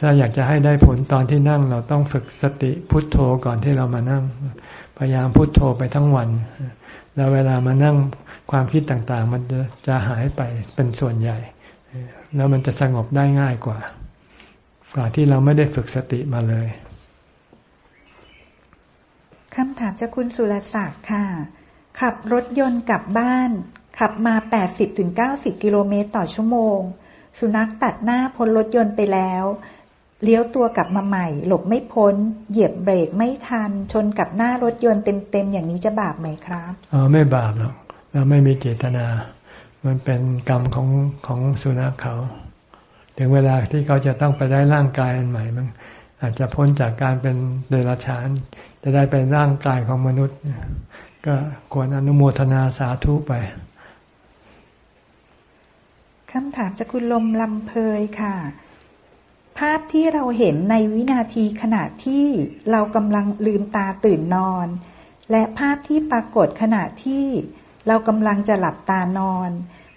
ถ้าอยากจะให้ได้ผลตอนที่นั่งเราต้องฝึกสติพุทโธก่อนที่เรามานั่ง พยายามพุทโธไปทั้งวัน แล้วเวลามานั่งความคิดต่างๆ มันจะจะหายไปเป็นส่วนใหญ่ แล้วมันจะสงบได้ง่ายกว่า กว่าที่เราไม่ได้ฝึกสติมาเลยคำถามจากคุณสุรศักดิ์ค่ะ ขับรถยนต์กลับบ้าน ขับมา 80-90 กิโลเมตรต่อชั่วโมง สุนัขตัดหน้าพ้นรถยนต์ไปแล้ว เลี้ยวตัวกลับมาใหม่ หลบไม่พ้น เหยียบเบรกไม่ทัน ชนกับหน้ารถยนต์เต็มๆ อย่างนี้จะบาปไหมครับ อ๋อ ไม่บาปหรอก เราไม่มีเจตนา มันเป็นกรรมของของสุนัขเขา ถึงเวลาที่เขาจะต้องไปได้ร่างกายอันใหม่มันอาจจะพ้นจากการเป็นเดรัจฉาน จะได้เป็นร่างกายของมนุษย์ ก็ควรอนุโมทนาสาธุไปคำถามจากคุณลมลำเพยค่ะ ภาพที่เราเห็นในวินาทีขณะที่เรากำลังลืมตาตื่นนอน และภาพที่ปรากฏขณะที่ เรากำลังจะหลับตานอน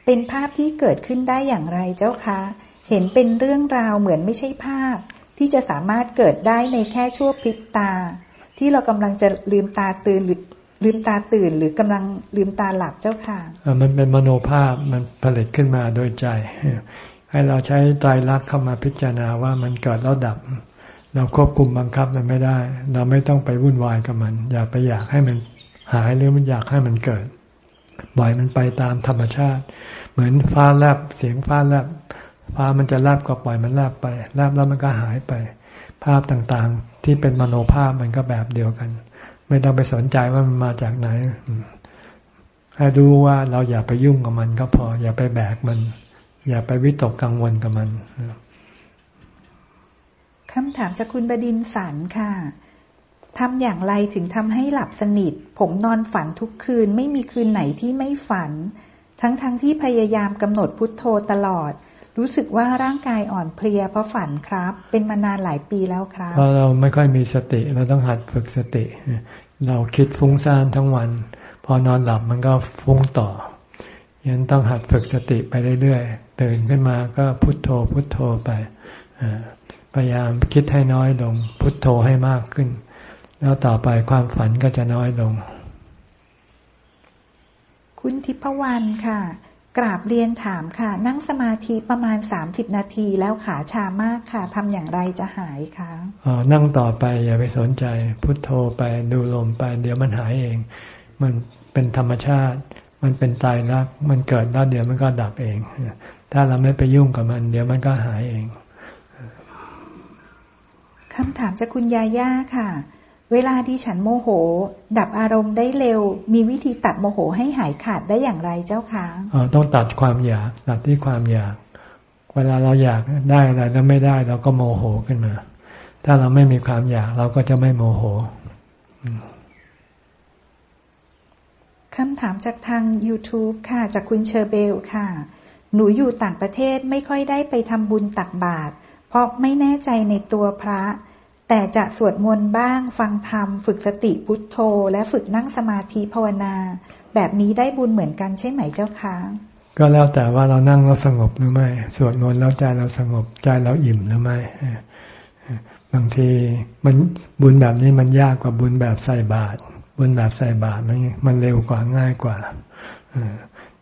เป็นภาพที่เกิดขึ้นได้อย่างไรเจ้าคะ เห็นเป็นเรื่องราวเหมือนไม่ใช่ภาพ ที่จะสามารถเกิดได้ในแค่ชั่วพริบตา ที่เรากำลังจะลืมตาตื่นหรือลืมตาตื่นหรือกำลังลืมตาหลับเจ้าค่ะมันเป็นมโนภาพมันผลิตขึ้นมาโดยใจ ให้เราใช้ใจรักเข้ามาพิจารณาว่ามันเกิดแล้วดับ เราควบคุมบังคับมันไม่ได้ เราไม่ต้องไปวุ่นวายกับมัน อย่าไปอยากให้มันหายหรือมันอยากให้มันเกิด ปล่อยมันไปตามธรรมชาติ เหมือนฟ้าแลบเสียงฟ้าแลบฟ้ามันจะแลบก็ปล่อยมันแลบไปแลบแล้วมันก็หายไป ภาพต่างๆ ที่เป็นมโนภาพมันก็แบบเดียวกัน ไม่ต้องไปสนใจว่ามันมาจากไหนให้รู้ว่าเราอย่าไปยุ่งกับมันก็พอ อย่าไปแบกมัน อย่าไปวิตกกังวลกับมันคำถามจากคุณบดินสันค่ะ ทำอย่างไรถึงทำให้หลับสนิท ผมนอนฝันทุกคืนไม่มีคืนไหนที่ไม่ฝัน ทั้งๆทที่พยายามกำหนดพุทโธตลอด รู้สึกว่าร่างกายอ่อนเพลียเพราะฝันครับ เป็นมานานหลายปีแล้วครับเพราะเราไม่ค่อยมีสติเราต้องหัดฝึกสติ เราคิดฟุ้งซ่านทั้งวัน พอนอนหลับมันก็ฟุ้งต่อยันต้องหัดฝึกสติไปเรื่อยๆตื่นขึ้นมาก็พุทโธพุทโธไปพยายามคิดให้น้อยลง พุทโธให้มากขึ้น แล้วต่อไปความฝันก็จะน้อยลง คุณทิพวรรณค่ะ กราบเรียนถามค่ะ นั่งสมาธิประมาณสามสิบนาทีแล้วขาชามากค่ะทำอย่างไรจะหายคะอ๋อนั่งต่อไปอย่าไปสนใจ พุทโธไปดูลมไป เดี๋ยวมันหายเอง มันเป็นธรรมชาติ มันเป็นตายรัก มันเกิดแล้วเดี๋ยวมันก็ดับเอง ถ้าเราไม่ไปยุ่งกับมัน เดี๋ยวมันก็หายเองคำถามจากคุณยาย่าค่ะ เวลาที่ฉันโมโห ดับอารมณ์ได้เร็ว มีวิธีตัดโมโหให้หายขาดได้อย่างไรเจ้าคะอ๋อต้องตัดความอยากตัดที่ความอยาก เวลาเราอยากได้อะไรแล้วไม่ได้เราก็โมโหขึ้นมา ถ้าเราไม่มีความอยากเราก็จะไม่โมโหคำถามจากทาง YouTube ค่ะ จากคุณเชอร์เบลค่ะ หนูอยู่ต่างประเทศไม่ค่อยได้ไปทำบุญตักบาตรเพราะไม่แน่ใจในตัวพระ แต่จะสวดมนต์บ้าง ฟังธรรม ฝึกสติพุทโธ และฝึกนั่งสมาธิภาวนา แบบนี้ได้บุญเหมือนกันใช่ไหมเจ้าคะก็แล้วแต่ว่าเรานั่งเราสงบหรือไม่ สวดมนต์แล้วใจเราสงบใจเราอิ่มหรือไม่ บางทีมันบุญแบบนี้มันยากกว่าบุญแบบใส่บาตรบุญแบบใส่บาตรมันมันเร็วกว่าง่ายกว่า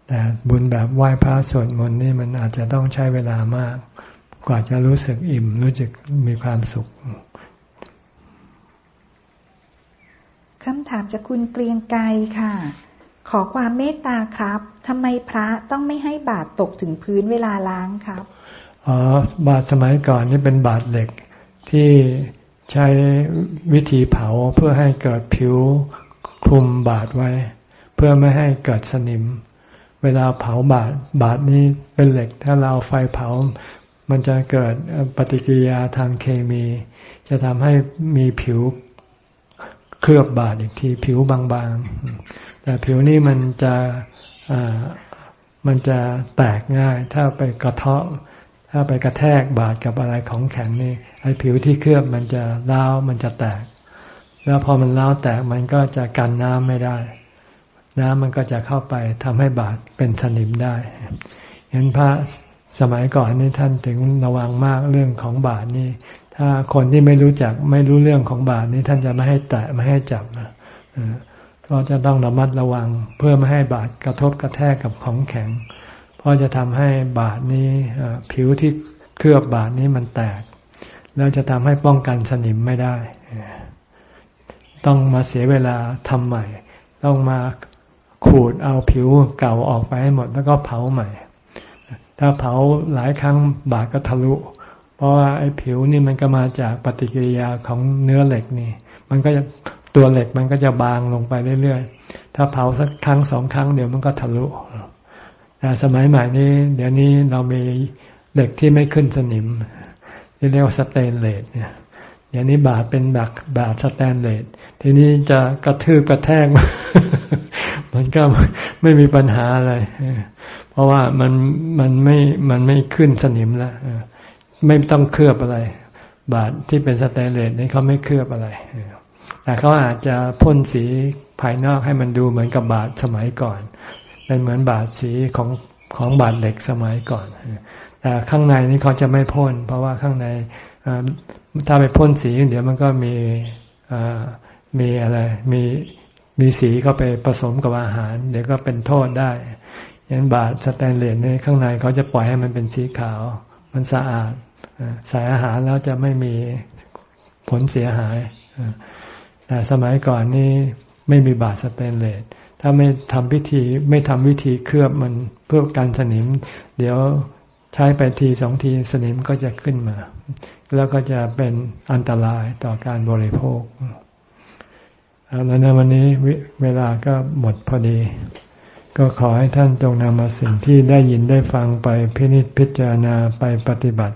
แต่บุญแบบไหว้พระสวดมนต์นี่มันอาจจะต้องใช้เวลามาก กว่าจะรู้สึกอิ่มรู้สึกมีความสุขคำ ถามจากคุณเกรียงไกรค่ะ ขอความเมตตาครับทำไมพระต้องไม่ให้บาตรตกถึงพื้นเวลาล้างครับ อ๋อ บาตรสมัยก่อนนี่เป็นบาตรเหล็กที่ใช้วิธีเผาเพื่อให้เกิดผิวคลุมบาดไว้ เพื่อไม่ให้เกิดสนิม เวลาเผาบาดบาดนี้เป็นเหล็ก ถ้าเราไฟเผา มันจะเกิดปฏิกิริยาทางเคมี จะทำให้มีผิว เคลือบบาดอีกทีผิวบางๆ แต่ผิวนี้มันจะมันจะแตกง่าย ถ้าไปกระเทาะ ถ้าไปกระแทกบาดกับอะไรของแข็งนี่ไอ้ผิวที่เคลือบมันจะล้าวมันจะแตก แล้วพอมันล้าวแตกมันก็จะกันน้ำไม่ได้ น้ำมันก็จะเข้าไปทำให้บาดเป็นสนิมได้เห็นพระสมัยก่อนนี่ท่านถึงระวังมากเรื่องของบาดนี่ ถ้าคนที่ไม่รู้จักไม่รู้เรื่องของบาดนี่ท่านจะไม่ให้แตะไม่ให้จับก็จะต้องระมัดระวังเพื่อไม่ให้บาดกระทบกระแทกกับของแข็ง เพราะจะทำให้บาดนี้ผิวที่เคลือบบาดนี้มันแตก แล้วจะทำให้ป้องกันสนิมไม่ได้ ต้องมาเสียเวลาทำใหม่ ต้องมาขูดเอาผิวเก่าออกไปให้หมดแล้วก็เผาใหม่ ถ้าเผาหลายครั้งบาดก็ทะลุ เพราะว่าไอ้ผิวนี่มันก็มาจากปฏิกิริยาของเนื้อเหล็กนี่ มันก็จะตัวเหล็กมันก็จะบางลงไปเรื่อยๆ ถ้าเผาสักครั้งสองครั้งเดี๋ยวมันก็ทะลุแต่สมัยใหม่นี้ เดี๋ยวนี้เรามีเหล็กที่ไม่ขึ้นสนิมที่เรียกว่าสเตนเลสเนี่ยเดี๋ยวนี้บาดเป็นแบบบาดสแตนเลสทีนี้จะกระทืบกระแทกมันก็ไม่มีปัญหาอะไร เพราะว่ามันมันไม่มันไม่ขึ้นสนิมแล้ว ไม่ต้องเคลือบอะไร บาดที่เป็นสแตนเลสนี่เขาไม่เคลือบอะไรแต่เขาอาจจะพ่นสีภายนอกให้มันดูเหมือนกับบาดสมัยก่อน เป็นเหมือนบาดสีของของบาดเหล็กสมัยก่อน แต่ข้างในนี้เขาจะไม่พ่น เพราะว่าข้างในถ้าไปพ่นสีเดี๋ยวมันก็มีมีอะไร มีมีสีเข้าไปผสมกับอาหาร เดี๋ยวก็เป็นโทษได้ยันบาดสแตนเลสในข้างในเขาจะปล่อยให้มันเป็นสีขาว มันสะอาด ใส่อาหารแล้วจะไม่มีผลเสียหาย แต่สมัยก่อนนี่ไม่มีบาดสแตนเลสถ้าไม่ทำพิธีไม่ทำวิธีเคลือบมันเพื่อกันสนิม เดี๋ยวใช้ไปทีสองทีสนิมก็จะขึ้นมา แล้วก็จะเป็นอันตรายต่อการบริโภคแล้วในวันนี้เวลาก็หมดพอดี ก็ขอให้ท่านจงนำมาสิ่งที่ได้ยินได้ฟังไปพินิจพิจารณาไปปฏิบัติ